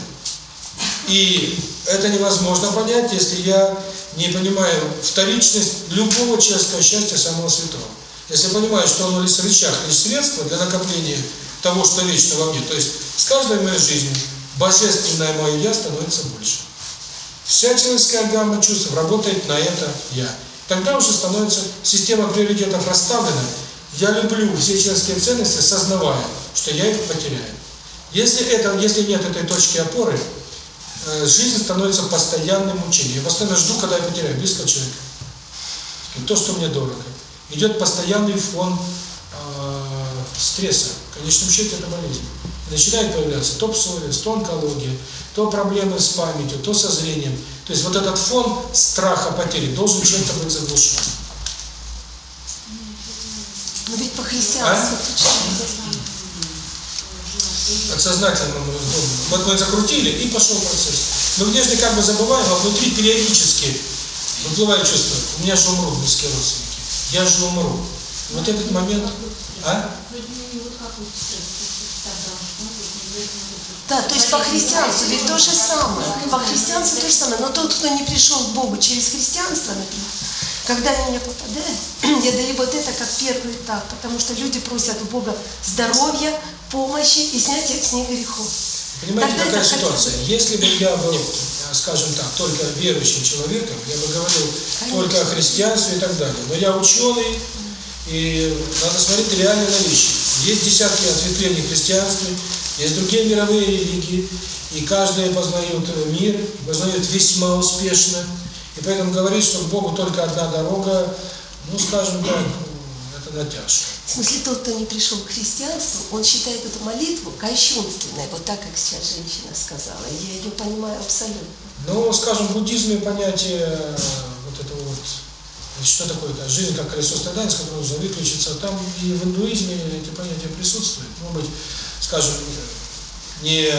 И это невозможно понять, если я не понимаю вторичность любого человеческого счастья самого святого. Если я понимаю, что оно лишь рычаг, лишь средство для накопления того, что вечно во мне, то есть с каждой моей жизнью божественное мое «я» становится больше. Вся человеческая гамма чувств работает на это «я». Тогда уже становится система приоритетов расставлена. Я люблю все человеческие ценности, сознавая, что я их потеряю. Если, это, если нет этой точки опоры – жизнь становится постоянным мучением. Я постоянно жду, когда я потеряю близкого человека. И то, что мне дорого. Идет постоянный фон э, стресса. Конечно, конечном это болезнь. Начинает появляться то псориаз, то онкология, то проблемы с памятью, то со зрением. То есть вот этот фон страха потери должен чем-то быть заглушен. Но ведь по-христианству а? сознательному Вот мы закрутили и пошел процесс. Но внешне как бы забываем, а внутри периодически выплывает чувство. У меня же умрут близкие родственники. Я же умру. Вот этот момент... А? Да, то есть по христианству ведь то же самое. По христианству то же самое. Но тот, кто не пришел к Богу через христианство, например, когда на меня попадает, я даю вот это как первый этап, потому что люди просят у Бога здоровья, помощи и снятия с грехов. Понимаете, Тогда какая ситуация? Хотим. Если бы я был, скажем так, только верующим человеком, я бы говорил Конечно. только о христианстве и так далее. Но я ученый, и надо смотреть реально на вещи. Есть десятки ответвлений христианства, есть другие мировые религии, и каждая познает мир, познает весьма успешно. И поэтому говорить, что к Богу только одна дорога, ну, скажем так, молодежь. В смысле, тот, кто не пришел к христианству, он считает эту молитву кощунственной, вот так, как сейчас женщина сказала. Я ее понимаю абсолютно. Ну, скажем, в буддизме понятие э, вот этого вот, что такое это, жизнь как колесо страдания, с которого нужно выключиться, там и в индуизме эти понятия присутствуют. Может быть, скажем, не,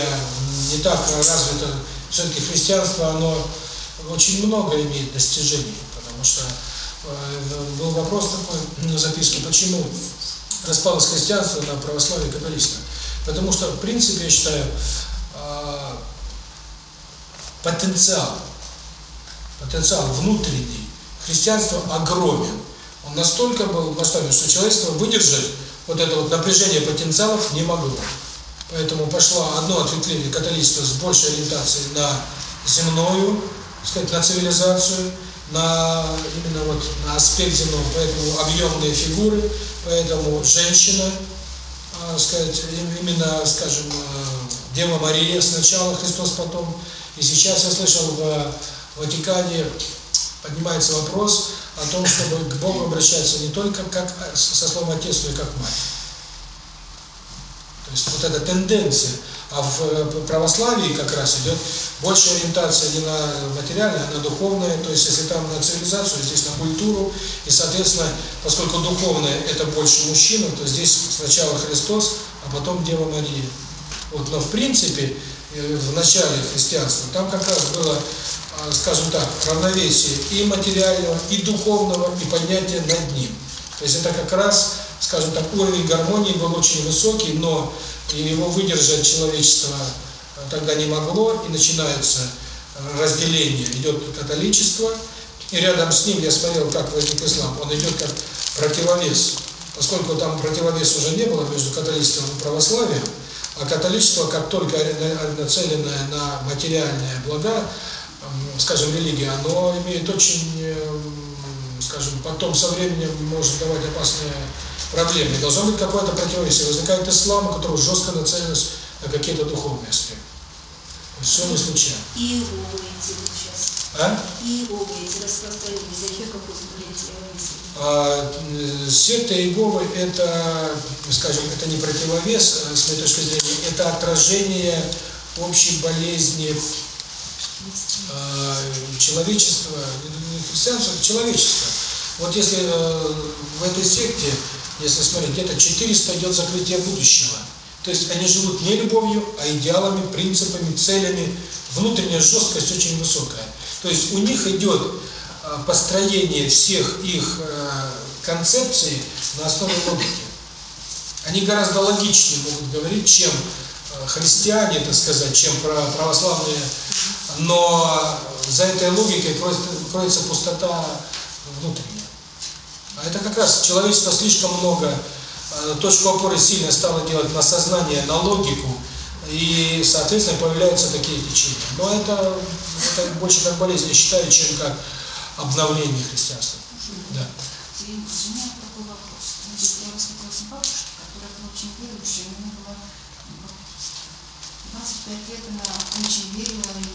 не так развито, все-таки христианство, оно очень много имеет достижений, потому что был вопрос такой ну, на записке, почему распалось христианство на православие и католичество. Потому что, в принципе, я считаю, а, потенциал, потенциал внутренний христианства огромен. Он настолько был масштабен, что человечество выдержать вот это вот напряжение потенциалов не могло. Поэтому пошло одно ответвление католичества с большей ориентацией на земную, сказать, на цивилизацию – на именно вот на аспекте земного, поэтому объемные фигуры, поэтому женщина, сказать, именно, скажем, Дева Мария сначала, Христос потом. И сейчас я слышал в Ватикане поднимается вопрос о том, чтобы к Богу обращаться не только как со словом Отец, но и как Мать. То есть вот эта тенденция – а в э, православии как раз идет больше ориентация не на материальное, а на духовное. То есть, если там на цивилизацию, здесь на культуру. И, соответственно, поскольку духовное – это больше мужчина, то здесь сначала Христос, а потом Дева Мария. Вот, но в принципе, э, в начале христианства, там как раз было, э, скажем так, равновесие и материального, и духовного, и поднятие над ним. То есть это как раз, скажем так, уровень гармонии был очень высокий, но и его выдержать человечество э, тогда не могло, и начинается э, разделение. Идет католичество, и рядом с ним я смотрел, как возник ислам. Он идет как противовес. Поскольку там противовес уже не было между католичеством и православием, а католичество, как только нацеленное на материальные блага, скажем, религия, оно имеет очень, э, скажем, потом со временем может давать опасные проблем не должно быть какое-то противоречие. Возникает ислам, который жестко нацелен на какие-то духовные аспекты. Все не случайно. И а? а, э, секта Иеговы это, скажем, это не противовес, э, с моей точки зрения, это отражение общей болезни э, человечества, не христианства, человечества. Вот если э, в этой секте если смотреть, это 400 идет закрытие будущего. То есть они живут не любовью, а идеалами, принципами, целями. Внутренняя жесткость очень высокая. То есть у них идет э, построение всех их э, концепций на основе логики. Они гораздо логичнее могут говорить, чем э, христиане, так сказать, чем православные. Но за этой логикой кроется пустота внутренняя. А это как раз человечество слишком много э, точку опоры сильно стало делать на сознание, на логику, и, соответственно, появляются такие течения. Но это, это больше как болезнь, я считаю, чем как обновление христианства. Да. И у меня такой вопрос. Значит, я выступила бабушкой, которая была очень верующая, у нее было 25 лет, она очень верила, и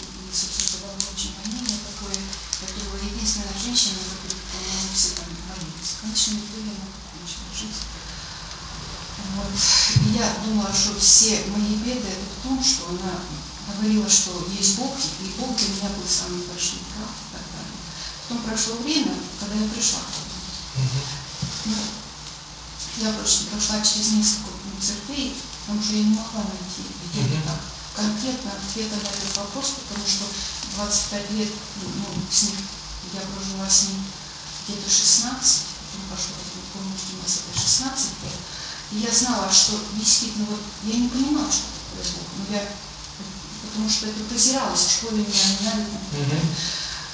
я думала, что все мои беды это в том, что она говорила, что есть Бог, и Бог для меня был самый большой прав. Потом прошло время, когда я пришла к этому. Ну, я просто прошла через несколько церквей, потому что я не могла найти где так конкретно ответа на этот вопрос, потому что 25 лет ну, с ним, я прожила с ним где-то 16, потом пошло полностью у нас это 16 лет. Я знала, что действительно вот я не понимала, что такое Бог. Но я, потому что это презиралось в школе неанальным. Угу.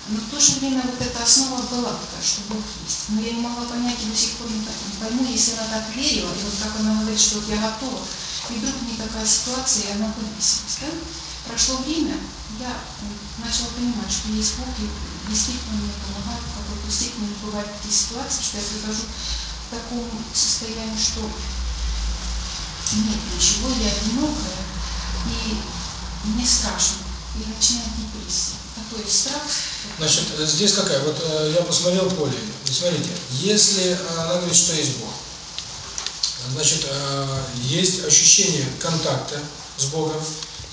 Но в то же время вот эта основа была такая, что Бог есть. Но я не могла понять и до сих пор не, так, не пойму, если она так верила, и вот как она говорит, что вот я готова. И вдруг мне такая ситуация, и она повесилась. Да? Прошло время, я начала понимать, что есть Бог, и действительно мне помогает, как вот не бывают такие ситуации, что я прихожу в таком состоянии, что нет ничего, я одинокая, и мне страшно, и начинает депрессия. Такой страх. Значит, здесь какая? Вот э, я посмотрел поле. Смотрите, если э, она говорит, что есть Бог, значит, э, есть ощущение контакта с Богом,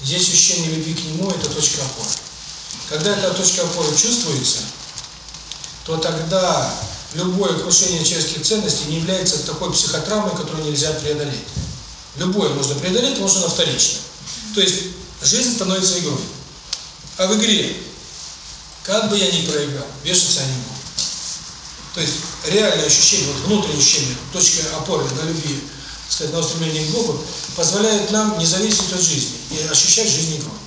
есть ощущение любви к Нему, это точка опоры. Когда эта точка опоры чувствуется, то тогда любое крушение человеческих ценностей не является такой психотравмой, которую нельзя преодолеть. Любое можно преодолеть, можно на вторично. То есть жизнь становится игрой. А в игре, как бы я ни проиграл, вешаться не могу. То есть реальное ощущение, вот внутреннее ощущение, точка опоры на любви, сказать, на устремление к Богу, позволяет нам не зависеть от жизни и ощущать жизнь игрой.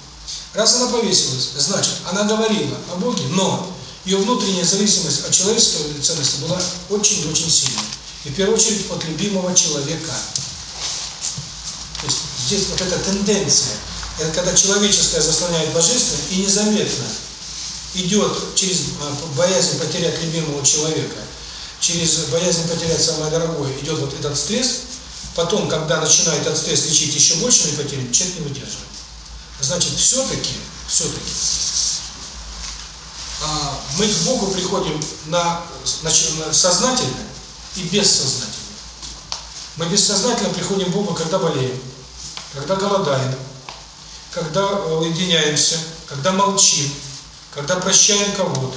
Раз она повесилась, значит, она говорила о Боге, но ее внутренняя зависимость от человеческой ценности была очень-очень сильной. И в первую очередь от любимого человека. Здесь вот эта тенденция, это когда человеческое заслоняет божественное и незаметно идет через боязнь потерять любимого человека, через боязнь потерять самое дорогое, идет вот этот стресс, потом, когда начинает этот стресс лечить еще больше не потерять, человек не выдерживает. Значит, все-таки, все-таки, мы к Богу приходим на, на сознательно и бессознательно. Мы бессознательно приходим к Богу, когда болеем когда голодаем, когда уединяемся, когда молчим, когда прощаем кого-то.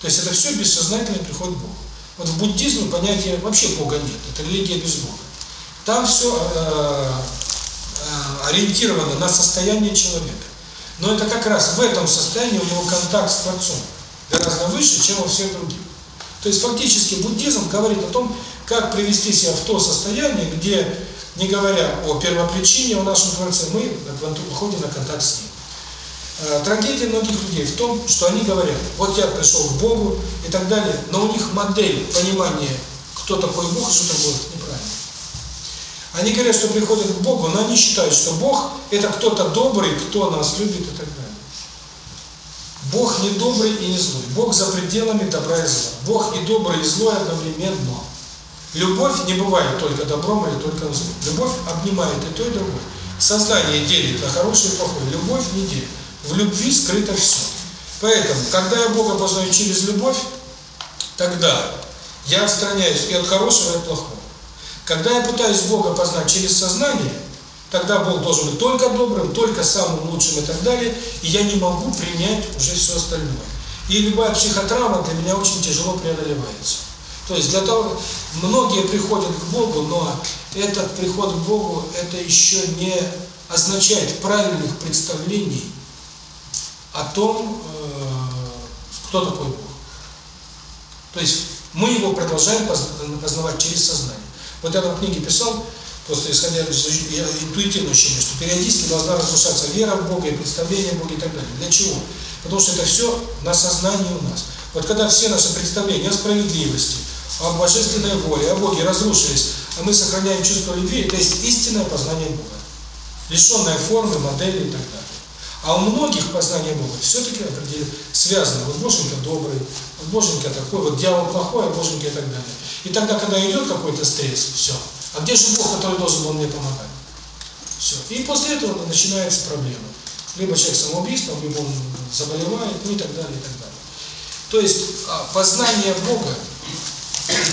То есть это все бессознательный приход Бога. Вот в буддизме понятия вообще Бога нет, это религия без Бога. Там все э, ориентировано на состояние человека. Но это как раз в этом состоянии у него контакт с Творцом гораздо выше, чем во всех других. То есть фактически буддизм говорит о том, как привести себя в то состояние, где не говоря о первопричине, у нас мы на мы выходим на контакт с Ним. Э, трагедия многих людей в том, что они говорят, вот я пришел к Богу и так далее, но у них модель понимания, кто такой Бог и что такое неправильно. Они говорят, что приходят к Богу, но они считают, что Бог – это кто-то добрый, кто нас любит и так далее. Бог не добрый и не злой. Бог за пределами добра и зла. Бог и добрый и злой одновременно. Любовь не бывает только добром или только злом. Любовь обнимает и то, и другое. Сознание делит на хорошее и плохое. Любовь не делит. В любви скрыто все. Поэтому, когда я Бога познаю через любовь, тогда я отстраняюсь и от хорошего, и от плохого. Когда я пытаюсь Бога познать через сознание, тогда Бог должен быть только добрым, только самым лучшим и так далее, и я не могу принять уже все остальное. И любая психотравма для меня очень тяжело преодолевается. То есть для того, многие приходят к Богу, но этот приход к Богу, это еще не означает правильных представлений о том, э, кто такой Бог. То есть мы его продолжаем познавать через сознание. Вот я в книге писал, просто исходя из интуитивного ощущения, что периодически должна разрушаться вера в Бога и представление Бога и так далее. Для чего? Потому что это все на сознании у нас. Вот когда все наши представления о справедливости, а божественная воля, о Боге разрушились, а мы сохраняем чувство любви, то есть истинное познание Бога, лишенное формы, модели и так далее. А у многих познание Бога все-таки связано. Вот Боженька добрый, вот Боженька такой, вот дьявол плохой, а Боженька и так далее. И тогда, когда идет какой-то стресс, все. А где же Бог, который должен был мне помогать? Все. И после этого начинается проблема. Либо человек самоубийством, либо он заболевает, ну и так далее, и так далее. То есть а, познание Бога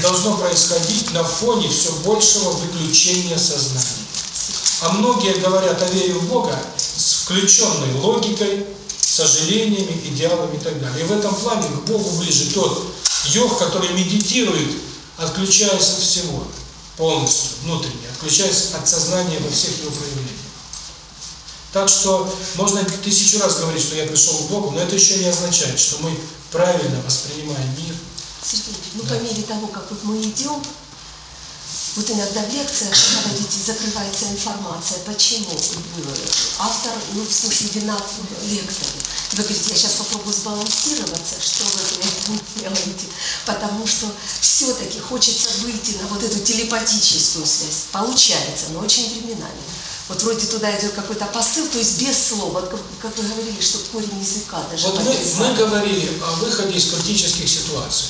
должно происходить на фоне все большего выключения сознания. А многие говорят о вере в Бога с включенной логикой, сожалениями, идеалами и так далее. И в этом плане к Богу ближе тот йог, который медитирует, отключаясь от всего, полностью, внутренне, отключаясь от сознания во всех его проявлениях. Так что можно тысячу раз говорить, что я пришел к Богу, но это еще не означает, что мы правильно воспринимаем мир, Сергеевич, ну по мере того, как вот мы идем, вот иногда в лекциях, говорите, закрывается информация. Почему? Автор, ну, в смысле, вина лектора. Вы говорите, я сейчас попробую сбалансироваться, что вы делаете. Потому что все-таки хочется выйти на вот эту телепатическую связь. Получается, но очень временами. Вот вроде туда идет какой-то посыл, то есть без слов. Вот как, как вы говорили, что корень языка даже. Вот мы, мы говорили о выходе из критических ситуаций.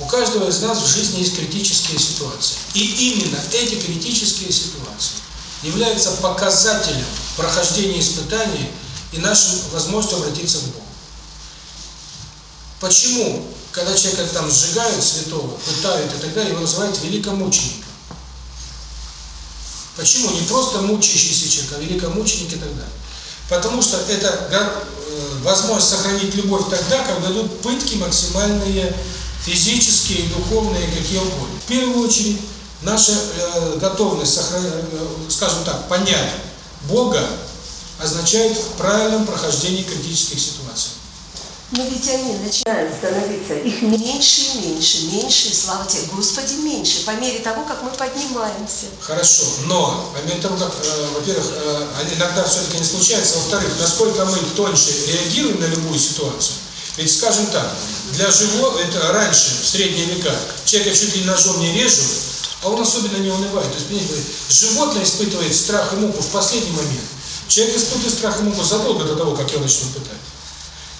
У каждого из нас в жизни есть критические ситуации. И именно эти критические ситуации являются показателем прохождения испытаний и нашей возможности обратиться к Богу. Почему, когда человека там сжигают святого, пытают и так далее, его называют великомучеником? Почему? Не просто мучающийся человек, а великомученик и так далее. Потому что это э, возможность сохранить любовь тогда, когда идут пытки максимальные, физические и духовные, какие угодно. В первую очередь, наша э, готовность, сохран... Э, скажем так, понять Бога означает в правильном прохождении критических ситуаций. Но ведь они начинают становиться, их меньше и меньше, меньше, и слава тебе, Господи, меньше, по мере того, как мы поднимаемся. Хорошо, но по мере того, как, э, во-первых, э, иногда все-таки не случается, во-вторых, насколько мы тоньше реагируем на любую ситуацию, и скажем так, для живого, это раньше, в средние века, человека чуть ли ножом не режут, а он особенно не унывает. То есть, понимаете, животное испытывает страх и муку в последний момент. Человек испытывает страх и муку задолго до того, как его начнут пытать.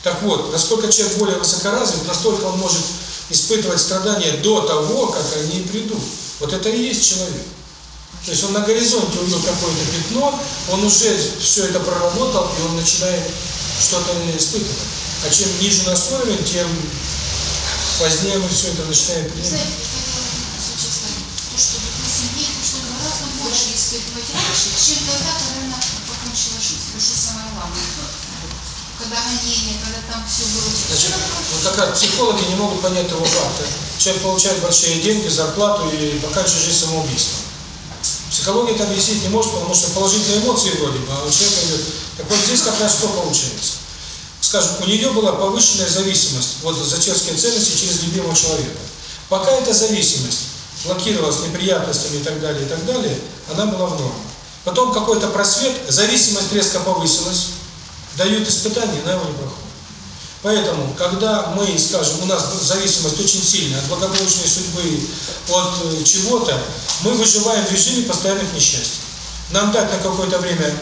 Так вот, насколько человек более высокоразвит, настолько он может испытывать страдания до того, как они придут. Вот это и есть человек. То есть он на горизонте увидел какое-то пятно, он уже все это проработал, и он начинает что-то испытывать. А чем ниже настроен, тем позднее мы все это начинаем принимать. чем тогда, когда она покончила жизнь, потому что самое главное. Когда гонение, когда там все было... Значит, вот такая. психологи не могут понять этого факта. Человек получает большие деньги, зарплату и покончит жизнь самоубийством. Психология это объяснить не может, потому что положительные эмоции вроде бы, а у человека идет... Так вот здесь как раз что получается? Скажем, у нее была повышенная зависимость вот за честные ценности через любимого человека. Пока эта зависимость блокировалась неприятностями и так далее, и так далее, она была в норме. Потом какой-то просвет, зависимость резко повысилась, дают испытания, она его не проходит. Поэтому, когда мы, скажем, у нас зависимость очень сильная от благополучной судьбы, от э, чего-то, мы выживаем в режиме постоянных несчастий. Нам дать на какое-то время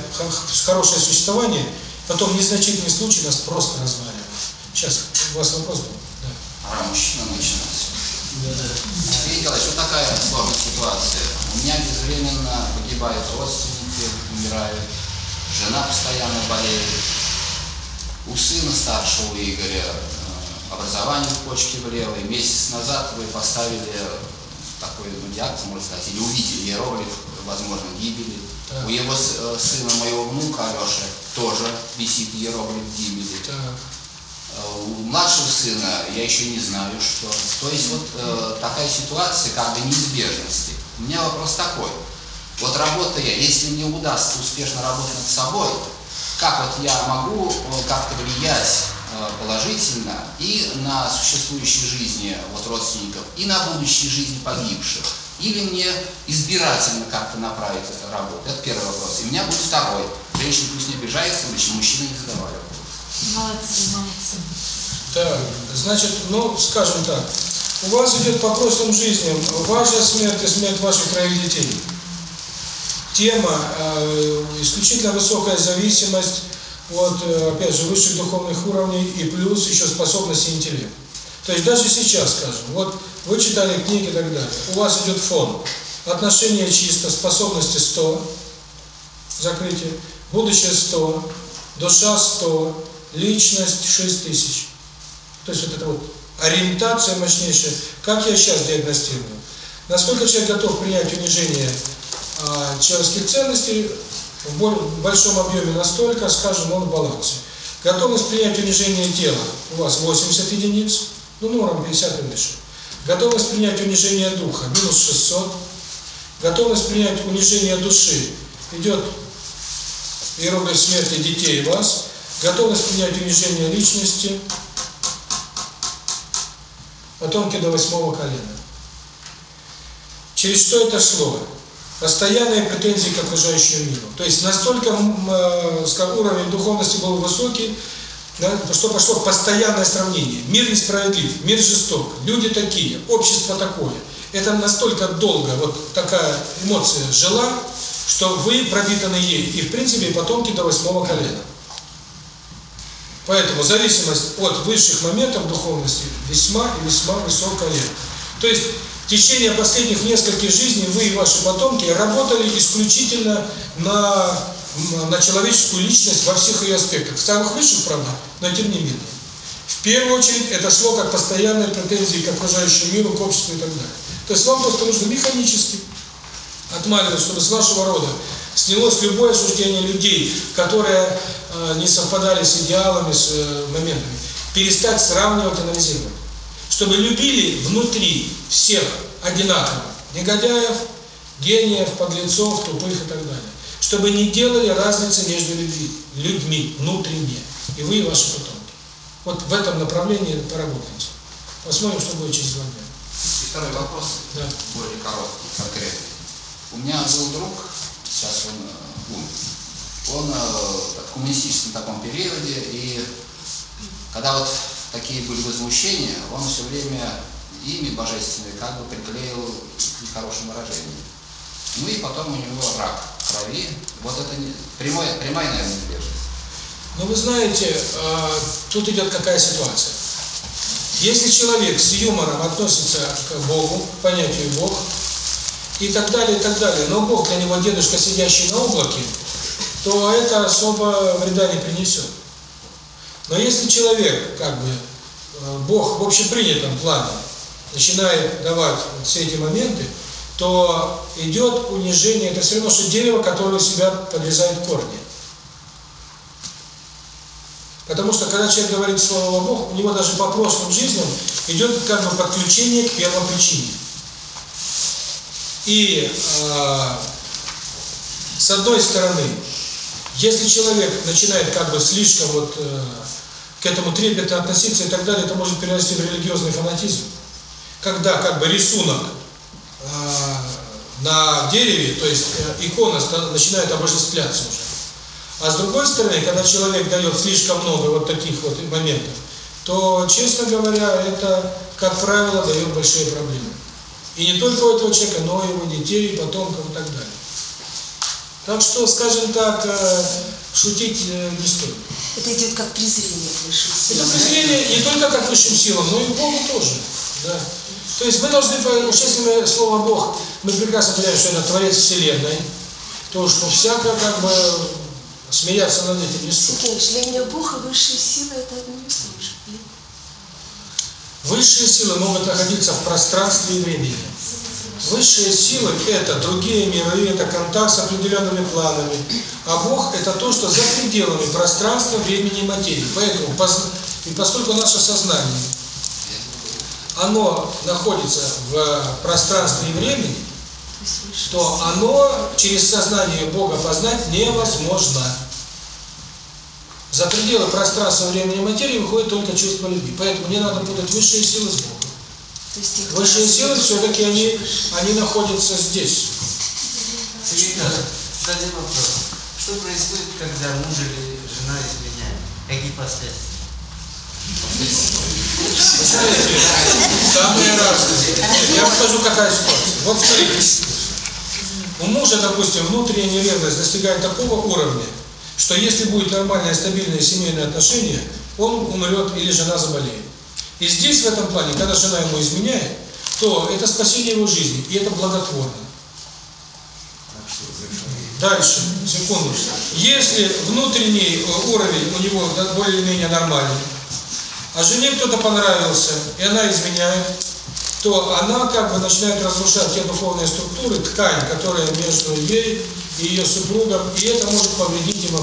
хорошее существование – Потом незначительный случай нас просто разваливает. Сейчас, у вас вопрос был? Да. А мужчина начинается. Да, да. Сергей вот такая сложная ситуация. У меня безвременно погибают родственники, умирают. Жена постоянно болеет. У сына старшего Игоря э, образование в почке влево. И месяц назад вы поставили такой ну, диагноз, можно сказать, или увидели иероглиф, возможно, гибели у его сына, моего внука Алёши тоже BCP ровно 9. У младшего сына я еще не знаю, что. То есть вот э, такая ситуация как бы неизбежности. У меня вопрос такой. Вот работая, если мне удастся успешно работать над собой, как вот я могу как-то влиять положительно и на существующей жизни вот родственников, и на будущей жизни погибших? или мне избирательно как-то направить эту работу? Это первый вопрос. И у меня будет второй. Женщина пусть не обижается, мужчина не задавали вопрос. Молодцы, молодцы. Так, значит, ну, скажем так, у вас идет по простым жизням ваша смерть и смерть ваших троих детей. Тема э, исключительно высокая зависимость от, э, опять же, высших духовных уровней и плюс еще способности интеллекта. То есть даже сейчас, скажем, вот вы читали книги и так далее, у вас идет фон, отношение чисто, способности 100, закрытие, будущее 100, душа 100, личность 6000. То есть вот это вот ориентация мощнейшая. Как я сейчас диагностирую? Насколько человек готов принять унижение а, человеческих ценностей в, большом объеме настолько, скажем, он в балансе. Готовность принять унижение тела. У вас 80 единиц, ну, норм 50 и выше. Готовность принять унижение духа – минус 600. Готовность принять унижение души идет иероглиф смерти детей вас. Готовность принять унижение личности потомки до восьмого колена. Через что это шло? Постоянные претензии к окружающему миру. То есть настолько уровень духовности был высокий, да, что пошло постоянное сравнение. Мир несправедлив, мир жесток, люди такие, общество такое. Это настолько долго вот такая эмоция жила, что вы пропитаны ей, и в принципе потомки до восьмого колена. Поэтому зависимость от высших моментов духовности весьма и весьма высокая. То есть в течение последних нескольких жизней вы и ваши потомки работали исключительно на на человеческую личность во всех ее аспектах, в самых высших правда, но тем не менее. В первую очередь это шло как постоянные претензии к окружающему миру, к обществу и так далее. То есть вам просто нужно механически отмаливать, чтобы с вашего рода снялось любое осуждение людей, которые э, не совпадали с идеалами, с э, моментами. Перестать сравнивать, анализировать. Чтобы любили внутри всех одинаково. Негодяев, гениев, подлецов, тупых и так далее чтобы не делали разницы между людьми, людьми внутренне, и вы и ваши потомки. Вот в этом направлении поработайте. Посмотрим, что будет через два дня. И второй вопрос, да. более короткий, конкретный. У меня был друг, сейчас он умер, он э, в коммунистическом таком периоде, и когда вот такие были возмущения, он все время ими божественные как бы приклеил к нехорошим выражениям. Ну и потом у него рак крови. Вот это не прямая, прямая неизбежность. Но вы знаете, э, тут идет какая ситуация. Если человек с юмором относится к Богу, к понятию Бог, и так далее, и так далее, но Бог для него дедушка, сидящий на облаке, то это особо вреда не принесет. Но если человек, как бы, э, Бог в общепринятом плане, начинает давать все эти моменты, то идет унижение. Это все равно, что дерево, которое себя подрезает корни. Потому что, когда человек говорит слово Бог, у него даже по прошлым жизням идет как бы подключение к первопричине. И э, с одной стороны, если человек начинает как бы слишком вот э, к этому трепетно относиться и так далее, это может перерасти в религиозный фанатизм. Когда как бы рисунок на дереве, то есть икона начинает обожествляться уже. А с другой стороны, когда человек дает слишком много вот таких вот моментов, то, честно говоря, это, как правило, дает большие проблемы. И не только у этого человека, но и его детей, потомков и так далее. Так что, скажем так, шутить не стоит. Это идет как презрение к высшим силам. Это презрение не только как высшим силам, но и Богу тоже. Да. То есть мы должны, учитывая слово Бог, мы прекрасно понимаем, что это Творец Вселенной, то что всяко как бы смеяться над этим не шутку. Для меня Бог и высшие силы это одно и то же. Высшие силы могут находиться в пространстве и времени. Высшие силы – это другие миры, это контакт с определенными планами. А Бог – это то, что за пределами пространства, времени и материи. Поэтому, и поскольку наше сознание – оно находится в пространстве и времени, то оно через сознание Бога познать невозможно. За пределы пространства, времени и материи выходит только чувство любви. Поэтому мне надо путать высшие силы с Богом. Высшие силы все-таки они, они находятся здесь. Ирина, вопрос. Что происходит, когда муж или жена изменяет? Какие последствия? Самые разные. Я расскажу, какая ситуация. Вот смотрите. У мужа, допустим, внутренняя ревность достигает такого уровня, что если будет нормальное, стабильное семейное отношение, он умрет или жена заболеет. И здесь, в этом плане, когда жена ему изменяет, то это спасение его жизни, и это благотворно. Дальше, секунду. Если внутренний э, уровень у него более-менее нормальный, а жене кто-то понравился, и она изменяет, то она как бы начинает разрушать те духовные структуры, ткань, которая между ей и ее супругом, и это может повредить ему.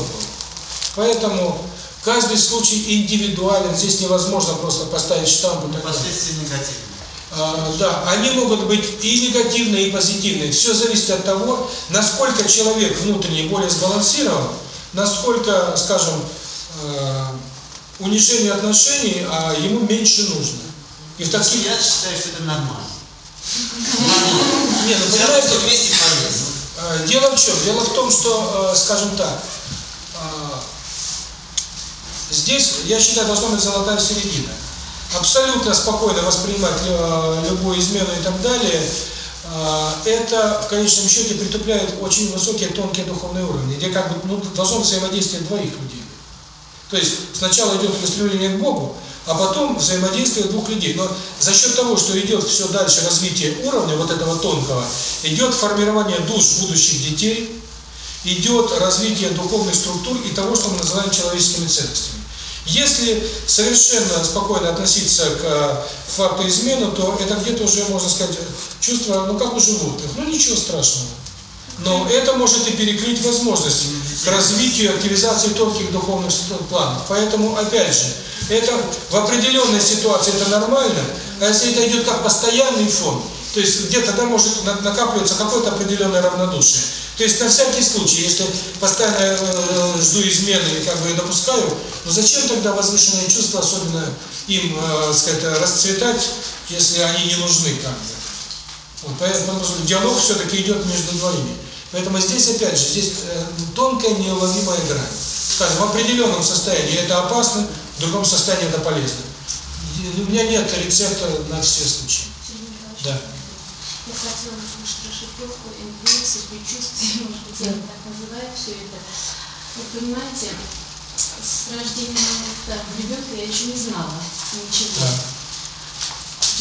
Поэтому каждый случай индивидуален, здесь невозможно просто поставить штамп. Последствия негативные. А, да, они могут быть и негативные, и позитивные. Все зависит от того, насколько человек внутренне более сбалансирован, насколько, скажем, э, унижение отношений, а ему меньше нужно. И в такси Я считаю, что это нормально. Нет, ну понимаете, вместе полезно. А, дело в чем? Дело в том, что, э, скажем так, а, здесь, я считаю, должно быть золотая середина. Абсолютно спокойно воспринимать э, любую измену и так далее, а, это в конечном счете притупляет очень высокие тонкие духовные уровни, где как бы ну, должно взаимодействие двоих людей. То есть сначала идет выстреливание к Богу, а потом взаимодействие двух людей. Но за счет того, что идет все дальше развитие уровня вот этого тонкого, идет формирование душ будущих детей, идет развитие духовных структур и того, что мы называем человеческими ценностями. Если совершенно спокойно относиться к э, факту измены, то это где-то уже, можно сказать, чувство, ну как у животных, ну ничего страшного. Но это может и перекрыть возможности к развитию и активизации тонких духовных планов. Поэтому, опять же, это в определенной ситуации это нормально, а если это идет как постоянный фон, то есть где-то там может накапливаться какое-то определенное равнодушие. То есть на всякий случай, если постоянно э, жду измены и как бы и допускаю, но зачем тогда возвышенные чувства, особенно им, э, сказать, расцветать, если они не нужны как бы. Вот поэтому диалог все-таки идет между двоими. Поэтому здесь, опять же, здесь э, тонкая неуловимая грань. Скажем, в определенном состоянии это опасно, в другом состоянии это полезно. И у меня нет рецепта на все случаи. Да. Я хотела услышать расшифровку интуиции, предчувствия, может быть, я так называю все это. Вы понимаете, с рождения так, ребенка я еще не знала ничего. Да.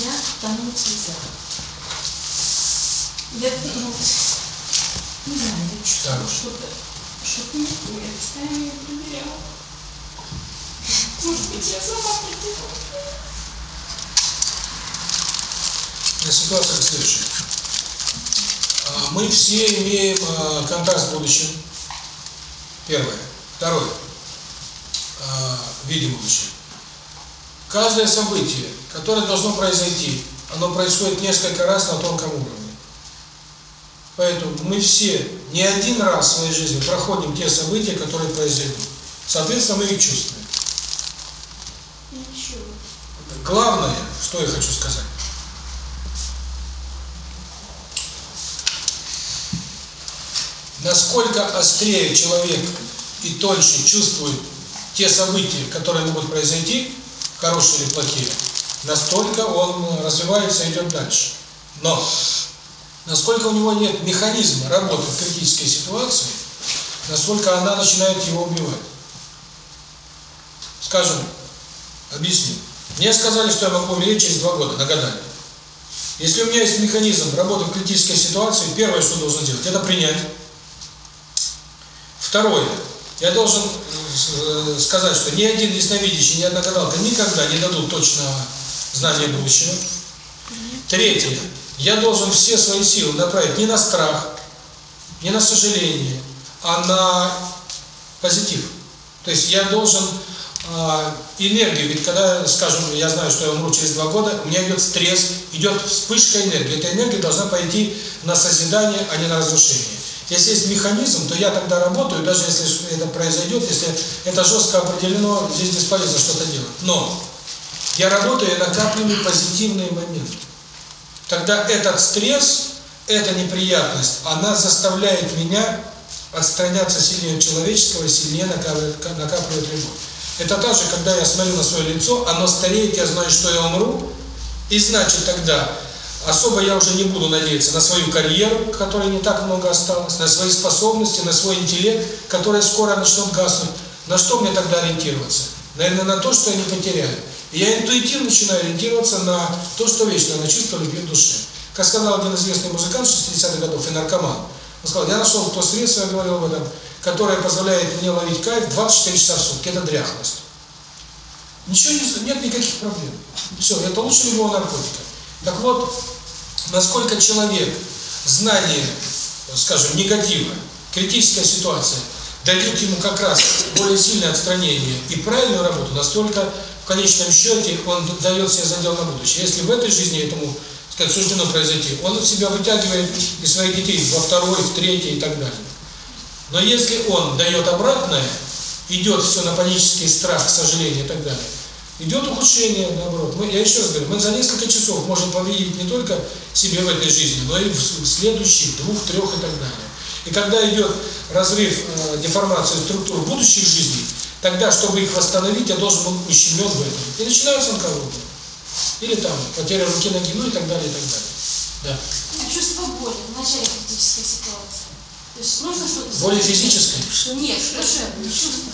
Я тонула в слезах. Я, ну, не знаю, я что-то, что-то не то. Я не проверяла. Может быть, я сама придумала. Ситуация следующая. Мы все имеем контакт с будущим. Первое. Второе. Видим будущее. Каждое событие, которое должно произойти, оно происходит несколько раз на тонком уровне. Поэтому мы все не один раз в своей жизни проходим те события, которые произойдут. Соответственно, мы их чувствуем. Ничего. Главное, что я хочу сказать. Насколько острее человек и тоньше чувствует те события, которые могут произойти, хорошие или плохие, настолько он развивается и идет дальше. Но Насколько у него нет механизма работы в критической ситуации, насколько она начинает его убивать. Скажем, объясню. Мне сказали, что я могу умереть через два года, нагадали. Если у меня есть механизм работы в критической ситуации, первое, что должен делать, это принять. Второе. Я должен э, сказать, что ни один ясновидящий, ни одна гадалка никогда не дадут точного знания будущего. Третье я должен все свои силы направить не на страх, не на сожаление, а на позитив. То есть я должен э, энергию, ведь когда, скажем, я знаю, что я умру через два года, у меня идет стресс, идет вспышка энергии. Эта энергия должна пойти на созидание, а не на разрушение. Если есть механизм, то я тогда работаю, даже если это произойдет, если это жестко определено, здесь бесполезно что-то делать. Но я работаю и накапливаю позитивные моменты. Тогда этот стресс, эта неприятность, она заставляет меня отстраняться сильнее от человеческого сильнее накапливает, накапливает любовь. Это та же, когда я смотрю на свое лицо, оно стареет, я знаю, что я умру, и значит тогда особо я уже не буду надеяться на свою карьеру, которой не так много осталось, на свои способности, на свой интеллект, который скоро начнет гаснуть. На что мне тогда ориентироваться? Наверное, на то, что я не потеряю. Я интуитивно начинаю ориентироваться на то, что вечно, на чувство любви в душе. Как сказал один известный музыкант 60-х годов и наркоман, он сказал, я нашел то средство, я говорил об этом, которое позволяет мне ловить кайф 24 часа в сутки, это дряхлость. Ничего не, нет никаких проблем. Все, это лучше любого наркотика. Так вот, насколько человек знание, скажем, негатива, критическая ситуация, дают ему как раз более сильное отстранение и правильную работу, настолько конечном счете он дает себе задел на будущее. Если в этой жизни этому сказать, суждено произойти, он от себя вытягивает и своих детей во второй, в третий и так далее. Но если он дает обратное, идет все на панический страх, сожаление и так далее, идет ухудшение, наоборот. Мы, я еще раз говорю, мы за несколько часов можем повредить не только себе в этой жизни, но и в следующих, двух, трех и так далее. И когда идет разрыв, э, деформация структур будущей жизни, тогда, чтобы их восстановить, я должен был ущемлен в этом. И начинается онкология. Или там потеря руки, ноги, ну и так далее, и так далее. Да. Ну, чувство боли в начале критической ситуации. То есть нужно что-то... Боли физической? Нет, душевное чувство.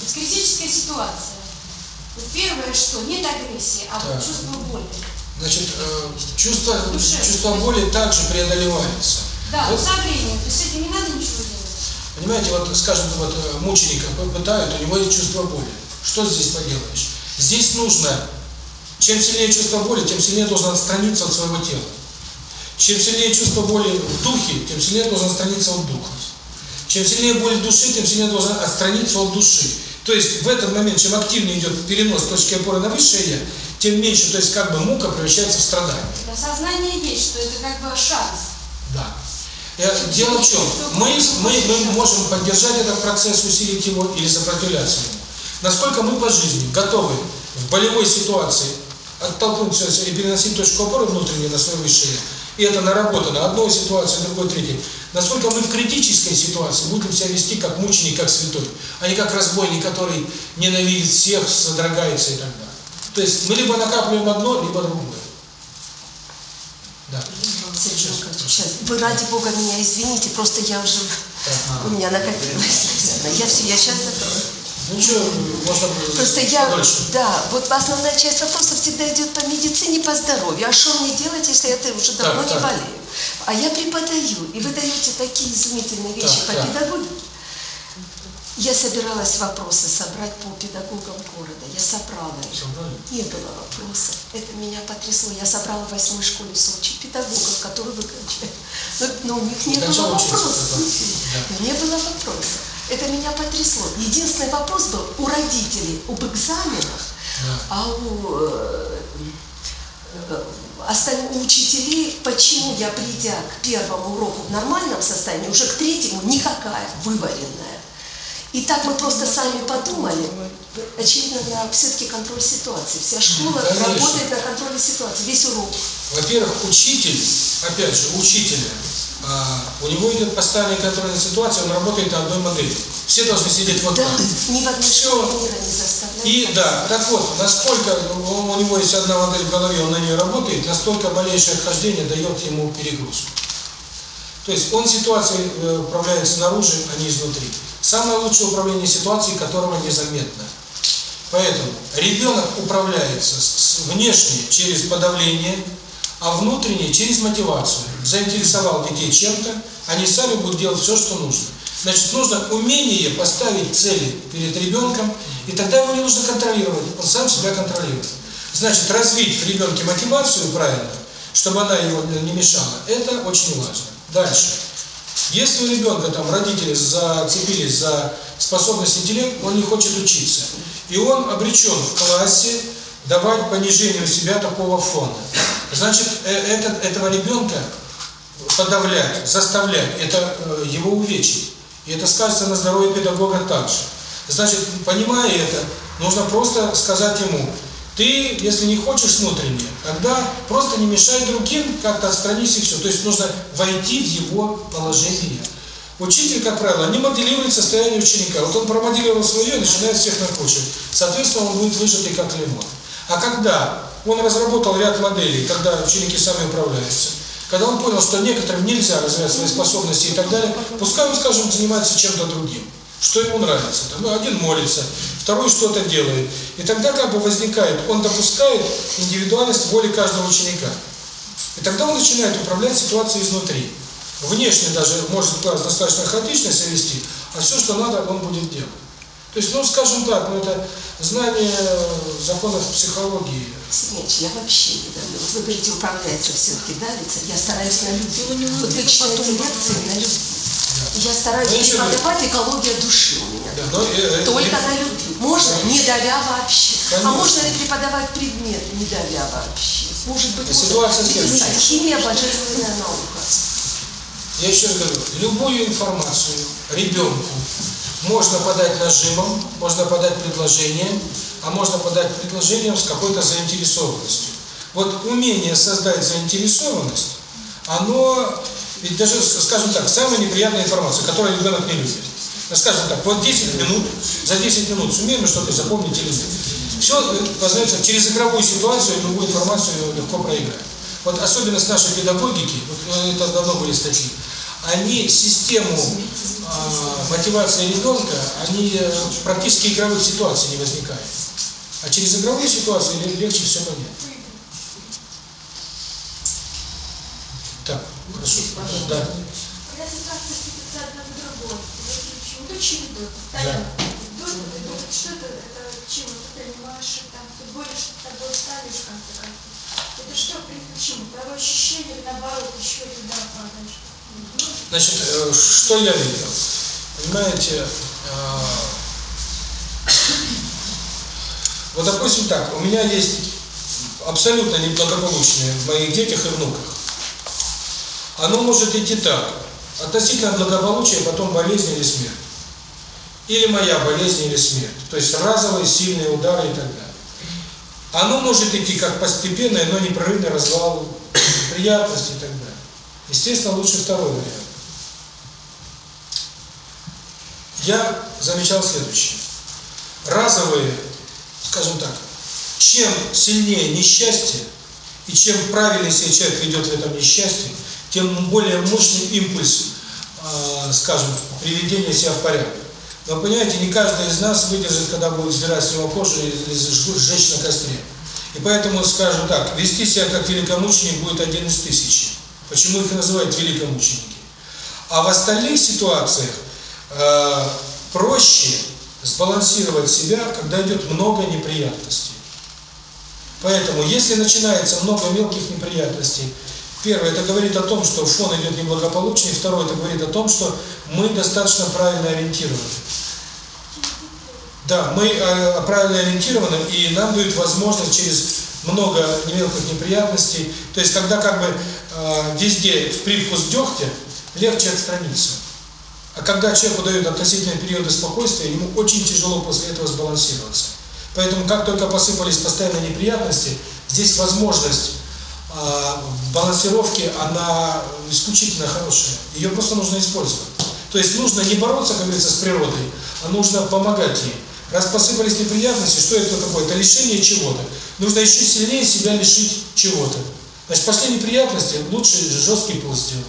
Вот критическая ситуация. Вот первое, что нет агрессии, а так. вот чувство боли. Значит, э, чувство, чувство боли также преодолевается. Да, вот согрение. То есть этим не надо ничего делать. Понимаете, вот, скажем, вот э, мученика пытают, у него есть чувство боли. Что здесь поделаешь? Здесь нужно, чем сильнее чувство боли, тем сильнее должен отстраниться от своего тела. Чем сильнее чувство боли в духе, тем сильнее должен отстраниться от духа. Чем сильнее боль в душе, тем сильнее должен отстраниться от души. То есть в этот момент, чем активнее идет перенос точки опоры на высшее «я», тем меньше, то есть как бы мука превращается в страдание. Да, сознание есть, что это как бы шанс. Да. Дело в чем? Мы, мы, мы можем поддержать этот процесс, усилить его или сопротивляться ему. Насколько мы по жизни готовы в болевой ситуации оттолкнуться и переносить точку опоры внутреннюю на свое высшее, и это наработано, одной ситуации, другой, третьей. Насколько мы в критической ситуации будем себя вести как мученик, как святой, а не как разбойник, который ненавидит всех, содрогается и так далее. То есть мы либо накапливаем одно, либо другое. Да. Вы ради Бога меня извините, просто я уже... У меня накопилось. Я все, я сейчас закрою. Ничего, Просто я, дальше. да, вот основная часть вопросов всегда идет по медицине, по здоровью. А что мне делать, если я уже давно так, не так. болею? А я преподаю, и вы даете такие изумительные вещи так, по да. педагогике. Я собиралась вопросы собрать по педагогам города я собрала. Не было вопроса. Это меня потрясло. Я собрала в восьмой школе Сочи педагогов, которые выключали. Но, но у них не было вопроса. Не было вопроса. Это меня потрясло. Единственный вопрос был у родителей, об экзаменах, а у э, э, остальных учителей, почему я, придя к первому уроку в нормальном состоянии, уже к третьему никакая вываренная. И так мы просто сами подумали, очевидно, на все-таки контроль ситуации. Вся школа Конечно. работает на контроле ситуации, весь урок. Во-первых, учитель, опять же, учитель, а, у него идет постоянный контроль на ситуации, он работает на одной модели. Все должны сидеть вот да, так. ни в одной Все. мира не заставляет. И да, так вот, насколько у него есть одна модель в голове, он на ней работает, настолько малейшее отхождение дает ему перегрузку. То есть он ситуацией э, управляет снаружи, а не изнутри. Самое лучшее управление ситуацией, которого незаметно. Поэтому ребенок управляется внешне через подавление, а внутренне через мотивацию. Заинтересовал детей чем-то, они сами будут делать все, что нужно. Значит, нужно умение поставить цели перед ребенком, и тогда его не нужно контролировать, он сам себя контролирует. Значит, развить в ребенке мотивацию правильно, чтобы она его не мешала, это очень важно. Дальше. Если у ребенка там родители зацепились за способность интеллект, он не хочет учиться и он обречен в классе давать понижение у себя такого фона. Значит, э, этот, этого ребенка подавлять, заставлять, это э, его увечить. И это сказывается на здоровье педагога также. Значит, понимая это, нужно просто сказать ему, ты, если не хочешь внутренне, тогда просто не мешай другим, как-то отстранись и все. То есть нужно войти в его положение. Учитель, как правило, не моделирует состояние ученика. Вот он промоделировал свое и начинает всех накручивать. Соответственно, он будет выжатый как лимон. А когда он разработал ряд моделей, когда ученики сами управляются, когда он понял, что некоторым нельзя развивать свои способности и так далее, пускай он, скажем, занимается чем-то другим, что ему нравится. Ну, один молится, второй что-то делает. И тогда как бы возникает, он допускает индивидуальность воли каждого ученика. И тогда он начинает управлять ситуацией изнутри внешне даже может класс достаточно хаотично себя вести, а все, что надо, он будет делать. То есть, ну, скажем так, ну, это знание законов психологии. Нет, я вообще не да, вот вы говорите, управляется все-таки, да, ведь я стараюсь на любви. Ну, не вот ну, лично эти лекции на любви. Да. Я стараюсь ну, преподавать экология души у меня. Да, но, э, э, э, Только э, на любви. Можно, да. не давя вообще. А конечно. А можно ли преподавать предмет, не давя вообще? Может быть, Ситуация можно. Химия – божественная наука. Я еще раз говорю, любую информацию ребенку можно подать нажимом, можно подать предложением, а можно подать предложением с какой-то заинтересованностью. Вот умение создать заинтересованность, оно, ведь даже, скажем так, самая неприятная информация, которую ребенок не любит. Скажем так, вот 10 минут, за 10 минут сумеем что-то запомнить или нет. Все, познается, через игровую ситуацию любую информацию легко проиграть. Вот особенность нашей педагогики, вот это давно были статьи, они систему э, мотивации ребенка, они практически игровых ситуаций не возникает. А через игровую ситуацию легче все понять. Так, прошу. Да. Да. Что это, почему? Твое ощущение, наоборот, еще и туда падаешь. Значит, э, что я видел? Понимаете, э, вот допустим так, у меня есть абсолютно неблагополучные в моих детях и внуках. Оно может идти так, относительно благополучия, потом болезнь или смерть. Или моя болезнь или смерть. То есть разовые сильные удары и так далее. Оно может идти как постепенное, но непрерывный развал приятности и так далее. Естественно, лучше второй вариант. Я замечал следующее. Разовые, скажем так, чем сильнее несчастье, и чем правильнее себя человек ведет в этом несчастье, тем более мощный импульс, э, скажем, приведения себя в порядок. Но понимаете, не каждый из нас выдержит, когда будет сдирать с него кожу или сжечь на костре. И поэтому, скажем так, вести себя как великомученик будет один из тысячи. Почему их называют великом ученике? А в остальных ситуациях э, проще сбалансировать себя, когда идет много неприятностей. Поэтому, если начинается много мелких неприятностей, первое, это говорит о том, что фон идет неблагополучный, второе, это говорит о том, что мы достаточно правильно ориентированы. Да, мы э, правильно ориентированы, и нам дают возможность через много мелких неприятностей. То есть, когда как бы э, везде привкус дегтя, легче отстраниться. А когда человеку дают относительные периоды спокойствия, ему очень тяжело после этого сбалансироваться. Поэтому, как только посыпались постоянные неприятности, здесь возможность э, балансировки, она исключительно хорошая. Ее просто нужно использовать. То есть нужно не бороться, как говорится, с природой, а нужно помогать ей. Раз посыпались неприятности, что это такое? Это лишение чего-то. Нужно еще сильнее себя лишить чего-то. Значит, пошли неприятности, лучше жесткий пол сделать.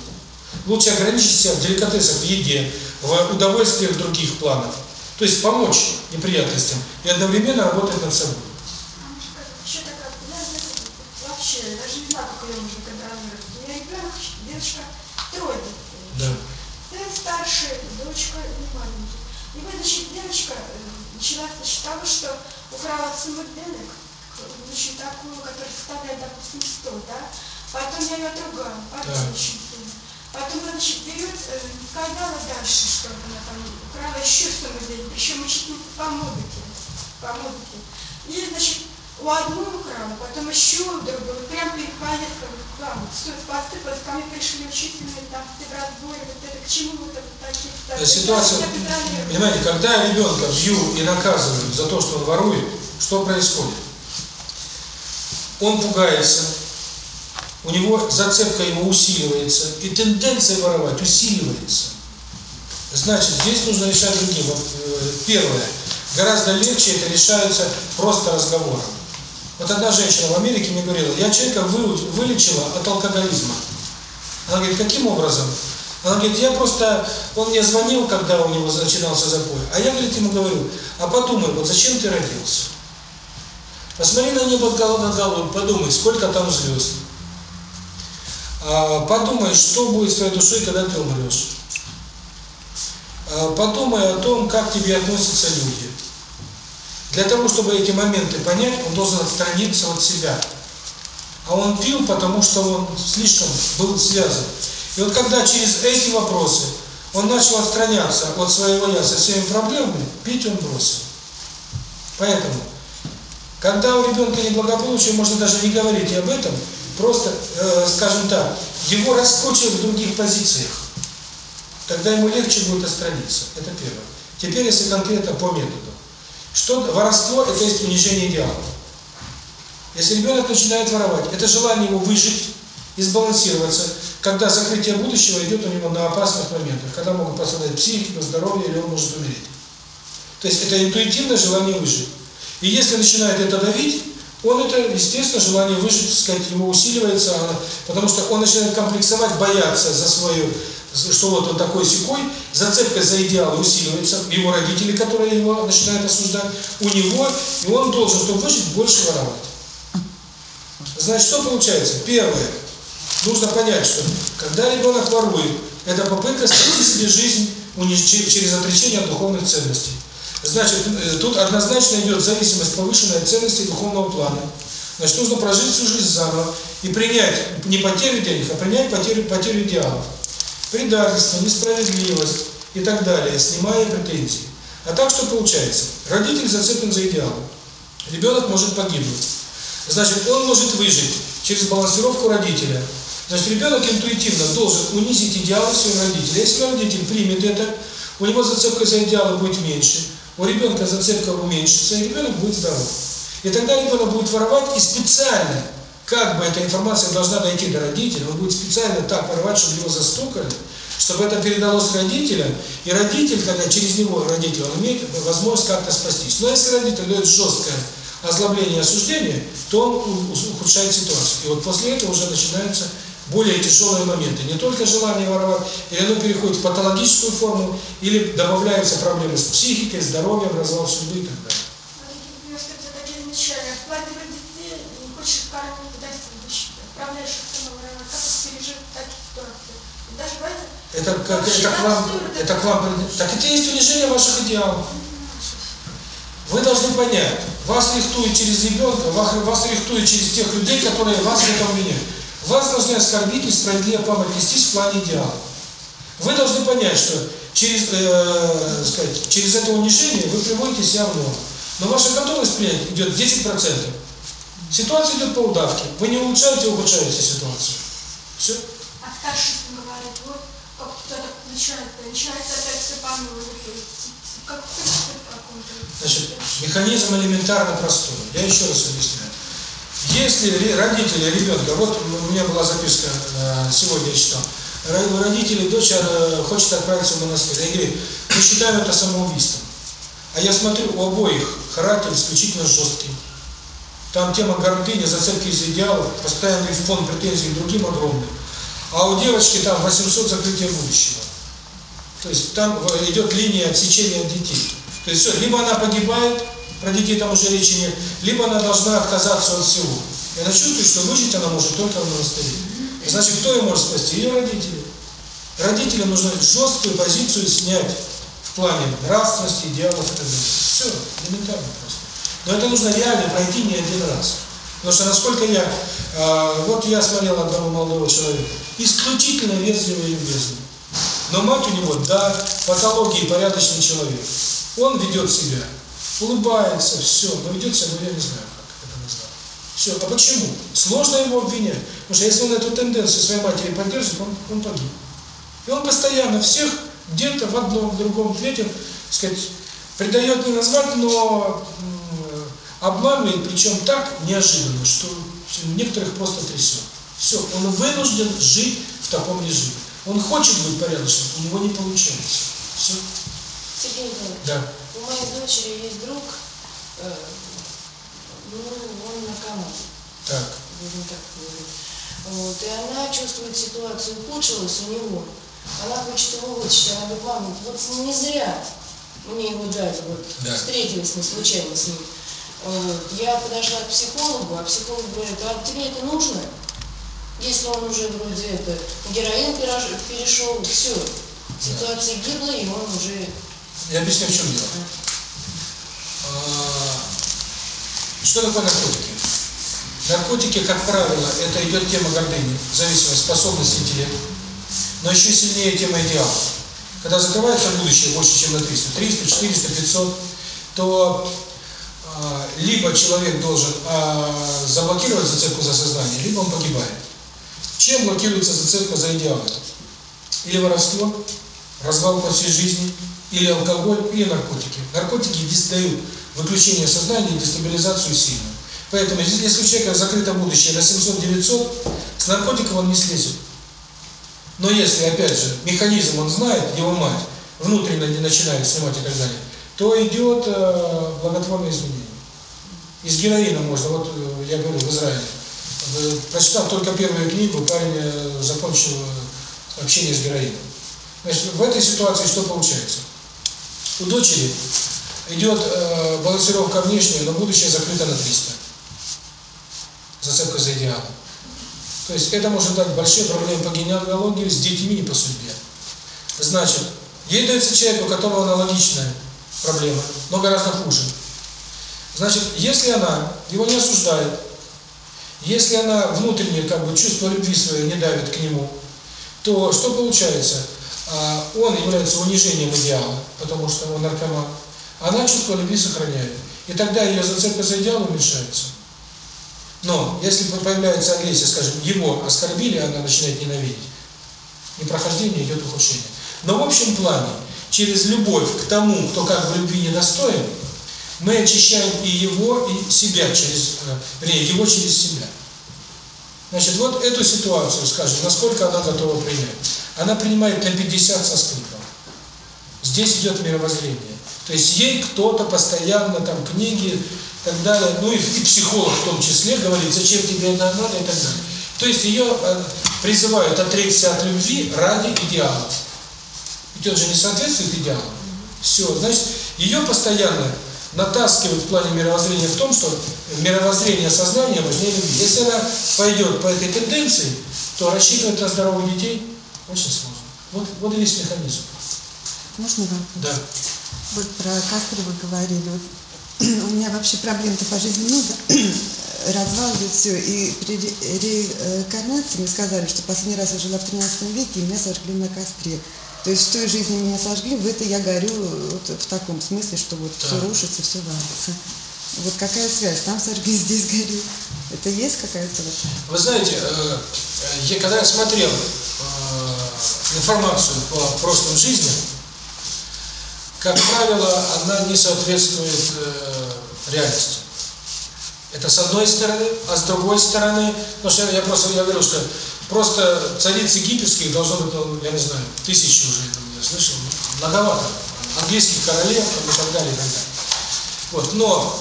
Лучше ограничить себя в деликатесах, в еде, в удовольствиях других планов. То есть помочь неприятностям и одновременно работать над собой. Еще такая, я вообще даже не знаю, как ее можно контролировать. У меня ребенок, девочка, трое. Да. Ты старшая, дочка не маленькая. И вот, значит, девочка э, начинать считала того, что? Украла сумму ну, денег, на такую, которая составляют, допустим, 100, да? Потом я ее отругала, потом еще Потом она еще берет, когда-то дальше, чтобы она там украла еще сумму денег, причем еще ну, по мобике, по мобике. И, значит, у одну раму, потом еще в другую, прям перепадет в раму. стоит в посты, просто пришли учительные, там, ты брат вот это, к чему вот это такие... Э, так, Ситуация, понимаете, когда ребенка бью и наказываю за то, что он ворует, что происходит? Он пугается, у него зацепка его усиливается, и тенденция воровать усиливается. Значит, здесь нужно решать другим. Э, первое. Гораздо легче это решается просто разговором. Вот одна женщина в Америке мне говорила, я человека вылечила от алкоголизма. Она говорит, каким образом? Она говорит, я просто, он мне звонил, когда у него начинался запой, а я, говорит, ему говорю, а подумай, вот зачем ты родился? Посмотри на небо над головой, подумай, сколько там звезд. Подумай, что будет с твоей душой, когда ты умрешь. Подумай о том, как тебе относятся люди. Для того, чтобы эти моменты понять, он должен отстраниться от себя. А он пил, потому что он слишком был связан. И вот когда через эти вопросы он начал отстраняться от своего «я» со всеми проблемами, пить он бросил. Поэтому, когда у ребенка неблагополучие, можно даже не говорить об этом, просто, э, скажем так, его раскочили в других позициях. Тогда ему легче будет отстраниться. Это первое. Теперь, если конкретно по методу. Что воровство – это есть унижение идеала. Если ребенок начинает воровать, это желание ему выжить и сбалансироваться, когда закрытие будущего идет у него на опасных моментах, когда могут пострадать психика, здоровье, или он может умереть. То есть это интуитивное желание выжить. И если начинает это давить, он это, естественно, желание выжить, так сказать, ему усиливается, потому что он начинает комплексовать, бояться за свою что вот он такой секой, зацепка за идеал усиливается, его родители, которые его начинают осуждать, у него, и он должен, чтобы выжить, больше воровать. Значит, что получается? Первое, нужно понять, что когда ребенок ворует, это попытка спасти себе жизнь через отречение от духовных ценностей. Значит, тут однозначно идет зависимость повышенной ценности духовного плана. Значит, нужно прожить всю жизнь заново и принять не потерю денег, а принять потерю, потерю идеалов предательство, несправедливость и так далее, снимая претензии. А так что получается? Родитель зацеплен за идеал. Ребенок может погибнуть. Значит, он может выжить через балансировку родителя. Значит, ребенок интуитивно должен унизить идеалы своего родителя. Если родитель примет это, у него зацепка за идеалы будет меньше, у ребенка зацепка уменьшится, и ребенок будет здоров. И тогда ребенок будет воровать и специально как бы эта информация должна дойти до родителя, он будет специально так порвать, чтобы его застукали, чтобы это передалось родителям, и родитель, когда через него родитель, он имеет возможность как-то спастись. Но если родитель дает жесткое озлобление и осуждение, то он ухудшает ситуацию. И вот после этого уже начинаются более тяжелые моменты. Не только желание воровать, или оно переходит в патологическую форму, или добавляются проблемы с психикой, здоровьем, развал судьбы и так далее. Это как это к вам, это к вам. Так это есть унижение ваших идеалов. Вы должны понять, вас рихтует через ребенка, вас, вас рихтует через тех людей, которые вас в этом меняют. Вас должны оскорбить и справедливо вам в плане идеалов. Вы должны понять, что через, э, сказать, через это унижение вы приводите себя в норму. Но ваша готовность принять идет 10%. Ситуация идет по удавке. Вы не улучшаете, а ухудшаете ситуацию. Все. Значит, Механизм элементарно простой. Я еще раз объясняю. Если родители ребенка, вот у меня была записка, э, сегодня я читал, родители, дочь э, хочет отправиться в монастырь. Я говорю, я считаю это самоубийством. А я смотрю, у обоих характер исключительно жесткий. Там тема гордыни, зацепки из идеалов, постоянный фон претензий к другим огромный. А у девочки там 800 закрытия будущего. То есть там э, идет линия отсечения детей. То есть все, либо она погибает, про детей там уже речи нет, либо она должна отказаться от всего. И она чувствует, что выжить она может только в монастыре. Значит, кто ее может спасти? Ее родители. Родителям нужно жесткую позицию снять в плане нравственности, идеалов и так далее. Все, элементарно просто. Но это нужно реально пройти не один раз. Потому что насколько я... Э, вот я смотрел одного молодого человека, исключительно вежливый и любезный. Но мать у него, да, по порядочный человек. Он ведет себя, улыбается, все, но ведет себя, я не знаю, как это назвать. Все, а почему? Сложно его обвинять. Потому что если он эту тенденцию своей матери поддержит, он, он погиб. И он постоянно всех где-то в одном, в другом, в третьем, так сказать, придает не назвать, но обманывает, причем так неожиданно, что некоторых просто трясет. Все, он вынужден жить в таком режиме. Он хочет быть порядочным, у него не получается. Все. Сергей Николаевич, да. у моей дочери есть друг, э, ну, он наркоман. Так. Будем так говорить. Вот, и она чувствует ситуацию ухудшилась у него. Она хочет его вытащить, она говорит, вот не зря мне его дали, вот да. встретились мы случайно с ним. Вот, я подошла к психологу, а психолог говорит, а тебе это нужно? Если он уже вроде это героин перешел все ситуация гибла, и он уже... Я объясню, в чем дело. А, что такое наркотики? Наркотики, как правило, это идет тема гордыни, зависимость, способность интеллект. но еще сильнее тема идеала. Когда закрывается будущее больше, чем на 300, 300, 400, 500, то а, либо человек должен а, заблокировать зацепку за сознание, либо он погибает. Чем блокируется за за идеалы? Или воровство, развал по всей жизни, или алкоголь, или наркотики. Наркотики здесь дают выключение сознания и дестабилизацию сильно. Поэтому если у человека закрыто будущее на 700-900, с наркотиком он не слезет. Но если, опять же, механизм он знает, его мать, внутренне не начинает снимать и так далее, то идет э, благотворное изменение. Из героина можно, вот я говорю, в Израиле прочитав только первую книгу, парень закончил общение с героином. Значит, в этой ситуации что получается? У дочери идет э, балансировка внешняя, но будущее закрыто на 300. Зацепка за идеалом. То есть это может дать большие проблемы по генеалогии с детьми и по судьбе. Значит, ей дается человек, у которого аналогичная проблема, но гораздо хуже. Значит, если она его не осуждает, если она внутренне как бы чувство любви свое не давит к нему, то что получается? А, он является унижением идеала, потому что он наркоман. Она чувство любви сохраняет. И тогда ее зацепка за идеал уменьшается. Но если появляется агрессия, скажем, его оскорбили, она начинает ненавидеть, непрохождение идет ухудшение. Но в общем плане, через любовь к тому, кто как бы любви не достоин, мы очищаем и его, и себя через, э, вернее, его через себя. Значит, вот эту ситуацию, скажем, насколько она готова принять. Она принимает на 50 со скрипом. Здесь идет мировоззрение. То есть ей кто-то постоянно, там, книги, так далее, ну и, и психолог в том числе говорит, зачем тебе это надо и так далее. То есть ее э, призывают отречься от любви ради идеала. Ведь он же не соответствует идеалу. Все, значит, ее постоянно Натаскивает в плане мировоззрения в том, что мировоззрение сознания важнее любви. Если она пойдет по этой тенденции, то рассчитывать на здоровых детей очень сложно. Вот, вот и весь механизм. Можно вам? Да. Вот про кастры вы говорили. Вот, (clears throat) у меня вообще проблем-то по жизни много. (clears throat) Развалывают все. И при реинкарнации мне сказали, что последний раз я жила в 13 веке, и меня сожгли на костре. То есть в той жизни меня сожгли, в это я горю вот в таком смысле, что вот да. все рушится, все валится. Вот какая связь? Там сожгли, (laughs) здесь горю. Это есть какая-то вот... Вы знаете, э, я когда я смотрел э, информацию по прошлым жизням, как правило, она не соответствует э, реальности. Это с одной стороны, а с другой стороны, потому что я просто я говорю, что Просто царец египетский должно быть, я не знаю, тысячи уже я слышал, многовато. Английских королев и так далее, и так далее. Вот, но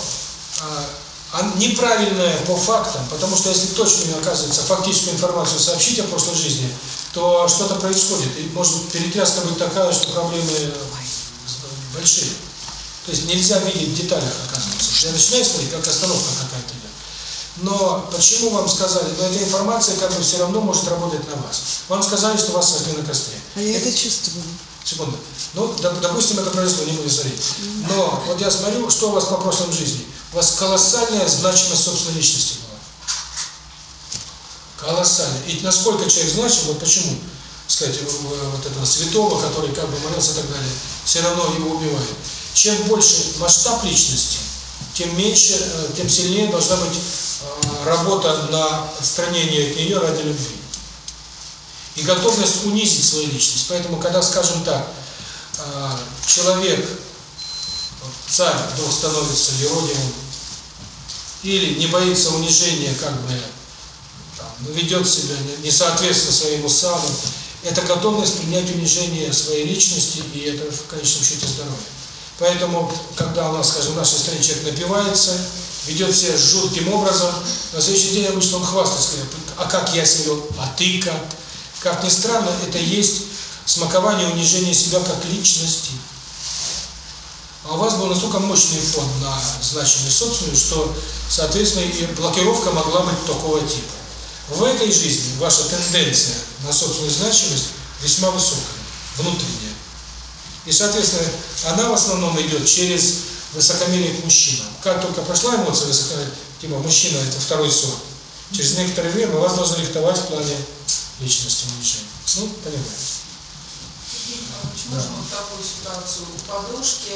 а, а, неправильное по фактам, потому что если точно не оказывается, фактическую информацию сообщить о прошлой жизни, то что-то происходит. И может перетряска быть такая, что проблемы большие. То есть нельзя видеть в деталях, оказывается. Я начинаю смотреть, как остановка какая-то но почему вам сказали? Ну, Но эта информация как бы все равно может работать на вас. Вам сказали, что вас сожгли на костре. А я это чувствую. Секунду. Ну, допустим, это произошло, не буду смотреть. Но вот я смотрю, что у вас по прошлым жизни. У вас колоссальная значимость собственной личности была. Колоссальная. И насколько человек значим, вот почему, сказать, э, вот этого святого, который как бы молился и так далее, все равно его убивают. Чем больше масштаб личности, тем меньше, тем сильнее должна быть работа на отстранение от нее ради любви. И готовность унизить свою личность. Поэтому, когда, скажем так, человек, царь вдруг становится еродивым, или не боится унижения, как бы там, ведет себя не соответственно своему саму, это готовность принять унижение своей личности, и это в конечном счете здоровье. Поэтому, когда у нас, скажем, наш стране человек напивается, ведет себя жутким образом, на следующий день обычно он хвастается, говорит, а как я себя вел, а ты как? Как ни странно, это есть смакование унижения себя как личности. А у вас был настолько мощный фон на значимость собственную, что, соответственно, и блокировка могла быть такого типа. В этой жизни ваша тенденция на собственную значимость весьма высокая, внутренняя. И, соответственно, она а в основном идет через высокомерие к мужчинам. Как только прошла эмоция высокомерия, типа мужчина – это второй сорт, через некоторое время вас должны рихтовать в плане личности унижения. Ну, понимаете. А почему да. такую ситуацию у подружки,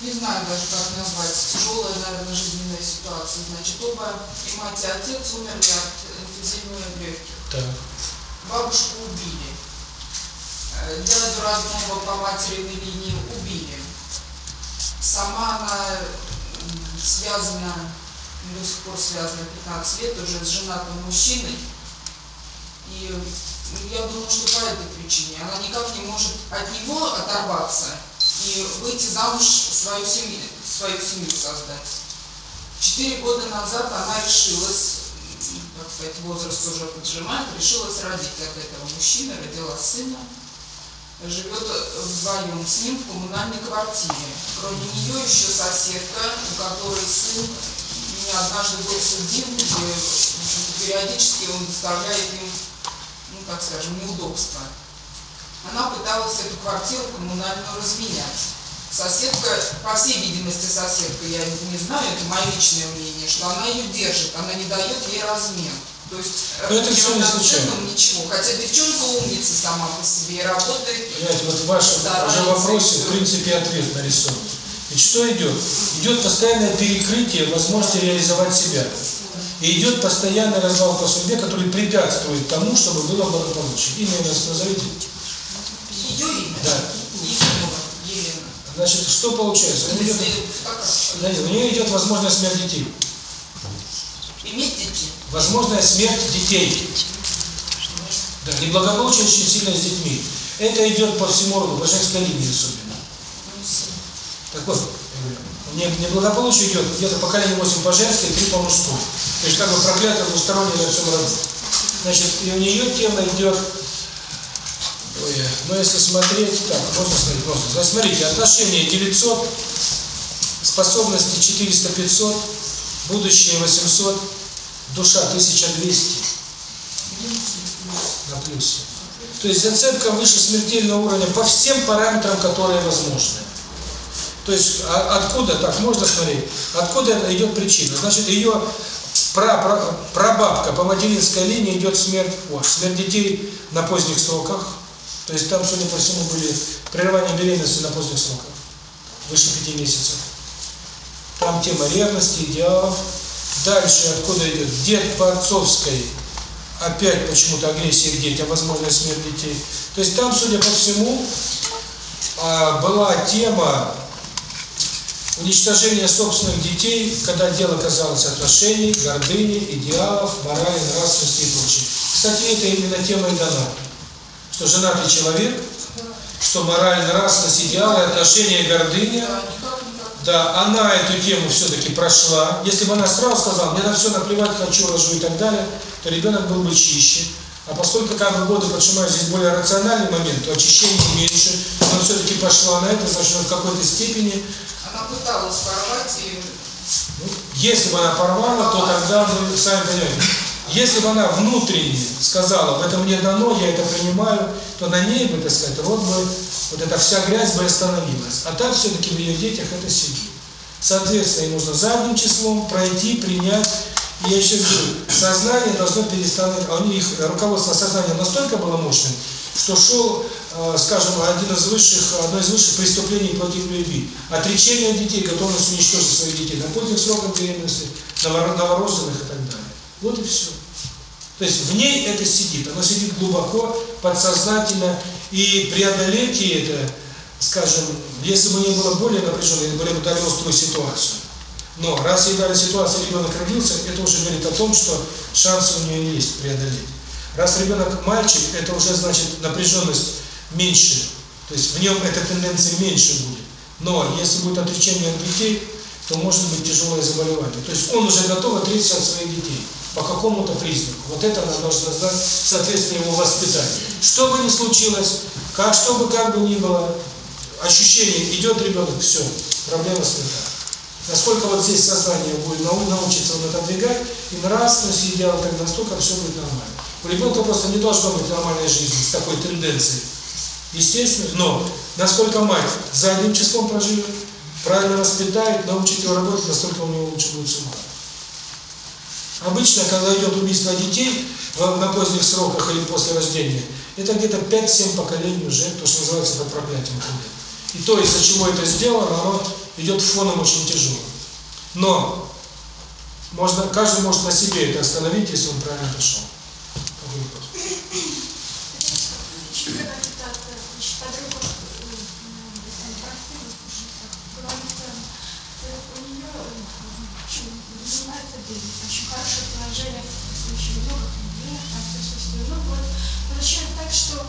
не знаю даже как назвать, тяжелая, наверное, жизненная ситуация, значит, оба и мать и отец умерли от инфузивной легких. Так. Бабушку убили делать разного по линии убили. Сама она связана, до сих пор связана 15 лет уже с женатым мужчиной. И я думаю, что по этой причине она никак не может от него оторваться и выйти замуж свою семью, свою семью создать. Четыре года назад она решилась, так сказать, возраст уже поджимает, решилась родить от этого мужчины, родила сына живет вдвоем с ним в коммунальной квартире. Кроме нее еще соседка, у которой сын меня однажды был судим, где периодически он доставляет им, ну так скажем, неудобства. Она пыталась эту квартиру коммунальную разменять. Соседка, по всей видимости, соседка, я не знаю, это мое личное мнение, что она ее держит, она не дает ей размен. То есть Но это все не случайно. ничего. Хотя девчонка умница сама по себе работает. Понимаете, вот в вашем же вопросе в принципе ответ нарисован. И что идет? Идет постоянное перекрытие возможности реализовать себя. И идет постоянный развал по судьбе, который препятствует тому, чтобы было благополучие. Имя нас назовите. Ее имя? Да. Елена. Значит, что получается? У нее, идет, у нее идет возможность иметь детей. Иметь детей возможная смерть детей. Да, неблагополучие очень а сильно с детьми. Это идет по всему роду, божественной линии особенно. Так вот, э, неблагополучие идет где-то поколение 8 по женской и 3 по мужскому. То есть как бы проклятое двустороннее во всем роду. Значит, и у нее тема идет... Ой, ну если смотреть, так, можно смотреть, просто. Значит, смотрите, отношения 900, способности 400-500, будущее 800, душа 1200 на плюсе. То есть зацепка выше смертельного уровня по всем параметрам, которые возможны. То есть откуда, так можно смотреть, откуда идет причина. Значит, ее прабабка по материнской линии идет смерть, о, смерть детей на поздних сроках. То есть там, судя по всему, были прерывания беременности на поздних сроках, выше пяти месяцев. Там тема ревности, идеалов, Дальше откуда идет? Дед по отцовской. Опять почему-то агрессия к детям, возможность смерть детей. То есть там, судя по всему, была тема уничтожения собственных детей, когда дело касалось отношений, гордыни, идеалов, морали, нравственности и прочее. Кстати, это именно тема и дана. Что женатый человек, что мораль, нравственность, идеалы, отношения, гордыня – да, а она эту тему все-таки прошла. Если бы она сразу сказала, мне на все наплевать, хочу, рожу и так далее, то ребенок был бы чище. А поскольку как бы годы поджимают здесь более рациональный момент, то очищение меньше, но все-таки пошла на это, значит, в какой-то степени... Она пыталась порвать и... Ну, если бы она порвала, то тогда вы сами понимаете. Если бы она внутренне сказала, в этом мне дано, я это принимаю, то на ней бы, так сказать, род бы, вот эта вся грязь бы остановилась. А так все-таки в ее детях это сидит. Соответственно, ей нужно задним числом пройти, принять. Я еще говорю, сознание должно перестановить, а у них руководство сознания настолько было мощным, что шел, э, скажем, один из высших, одно из высших преступлений против любви. Отречение детей, готовность уничтожить своих детей на поздних сроках беременности, новорожденных и так далее. Вот и все. То есть в ней это сидит, оно сидит глубоко, подсознательно, и преодолеть это, скажем, если бы не было более напряженной, это более бы дали острую ситуацию. Но раз ей дали ситуацию, ребенок родился, это уже говорит о том, что шансы у нее есть преодолеть. Раз ребенок мальчик, это уже значит напряженность меньше, то есть в нем эта тенденция меньше будет. Но если будет отречение от детей, то может быть тяжелое заболевание. То есть он уже готов отречься от своих детей по какому-то признаку. Вот это нам должно знать соответственно его воспитание. Что бы ни случилось, как что бы как бы ни было, ощущение, идет ребенок, все, проблема снята. Насколько вот здесь сознание будет научиться он отодвигать, и нравственность, и идеал, так настолько все будет нормально. У ребенка просто не должно быть нормальной жизни с такой тенденцией. Естественно, но насколько мать за одним числом проживет, правильно воспитает, научит его работать, настолько у него лучше будет с ума. Обычно, когда идет убийство детей на поздних сроках или после рождения, это где-то 5-7 поколений уже, то, что называется, под проклятием. И то, из-за чего это сделано, оно идет фоном очень тяжело. Но можно, каждый может на себе это остановить, если он правильно дошел. хорошее положение очень много людей, отсутствие вот получается так, что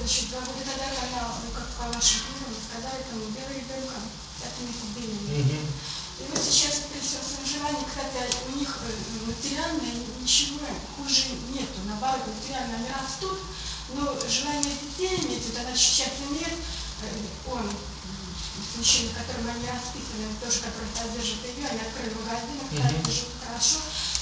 значит, благодаря каналу, ну, как по вашим фильмам, когда этому белым ребенком, это не купили. И вот сейчас при сослуживании, кстати, у них материально ничего хуже нету. Наоборот, материально они растут, но желание детей иметь, вот она сейчас нет, он мужчина, которым они воспитаны, тоже, который содержит ее, они открыли магазин, mm-hmm. хорошо.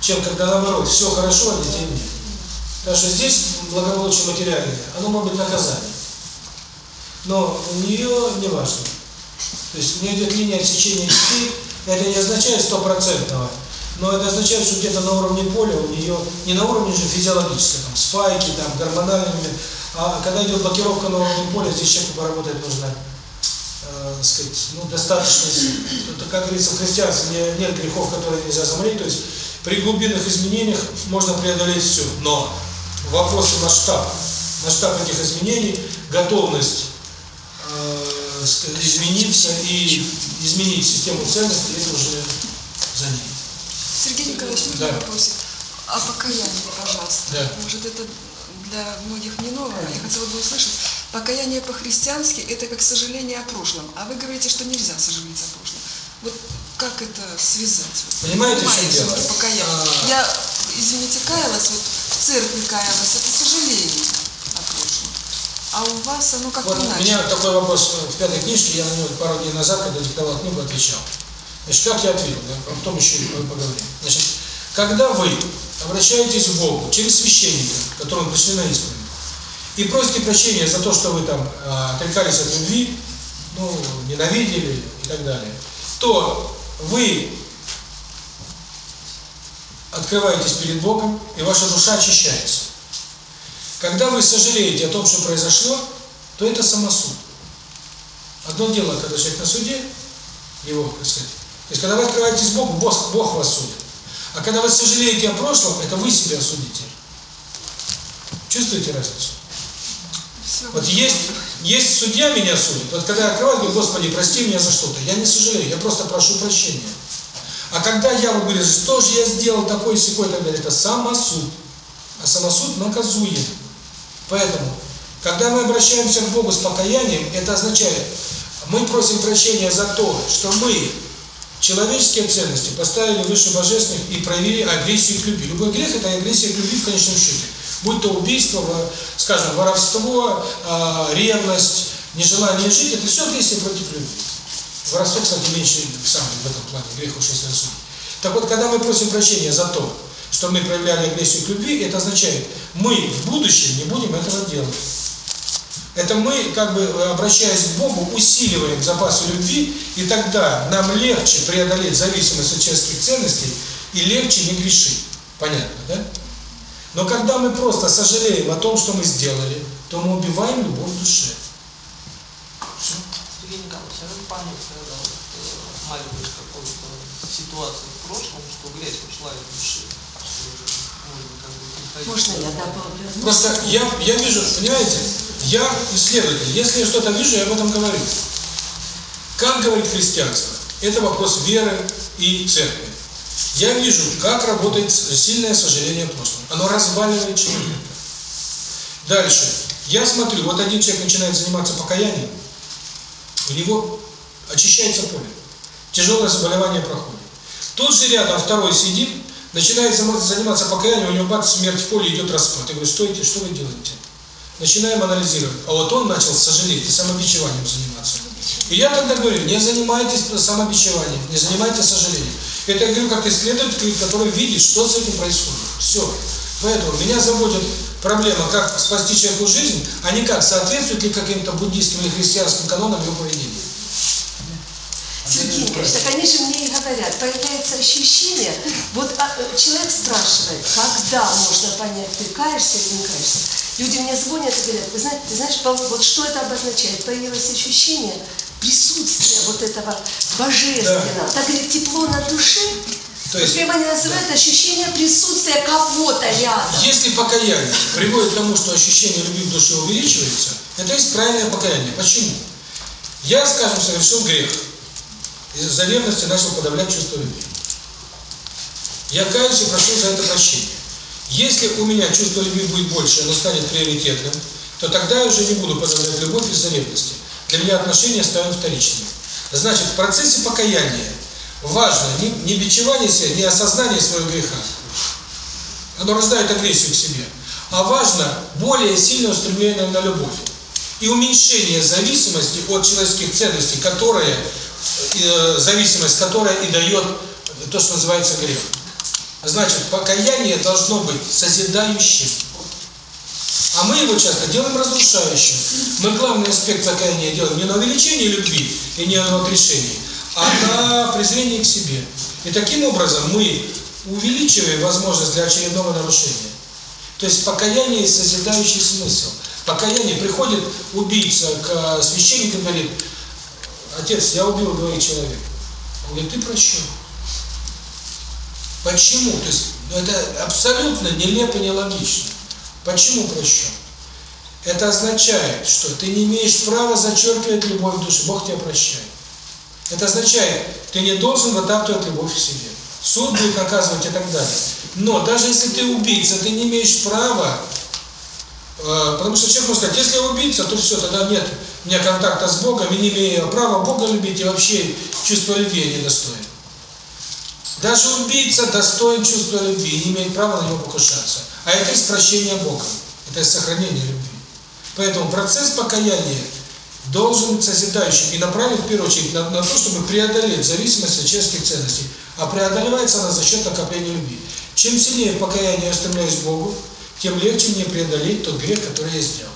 чем когда наоборот, все хорошо, а детей нет. Так что здесь благополучие материальное, оно может быть наказание. Но у нее не важно. То есть у нее идет линия отсечения детей, это не означает стопроцентного, но это означает, что где-то на уровне поля у нее, не на уровне же физиологическом, там спайки, там гормональными, а когда идет блокировка на уровне поля, здесь человеку поработать нужно э, сказать, ну, достаточно это, как говорится, в нет грехов, которые нельзя замолить, то есть при глубинных изменениях можно преодолеть все, но вопросы масштаб, масштаб этих изменений, готовность э, измениться и изменить систему ценностей, это уже за ним. Сергей Николаевич, да. вопросик. А покаяние, пожалуйста. Да. Может, это для многих не новое. Я хотела бы услышать. Покаяние по-христиански – это как сожаление о прошлом. А вы говорите, что нельзя сожалеть о прошлом. Вот как это связать? Понимаете, что чем дело? Я, а... я, извините, каялась, вот в церкви каялась, это сожаление о прошлом. А у вас оно как-то вот иначе. У меня такой вопрос э, в пятой книжке, я на него пару дней назад, когда диктовал книгу, отвечал. Значит, как я ответил, да? А потом еще поговорим. Значит, когда вы обращаетесь к Богу через священника, которому пришли на исповедь, и просите прощения за то, что вы там э, отрекались от любви, ну, ненавидели и так далее, то вы открываетесь перед Богом, и ваша душа очищается. Когда вы сожалеете о том, что произошло, то это самосуд. Одно дело, когда человек на суде, его, так сказать. То есть, когда вы открываетесь Богу, Бог, Бог вас судит. А когда вы сожалеете о прошлом, это вы себя судите. Чувствуете разницу? Все вот есть есть судья меня судит. Вот когда я открываю, говорю, Господи, прости меня за что-то. Я не сожалею, я просто прошу прощения. А когда я вот говорю, что же я сделал такой секой, тогда это самосуд. А самосуд наказуем. Поэтому, когда мы обращаемся к Богу с покаянием, это означает, мы просим прощения за то, что мы человеческие ценности поставили выше божественных и проявили агрессию к любви. Любой грех – это агрессия к любви в конечном счете. Будь то убийство, скажем, воровство, а, ревность, нежелание жить, это все действие против любви. Воровство, кстати, меньше сам в этом плане, грех уж если рассудить. Так вот, когда мы просим прощения за то, что мы проявляли агрессию к любви, это означает, мы в будущем не будем этого делать. Это мы, как бы обращаясь к Богу, усиливаем запасы любви, и тогда нам легче преодолеть зависимость от человеческих ценностей и легче не грешить. Понятно, да? Но когда мы просто сожалеем о том, что мы сделали, то мы убиваем любовь в душе. Сергей Николаевич, а вы память, э, э, маленькую какую-то ситуацию в прошлом, что грязь ушла из души? А можно я добавлю? Просто я, я вижу, понимаете, я исследователь. Если я что-то вижу, я об этом говорю. Как говорит христианство? Это вопрос веры и церкви. Я вижу, как работает сильное сожаление о прошлом. Оно разваливает человека. Дальше. Я смотрю, вот один человек начинает заниматься покаянием, у него очищается поле. Тяжелое заболевание проходит. Тут же рядом второй сидит, начинает заниматься покаянием, у него бац, смерть в поле идет распад. Я говорю, стойте, что вы делаете? Начинаем анализировать. А вот он начал сожалеть и самобичеванием заниматься. И я тогда говорю, не занимайтесь самобичеванием, не занимайтесь сожалением. Это я говорю как исследователь, который видит, что с этим происходит. Все. Поэтому меня заботит проблема, как спасти человеку жизнь, а не как соответствует ли каким-то буддийским или христианским канонам его поведения. Конечно, конечно, мне и говорят, появляется ощущение, вот а, человек спрашивает, когда можно понять, ты каешься или не каешься. Люди мне звонят и говорят, вы знаете, ты знаешь, вот что это обозначает? Появилось ощущение присутствия вот этого божественного. Да. Так говорит, тепло на душе, то есть, Прямо они называют ощущение присутствия кого-то рядом. Если покаяние приводит к тому, что ощущение любви в душе увеличивается, это есть правильное покаяние. Почему? Я, скажем, совершил грех из-за начал подавлять чувство любви. Я каюсь и прошу за это прощения. Если у меня чувство любви будет больше, оно станет приоритетным, то тогда я уже не буду подавлять любовь из-за ревности. Для меня отношения станут вторичными. Значит, в процессе покаяния важно не, не бичевание себя, не осознание своего греха. Оно рождает агрессию к себе. А важно более сильное устремление на любовь и уменьшение зависимости от человеческих ценностей, которые зависимость, которая и дает то, что называется грех. Значит, покаяние должно быть созидающим. А мы его часто делаем разрушающим. Мы главный аспект покаяния делаем не на увеличение любви и не на отрешение, а на презрение к себе. И таким образом мы увеличиваем возможность для очередного нарушения. То есть покаяние – созидающий смысл. Покаяние приходит убийца к священнику и говорит – Отец, я убил двоих человек. Он говорит, ты прощен. Почему? То есть, ну, это абсолютно нелепо, нелогично. Почему прощен? Это означает, что ты не имеешь права зачеркивать любовь в душе. Бог тебя прощает. Это означает, ты не должен вытаптывать любовь к себе. Суд будет наказывать и так далее. Но даже если ты убийца, ты не имеешь права, э, потому что человек может сказать, если я убийца, то все, тогда нет не контакта с Богом и не имею права Бога любить и вообще чувство любви а я. Даже убийца достоин чувства любви и не имеет права на него покушаться. А это из прощения Бога, это из сохранения любви. Поэтому процесс покаяния должен быть созидающим и направлен в первую очередь на, на то, чтобы преодолеть зависимость от честных ценностей. А преодолевается она за счет накопления любви. Чем сильнее покаяние покаянии я устремляюсь к Богу, тем легче мне преодолеть тот грех, который я сделал.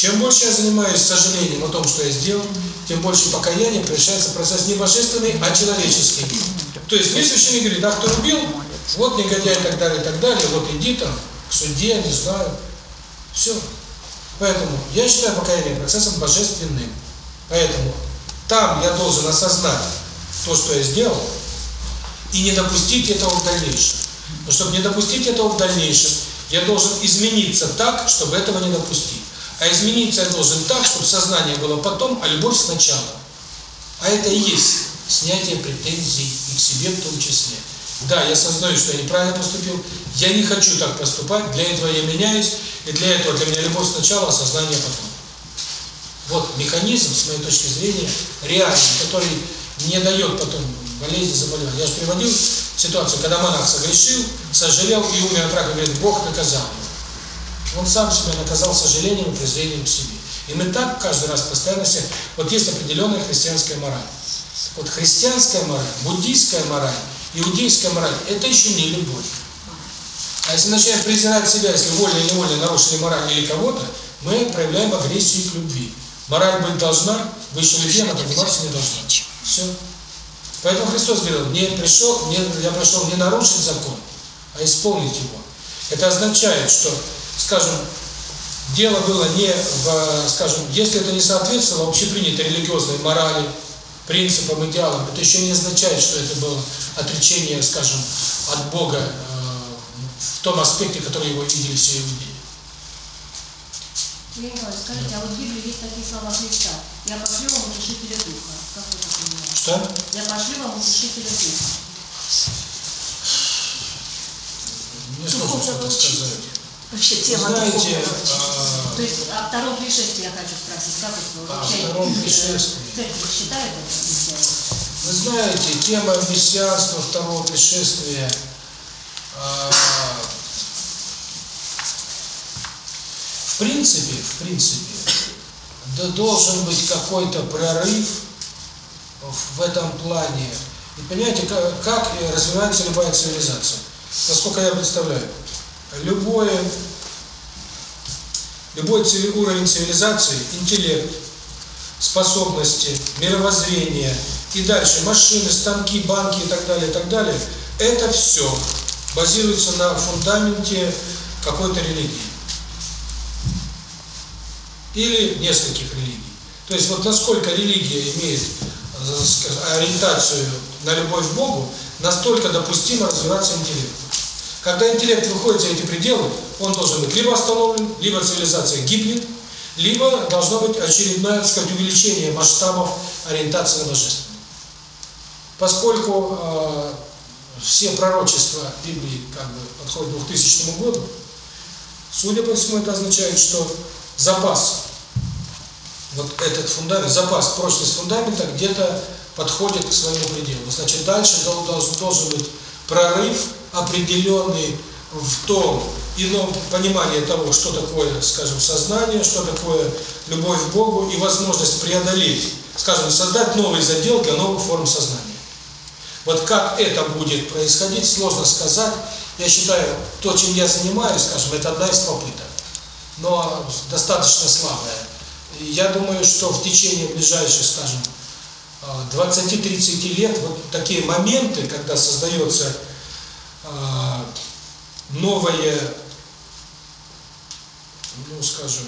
Чем больше я занимаюсь сожалением о том, что я сделал, тем больше покаяния превращается процесс не божественный, а человеческий. То есть мне священник говорит, а кто убил, вот негодяй и так далее, и так далее, вот иди там к суде, не знаю. Все. Поэтому я считаю покаяние процессом божественным. Поэтому там я должен осознать то, что я сделал, и не допустить этого в дальнейшем. Но чтобы не допустить этого в дальнейшем, я должен измениться так, чтобы этого не допустить. А измениться я должен так, чтобы сознание было потом, а любовь сначала. А это и есть снятие претензий и к себе в том числе. Да, я сознаю, что я неправильно поступил, я не хочу так поступать, для этого я меняюсь, и для этого для меня любовь сначала, а сознание потом. Вот механизм, с моей точки зрения, реальный, который не дает потом болезни, заболевания. Я же приводил ситуацию, когда монах согрешил, сожалел и умер от рака, говорит, Бог наказал его. Он сам себя наказал сожалением, презрением к себе. И мы так каждый раз постоянно все... Вот есть определенная христианская мораль. Вот христианская мораль, буддийская мораль, иудейская мораль – это еще не любовь. А если начинаем презирать себя, если вольно-невольно нарушили мораль или кого-то, мы проявляем агрессию к любви. Мораль быть должна, выше людей, она подниматься не должна. Все. Поэтому Христос говорил, не пришел, не я прошел, не нарушить закон, а исполнить его. Это означает, что скажем, дело было не в, скажем, если это не соответствовало общепринятой религиозной морали, принципам, идеалам, это еще не означает, что это было отречение, скажем, от Бога э, в том аспекте, который его видели все люди. Юрий скажите, а вот в Библии есть такие слова Христа. Я пошлю вам утешителя духа. Как вы это понимаете? Что? Я пошлю вам утешителя духа. Не сложно что сказать вообще тема Знаете, а... То есть а о втором пришествии я хочу спросить, как это а, э, да, вообще? втором пришествии. Считает это? Вы знаете, тема мессианства второго пришествия а, в принципе, в принципе, да должен быть какой-то прорыв в этом плане. И понимаете, как, как развивается любая цивилизация? Насколько я представляю, любое, любой уровень цивилизации, интеллект, способности, мировоззрение и дальше машины, станки, банки и так далее, и так далее, это все базируется на фундаменте какой-то религии или нескольких религий. То есть вот насколько религия имеет э, ориентацию на любовь к Богу, настолько допустимо развиваться интеллект. Когда интеллект выходит за эти пределы, он должен быть либо остановлен, либо цивилизация гибнет, либо должно быть очередное, так сказать, увеличение масштабов ориентации на божество. Поскольку э, все пророчества Библии как бы подходят к 2000 году, судя по всему, это означает, что запас, вот этот фундамент, запас, прочность фундамента где-то подходит к своему пределу. Значит, дальше должен быть прорыв определенный в том ином ну, понимании того, что такое, скажем, сознание, что такое любовь к Богу и возможность преодолеть, скажем, создать новый задел для новых форм сознания. Вот как это будет происходить, сложно сказать. Я считаю, то, чем я занимаюсь, скажем, это одна из попыток, но достаточно слабая. Я думаю, что в течение ближайших, скажем, 20-30 лет вот такие моменты, когда создается а, новое, ну скажем,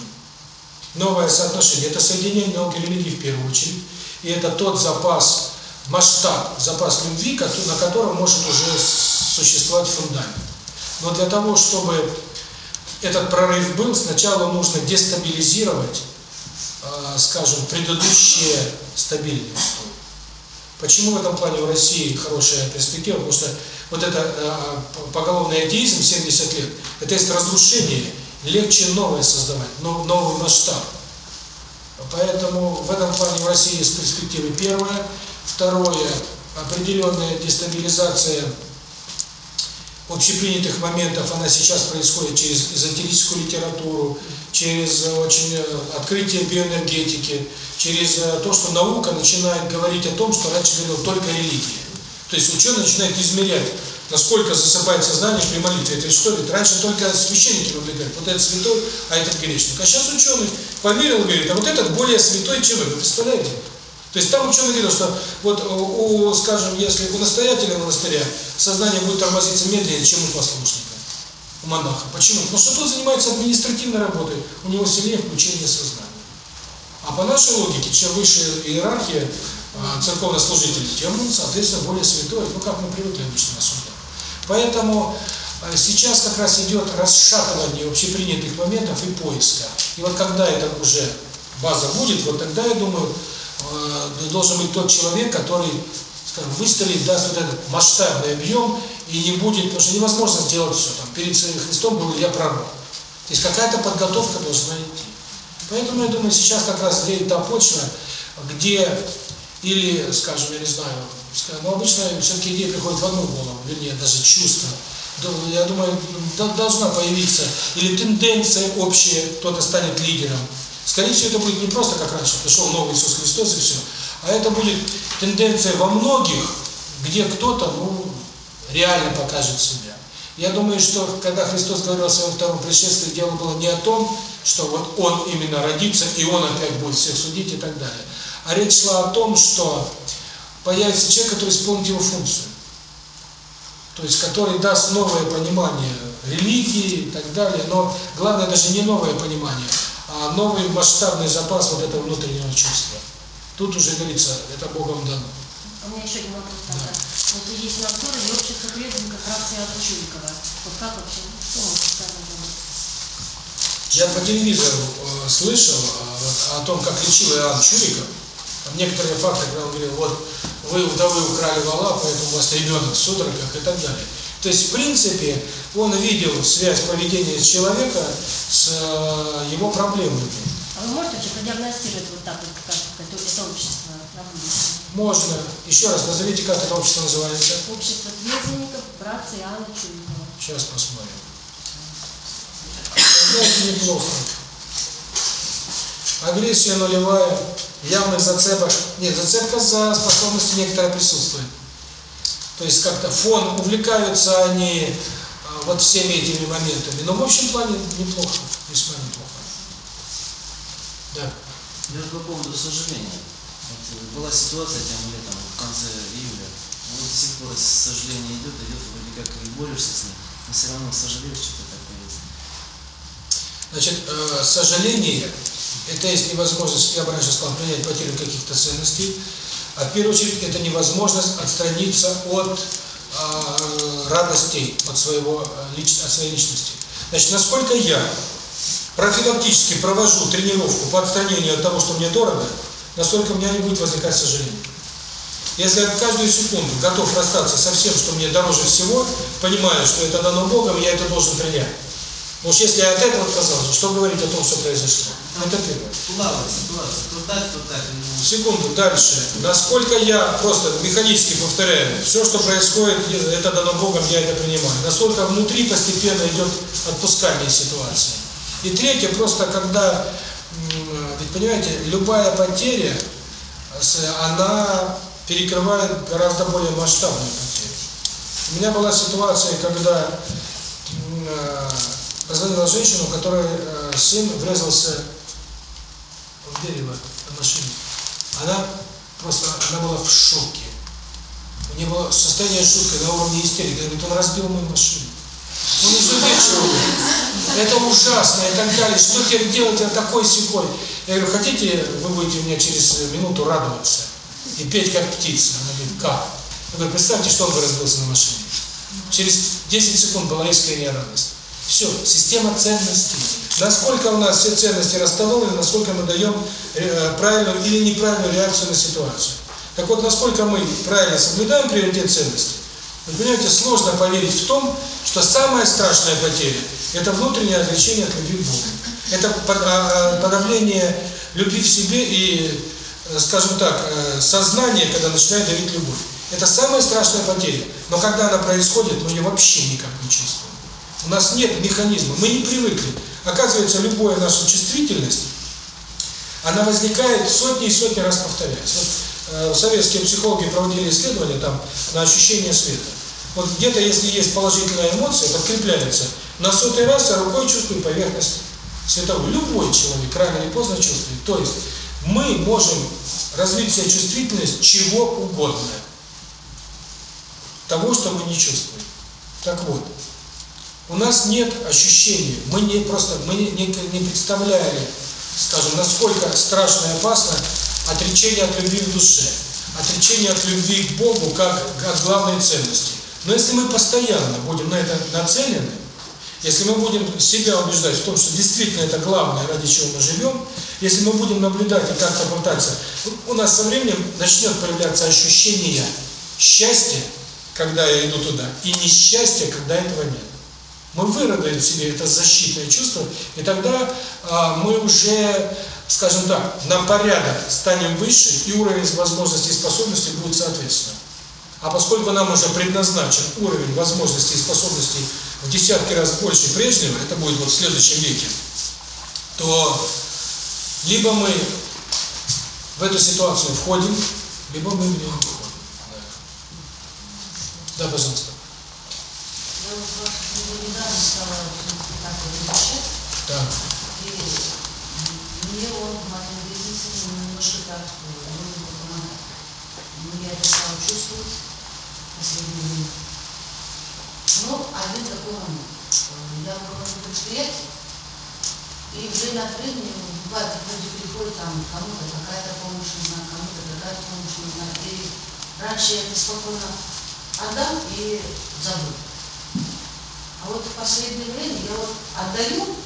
новое соотношение. Это соединение науки религии в первую очередь. И это тот запас, масштаб, запас любви, на котором может уже существовать фундамент. Но для того, чтобы этот прорыв был, сначала нужно дестабилизировать, а, скажем, предыдущие стабильные условия. Почему в этом плане у России хорошая перспектива? Потому что вот это э, поголовный атеизм 70 лет, это есть разрушение, легче новое создавать, новый масштаб. Поэтому в этом плане в России есть перспективы первое, второе, определенная дестабилизация общепринятых моментов она сейчас происходит через эзотерическую литературу, через очень открытие биоэнергетики, через то, что наука начинает говорить о том, что раньше говорил только религия. То есть ученый начинает измерять, насколько засыпает сознание при молитве. Это что ли? раньше только священники выдвигали, вот этот святой, а этот грешник. А сейчас ученый поверил, говорит, а вот этот более святой, чем вы. Вы представляете? То есть там ученые говорят, что вот э, у, скажем, если у настоятеля монастыря сознание будет тормозиться медленнее, чем у послушника, у монаха. Почему? Потому что тот занимается административной работой, у него сильнее включение сознания. А по нашей логике, чем выше иерархия э, церковных служителей, тем он, соответственно, более святой, ну как мы привыкли обычно осуждать. Поэтому э, сейчас как раз идет расшатывание общепринятых моментов и поиска. И вот когда это уже база будет, вот тогда, я думаю, должен быть тот человек, который скажем, выстрелит, даст вот этот масштабный объем, и не будет, потому что невозможно сделать все. Там, перед Христом был я пророк. То есть какая-то подготовка должна идти. Поэтому, я думаю, сейчас как раз зреет та почва, где, или, скажем, я не знаю, скажем, но обычно все-таки идея приходит в одну голову, вернее, даже чувство. Я думаю, должна появиться или тенденция общая, кто-то станет лидером, Скорее всего, это будет не просто, как раньше, пришел новый Иисус Христос и все, а это будет тенденция во многих, где кто-то, ну, реально покажет себя. Я думаю, что когда Христос говорил о своем втором пришествии, дело было не о том, что вот он именно родится, и он опять будет всех судить и так далее. А речь шла о том, что появится человек, который исполнит его функцию. То есть, который даст новое понимание религии и так далее. Но главное даже не новое понимание, а новый масштабный запас вот этого внутреннего чувства. Тут уже говорится, это Богом дано. А у меня еще один вопрос тогда. Да. Вот есть на обзоре в общих секретниках акции от Чурикова. Вот как вообще? Что он я по телевизору э, слышал э, о том, как лечил Иоанн Чуриков. Там некоторые факты, когда он говорил, вот вы вдовы украли вала, поэтому у вас ребенок в судорогах и так далее. То есть, в принципе, он видел связь поведения человека с э, его проблемами. А вы можете продиагностировать вот так вот, как это общество Можно. Еще раз назовите, как это общество называется. Общество трезвенников, братца Иоанна Чуйкова. Сейчас посмотрим. Знаете, неплохо. Агрессия нулевая, явных зацепок. Нет, зацепка за способностью некоторая присутствует. То есть как-то фон, увлекаются они э, вот всеми этими моментами. Но ну, в общем плане неплохо, весьма неплохо. Да. Лишь по поводу сожаления. Вот э, была ситуация тем летом, в конце июля. Вот до сих пор, сожаление идет, идет, вроде как и борешься с ним, но все равно сожалеешь, что-то такое есть. Значит, э, сожаление – это есть невозможность, я бы раньше сказал, принять потерю каких-то ценностей, а в первую очередь это невозможность отстраниться от э, радостей, от, своего, э, лич, от своей личности. Значит, насколько я профилактически провожу тренировку по отстранению от того, что мне дорого, настолько у меня не будет возникать сожаление. Если я каждую секунду готов расстаться со всем, что мне дороже всего, понимая, что это дано Богом, я это должен принять. Уж если от этого отказался, что говорить о том, что произошло? Ну, это первое. Секунду, дальше. Насколько я просто механически повторяю, все, что происходит, это дано Богом, я это принимаю. Насколько внутри постепенно идет отпускание ситуации. И третье, просто когда, ведь понимаете, любая потеря, э, она перекрывает гораздо более масштабные потери. У меня была ситуация, когда э, позвонила женщину, у которой сын врезался в дерево на машине. Она просто, она была в шоке. У нее было состояние шутки на уровне истерики. Она говорит, он разбил мою машину. Он изумил человека. Это ужасно и так далее. Что теперь делать на такой секой? Я говорю, хотите, вы будете у меня через минуту радоваться и петь как птица? Она говорит, как? Я говорю, представьте, что он бы разбился на машине. Через 10 секунд была искренняя радость. Все, система ценностей. Насколько у нас все ценности расставлены, насколько мы даем э, правильную или неправильную реакцию на ситуацию. Так вот, насколько мы правильно соблюдаем приоритет ценности. вы понимаете, сложно поверить в том, что самая страшная потеря – это внутреннее отвлечение от любви к Богу. Это а, а, подавление любви в себе и, э, скажем так, э, сознание, когда начинает давить любовь. Это самая страшная потеря. Но когда она происходит, мы ее вообще никак не чувствуем. У нас нет механизма, мы не привыкли. Оказывается, любая наша чувствительность, она возникает сотни и сотни раз повторяется. Вот, э, советские психологи проводили исследования там на ощущение света. Вот где-то, если есть положительная эмоция, подкрепляется. На сотый раз а рукой чувствует поверхность световой. Любой человек рано или поздно чувствует. То есть мы можем развить в себе чувствительность чего угодно. Того, что мы не чувствуем. Так вот, у нас нет ощущения, мы не просто мы не, не, не представляем, скажем, насколько страшно и опасно отречение от любви в душе, отречение от любви к Богу как от главной ценности. Но если мы постоянно будем на это нацелены, если мы будем себя убеждать в том, что действительно это главное, ради чего мы живем, если мы будем наблюдать и как-то пытаться, у нас со временем начнет появляться ощущение счастья, когда я иду туда, и несчастья, когда этого нет. Мы выработаем себе это защитное чувство, и тогда а, мы уже, скажем так, на порядок станем выше, и уровень возможностей и способностей будет соответственно. А поскольку нам уже предназначен уровень возможностей и способностей в десятки раз больше прежнего, это будет вот в следующем веке, то либо мы в эту ситуацию входим, либо мы в нее выходим. Да, пожалуйста. Да. И мне он в моем бизнесе немножко так, ну, я это стала чувствовать последнее время. Ну, один такой. Я была на предприятии, и время от времени бывает, люди приходят там, кому-то какая-то помощь нужна, кому-то какая-то помощь нужна. И раньше я это спокойно отдам и забыл. А вот в последнее время я вот отдаю,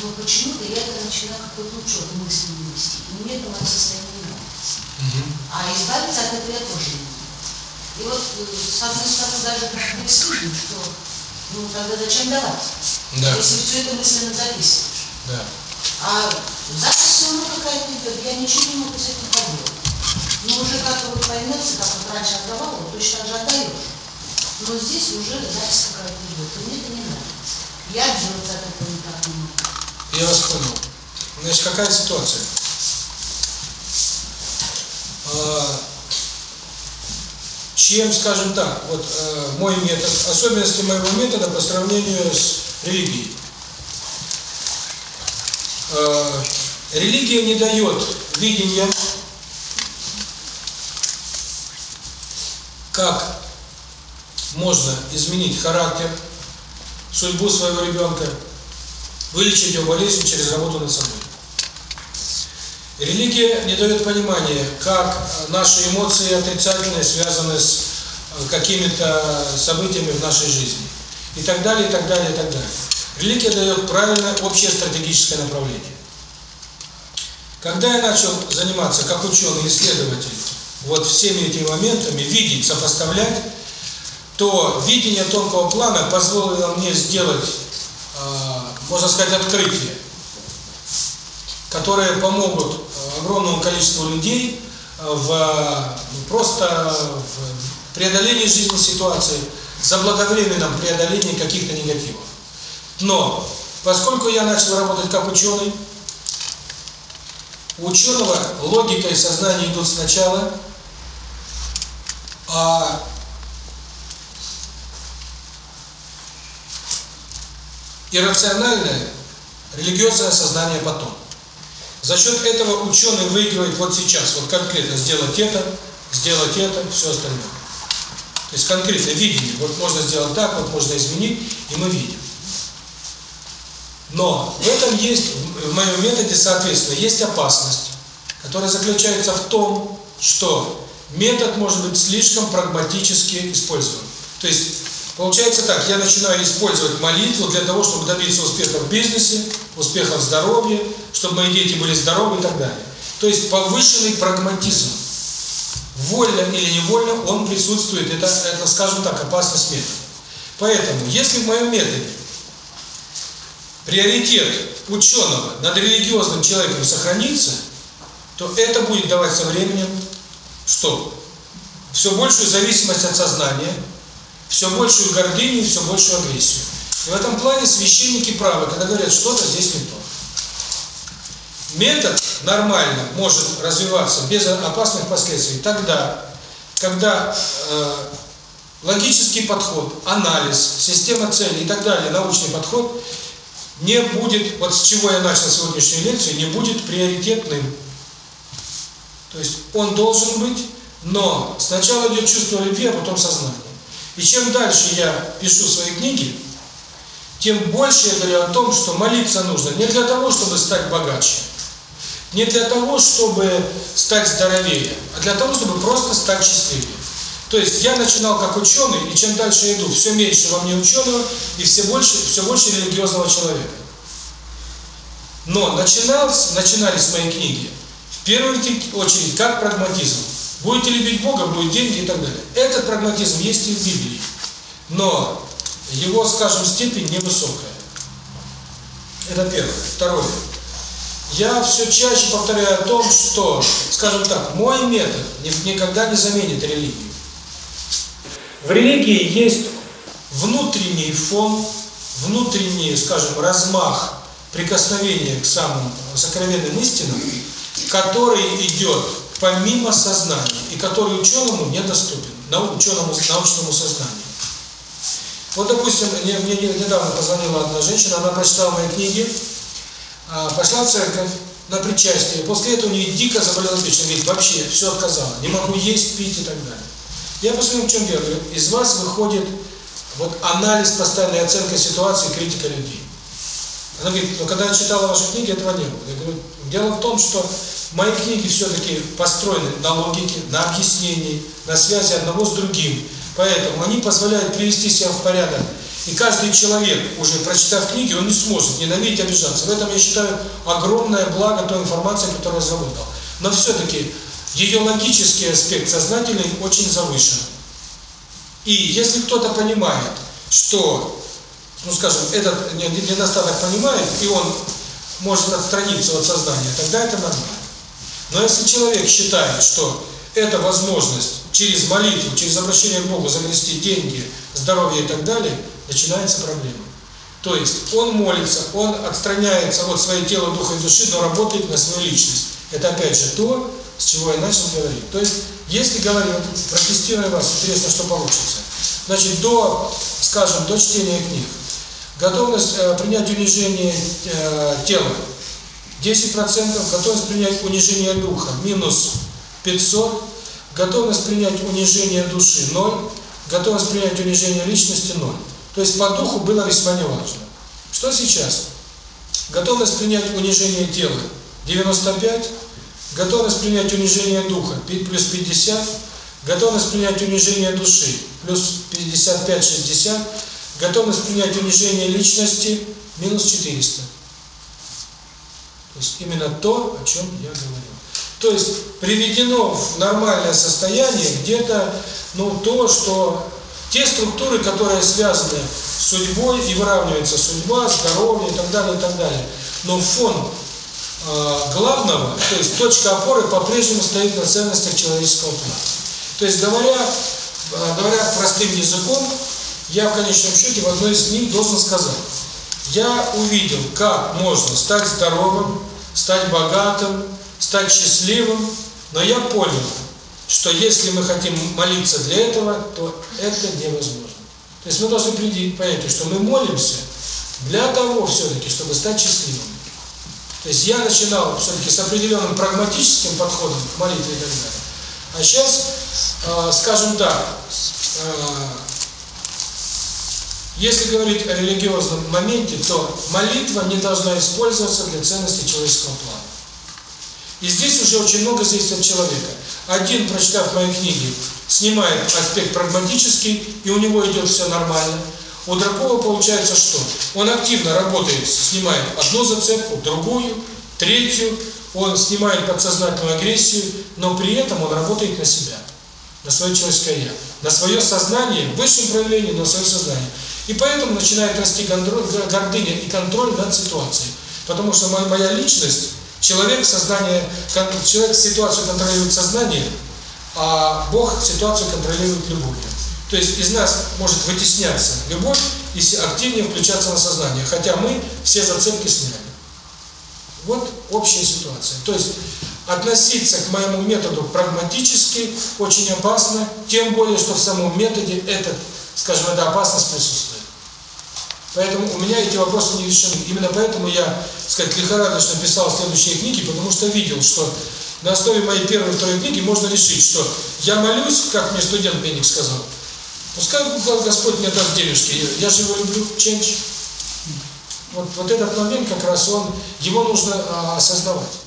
но почему-то я это начинаю какой-то учет мысли вести. И мне это мое состояние не А избавиться от этого я тоже не могу. И вот, с одной стороны, даже как не стыдно, что ну тогда зачем давать? Да. Если все это мысленно записываешь. Да. А запись все равно какая-то идет, я ничего не могу с этим поделать. Но уже как-то вот поймется, как вот раньше отдавала, точно так же отдаешь но здесь уже дальше как идет. Мне это не нравится. Я делать от этого никак не могу. Я вас понял. Значит, какая ситуация? Чем, скажем так, вот э, мой метод, особенности моего метода по сравнению с религией. Э, религия не дает видения как можно изменить характер, судьбу своего ребенка, вылечить его болезнь через работу над собой. Религия не дает понимания, как наши эмоции отрицательные связаны с какими-то событиями в нашей жизни. И так далее, и так далее, и так далее. Религия дает правильное общее стратегическое направление. Когда я начал заниматься как ученый, исследователь, вот всеми этими моментами, видеть, сопоставлять, то видение тонкого плана позволило мне сделать, можно сказать, открытие, которое помогут огромному количеству людей в просто в преодолении жизненной ситуации, заблаговременном преодолении каких-то негативов. Но поскольку я начал работать как ученый, у ученого логика и сознание идут сначала, а иррациональное религиозное сознание потом. За счет этого ученый выигрывает вот сейчас, вот конкретно сделать это, сделать это, все остальное. То есть конкретно видение. Вот можно сделать так, вот можно изменить, и мы видим. Но в этом есть, в моем методе, соответственно, есть опасность, которая заключается в том, что метод может быть слишком прагматически использован. То есть Получается так, я начинаю использовать молитву для того, чтобы добиться успеха в бизнесе, успеха в здоровье, чтобы мои дети были здоровы и так далее. То есть повышенный прагматизм. Вольно или невольно он присутствует, это, это скажем так, опасность метода. Поэтому, если в моем методе приоритет ученого над религиозным человеком сохранится, то это будет давать со временем что? Все большую зависимость от сознания – все большую гордыню и все большую агрессию. И в этом плане священники правы, когда говорят, что-то здесь не то. Метод нормально может развиваться без опасных последствий тогда, когда э, логический подход, анализ, система целей и так далее, научный подход не будет, вот с чего я начал сегодняшнюю лекцию, не будет приоритетным. То есть он должен быть, но сначала идет чувство любви, а потом сознание. И чем дальше я пишу свои книги, тем больше я говорю о том, что молиться нужно не для того, чтобы стать богаче, не для того, чтобы стать здоровее, а для того, чтобы просто стать счастливее. То есть я начинал как ученый, и чем дальше иду, все меньше во мне ученого и все больше, все больше религиозного человека. Но начинался, начинались мои книги в первую очередь как прагматизм. Будете любить Бога, будет деньги и так далее. Этот прагматизм есть и в Библии. Но его, скажем, степень невысокая. Это первое. Второе. Я все чаще повторяю о том, что, скажем так, мой метод никогда не заменит религию. В религии есть внутренний фон, внутренний, скажем, размах прикосновения к самым сокровенным истинам, который идет помимо сознания, и который ученому недоступен, ученому, научному сознанию. Вот, допустим, мне, мне недавно позвонила одна женщина, она прочитала мои книги, пошла в церковь на причастие, после этого у нее дико заболела печень, говорит, вообще все отказала, не могу есть, пить и так далее. Я посмотрел, в чем дело, говорю, из вас выходит вот анализ постоянной оценка ситуации, критика людей. Она говорит, ну когда я читала ваши книги, этого не было. Я говорю, дело в том, что Мои книги все-таки построены на логике, на объяснении, на связи одного с другим. Поэтому они позволяют привести себя в порядок. И каждый человек, уже прочитав книги, он не сможет ненавидеть, обижаться. В этом, я считаю, огромное благо той информации, которую я заработала. Но все-таки ее логический аспект сознательный очень завышен. И если кто-то понимает, что, ну скажем, этот недостаток понимает, и он может отстраниться от сознания, тогда это нормально. Но если человек считает, что это возможность через молитву, через обращение к Богу заместить деньги, здоровье и так далее, начинается проблема. То есть он молится, он отстраняется от своего тела, духа и души, но работает на свою личность. Это опять же то, с чего я начал говорить. То есть, если говорю, протестируя вас, интересно, что получится. Значит, до, скажем, до чтения книг, готовность э, принять унижение э, тела, 10% готовность принять унижение духа – минус 500, готовность принять унижение души – 0, готовность принять унижение личности – 0. То есть по духу было весьма неважно. Что сейчас? Готовность принять унижение тела – 95, готовность принять унижение духа – плюс 50, готовность принять унижение души – плюс 55-60, готовность принять унижение личности – минус 400. То есть именно то, о чем я говорил. То есть приведено в нормальное состояние где-то ну, то, что те структуры, которые связаны с судьбой и выравнивается судьба, здоровье и так далее, и так далее. Но фон э, главного, то есть точка опоры по-прежнему стоит на ценностях человеческого плана. То есть говоря, говоря простым языком, я в конечном счете в одной из них должен сказать, я увидел, как можно стать здоровым, стать богатым, стать счастливым, но я понял, что если мы хотим молиться для этого, то это невозможно. То есть мы должны прийти понять, что мы молимся для того все-таки, чтобы стать счастливым. То есть я начинал все-таки с определенным прагматическим подходом к молитве и так далее. А сейчас, скажем так, если говорить о религиозном моменте, то молитва не должна использоваться для ценности человеческого плана. И здесь уже очень много зависит от человека. Один, прочитав мои книги, снимает аспект прагматический, и у него идет все нормально. У другого получается что? Он активно работает, снимает одну зацепку, другую, третью, он снимает подсознательную агрессию, но при этом он работает на себя, на свое человеческое «я», на свое сознание, в высшем проявлении, на свое сознание. И поэтому начинает расти контроль, гордыня и контроль над ситуацией. Потому что моя, моя личность, человек, сознание, человек ситуацию контролирует сознание, а Бог ситуацию контролирует любовью. То есть из нас может вытесняться любовь и активнее включаться на сознание, хотя мы все зацепки сняли. Вот общая ситуация. То есть относиться к моему методу прагматически очень опасно, тем более, что в самом методе этот, скажем, эта опасность присутствует. Поэтому у меня эти вопросы не решены. Именно поэтому я, сказать, лихорадочно писал следующие книги, потому что видел, что на основе моей первой и второй книги можно решить, что я молюсь, как мне студент Беник сказал, пускай Господь мне даст денежки, я же его люблю, ченч. Вот, вот этот момент как раз он, его нужно а, осознавать.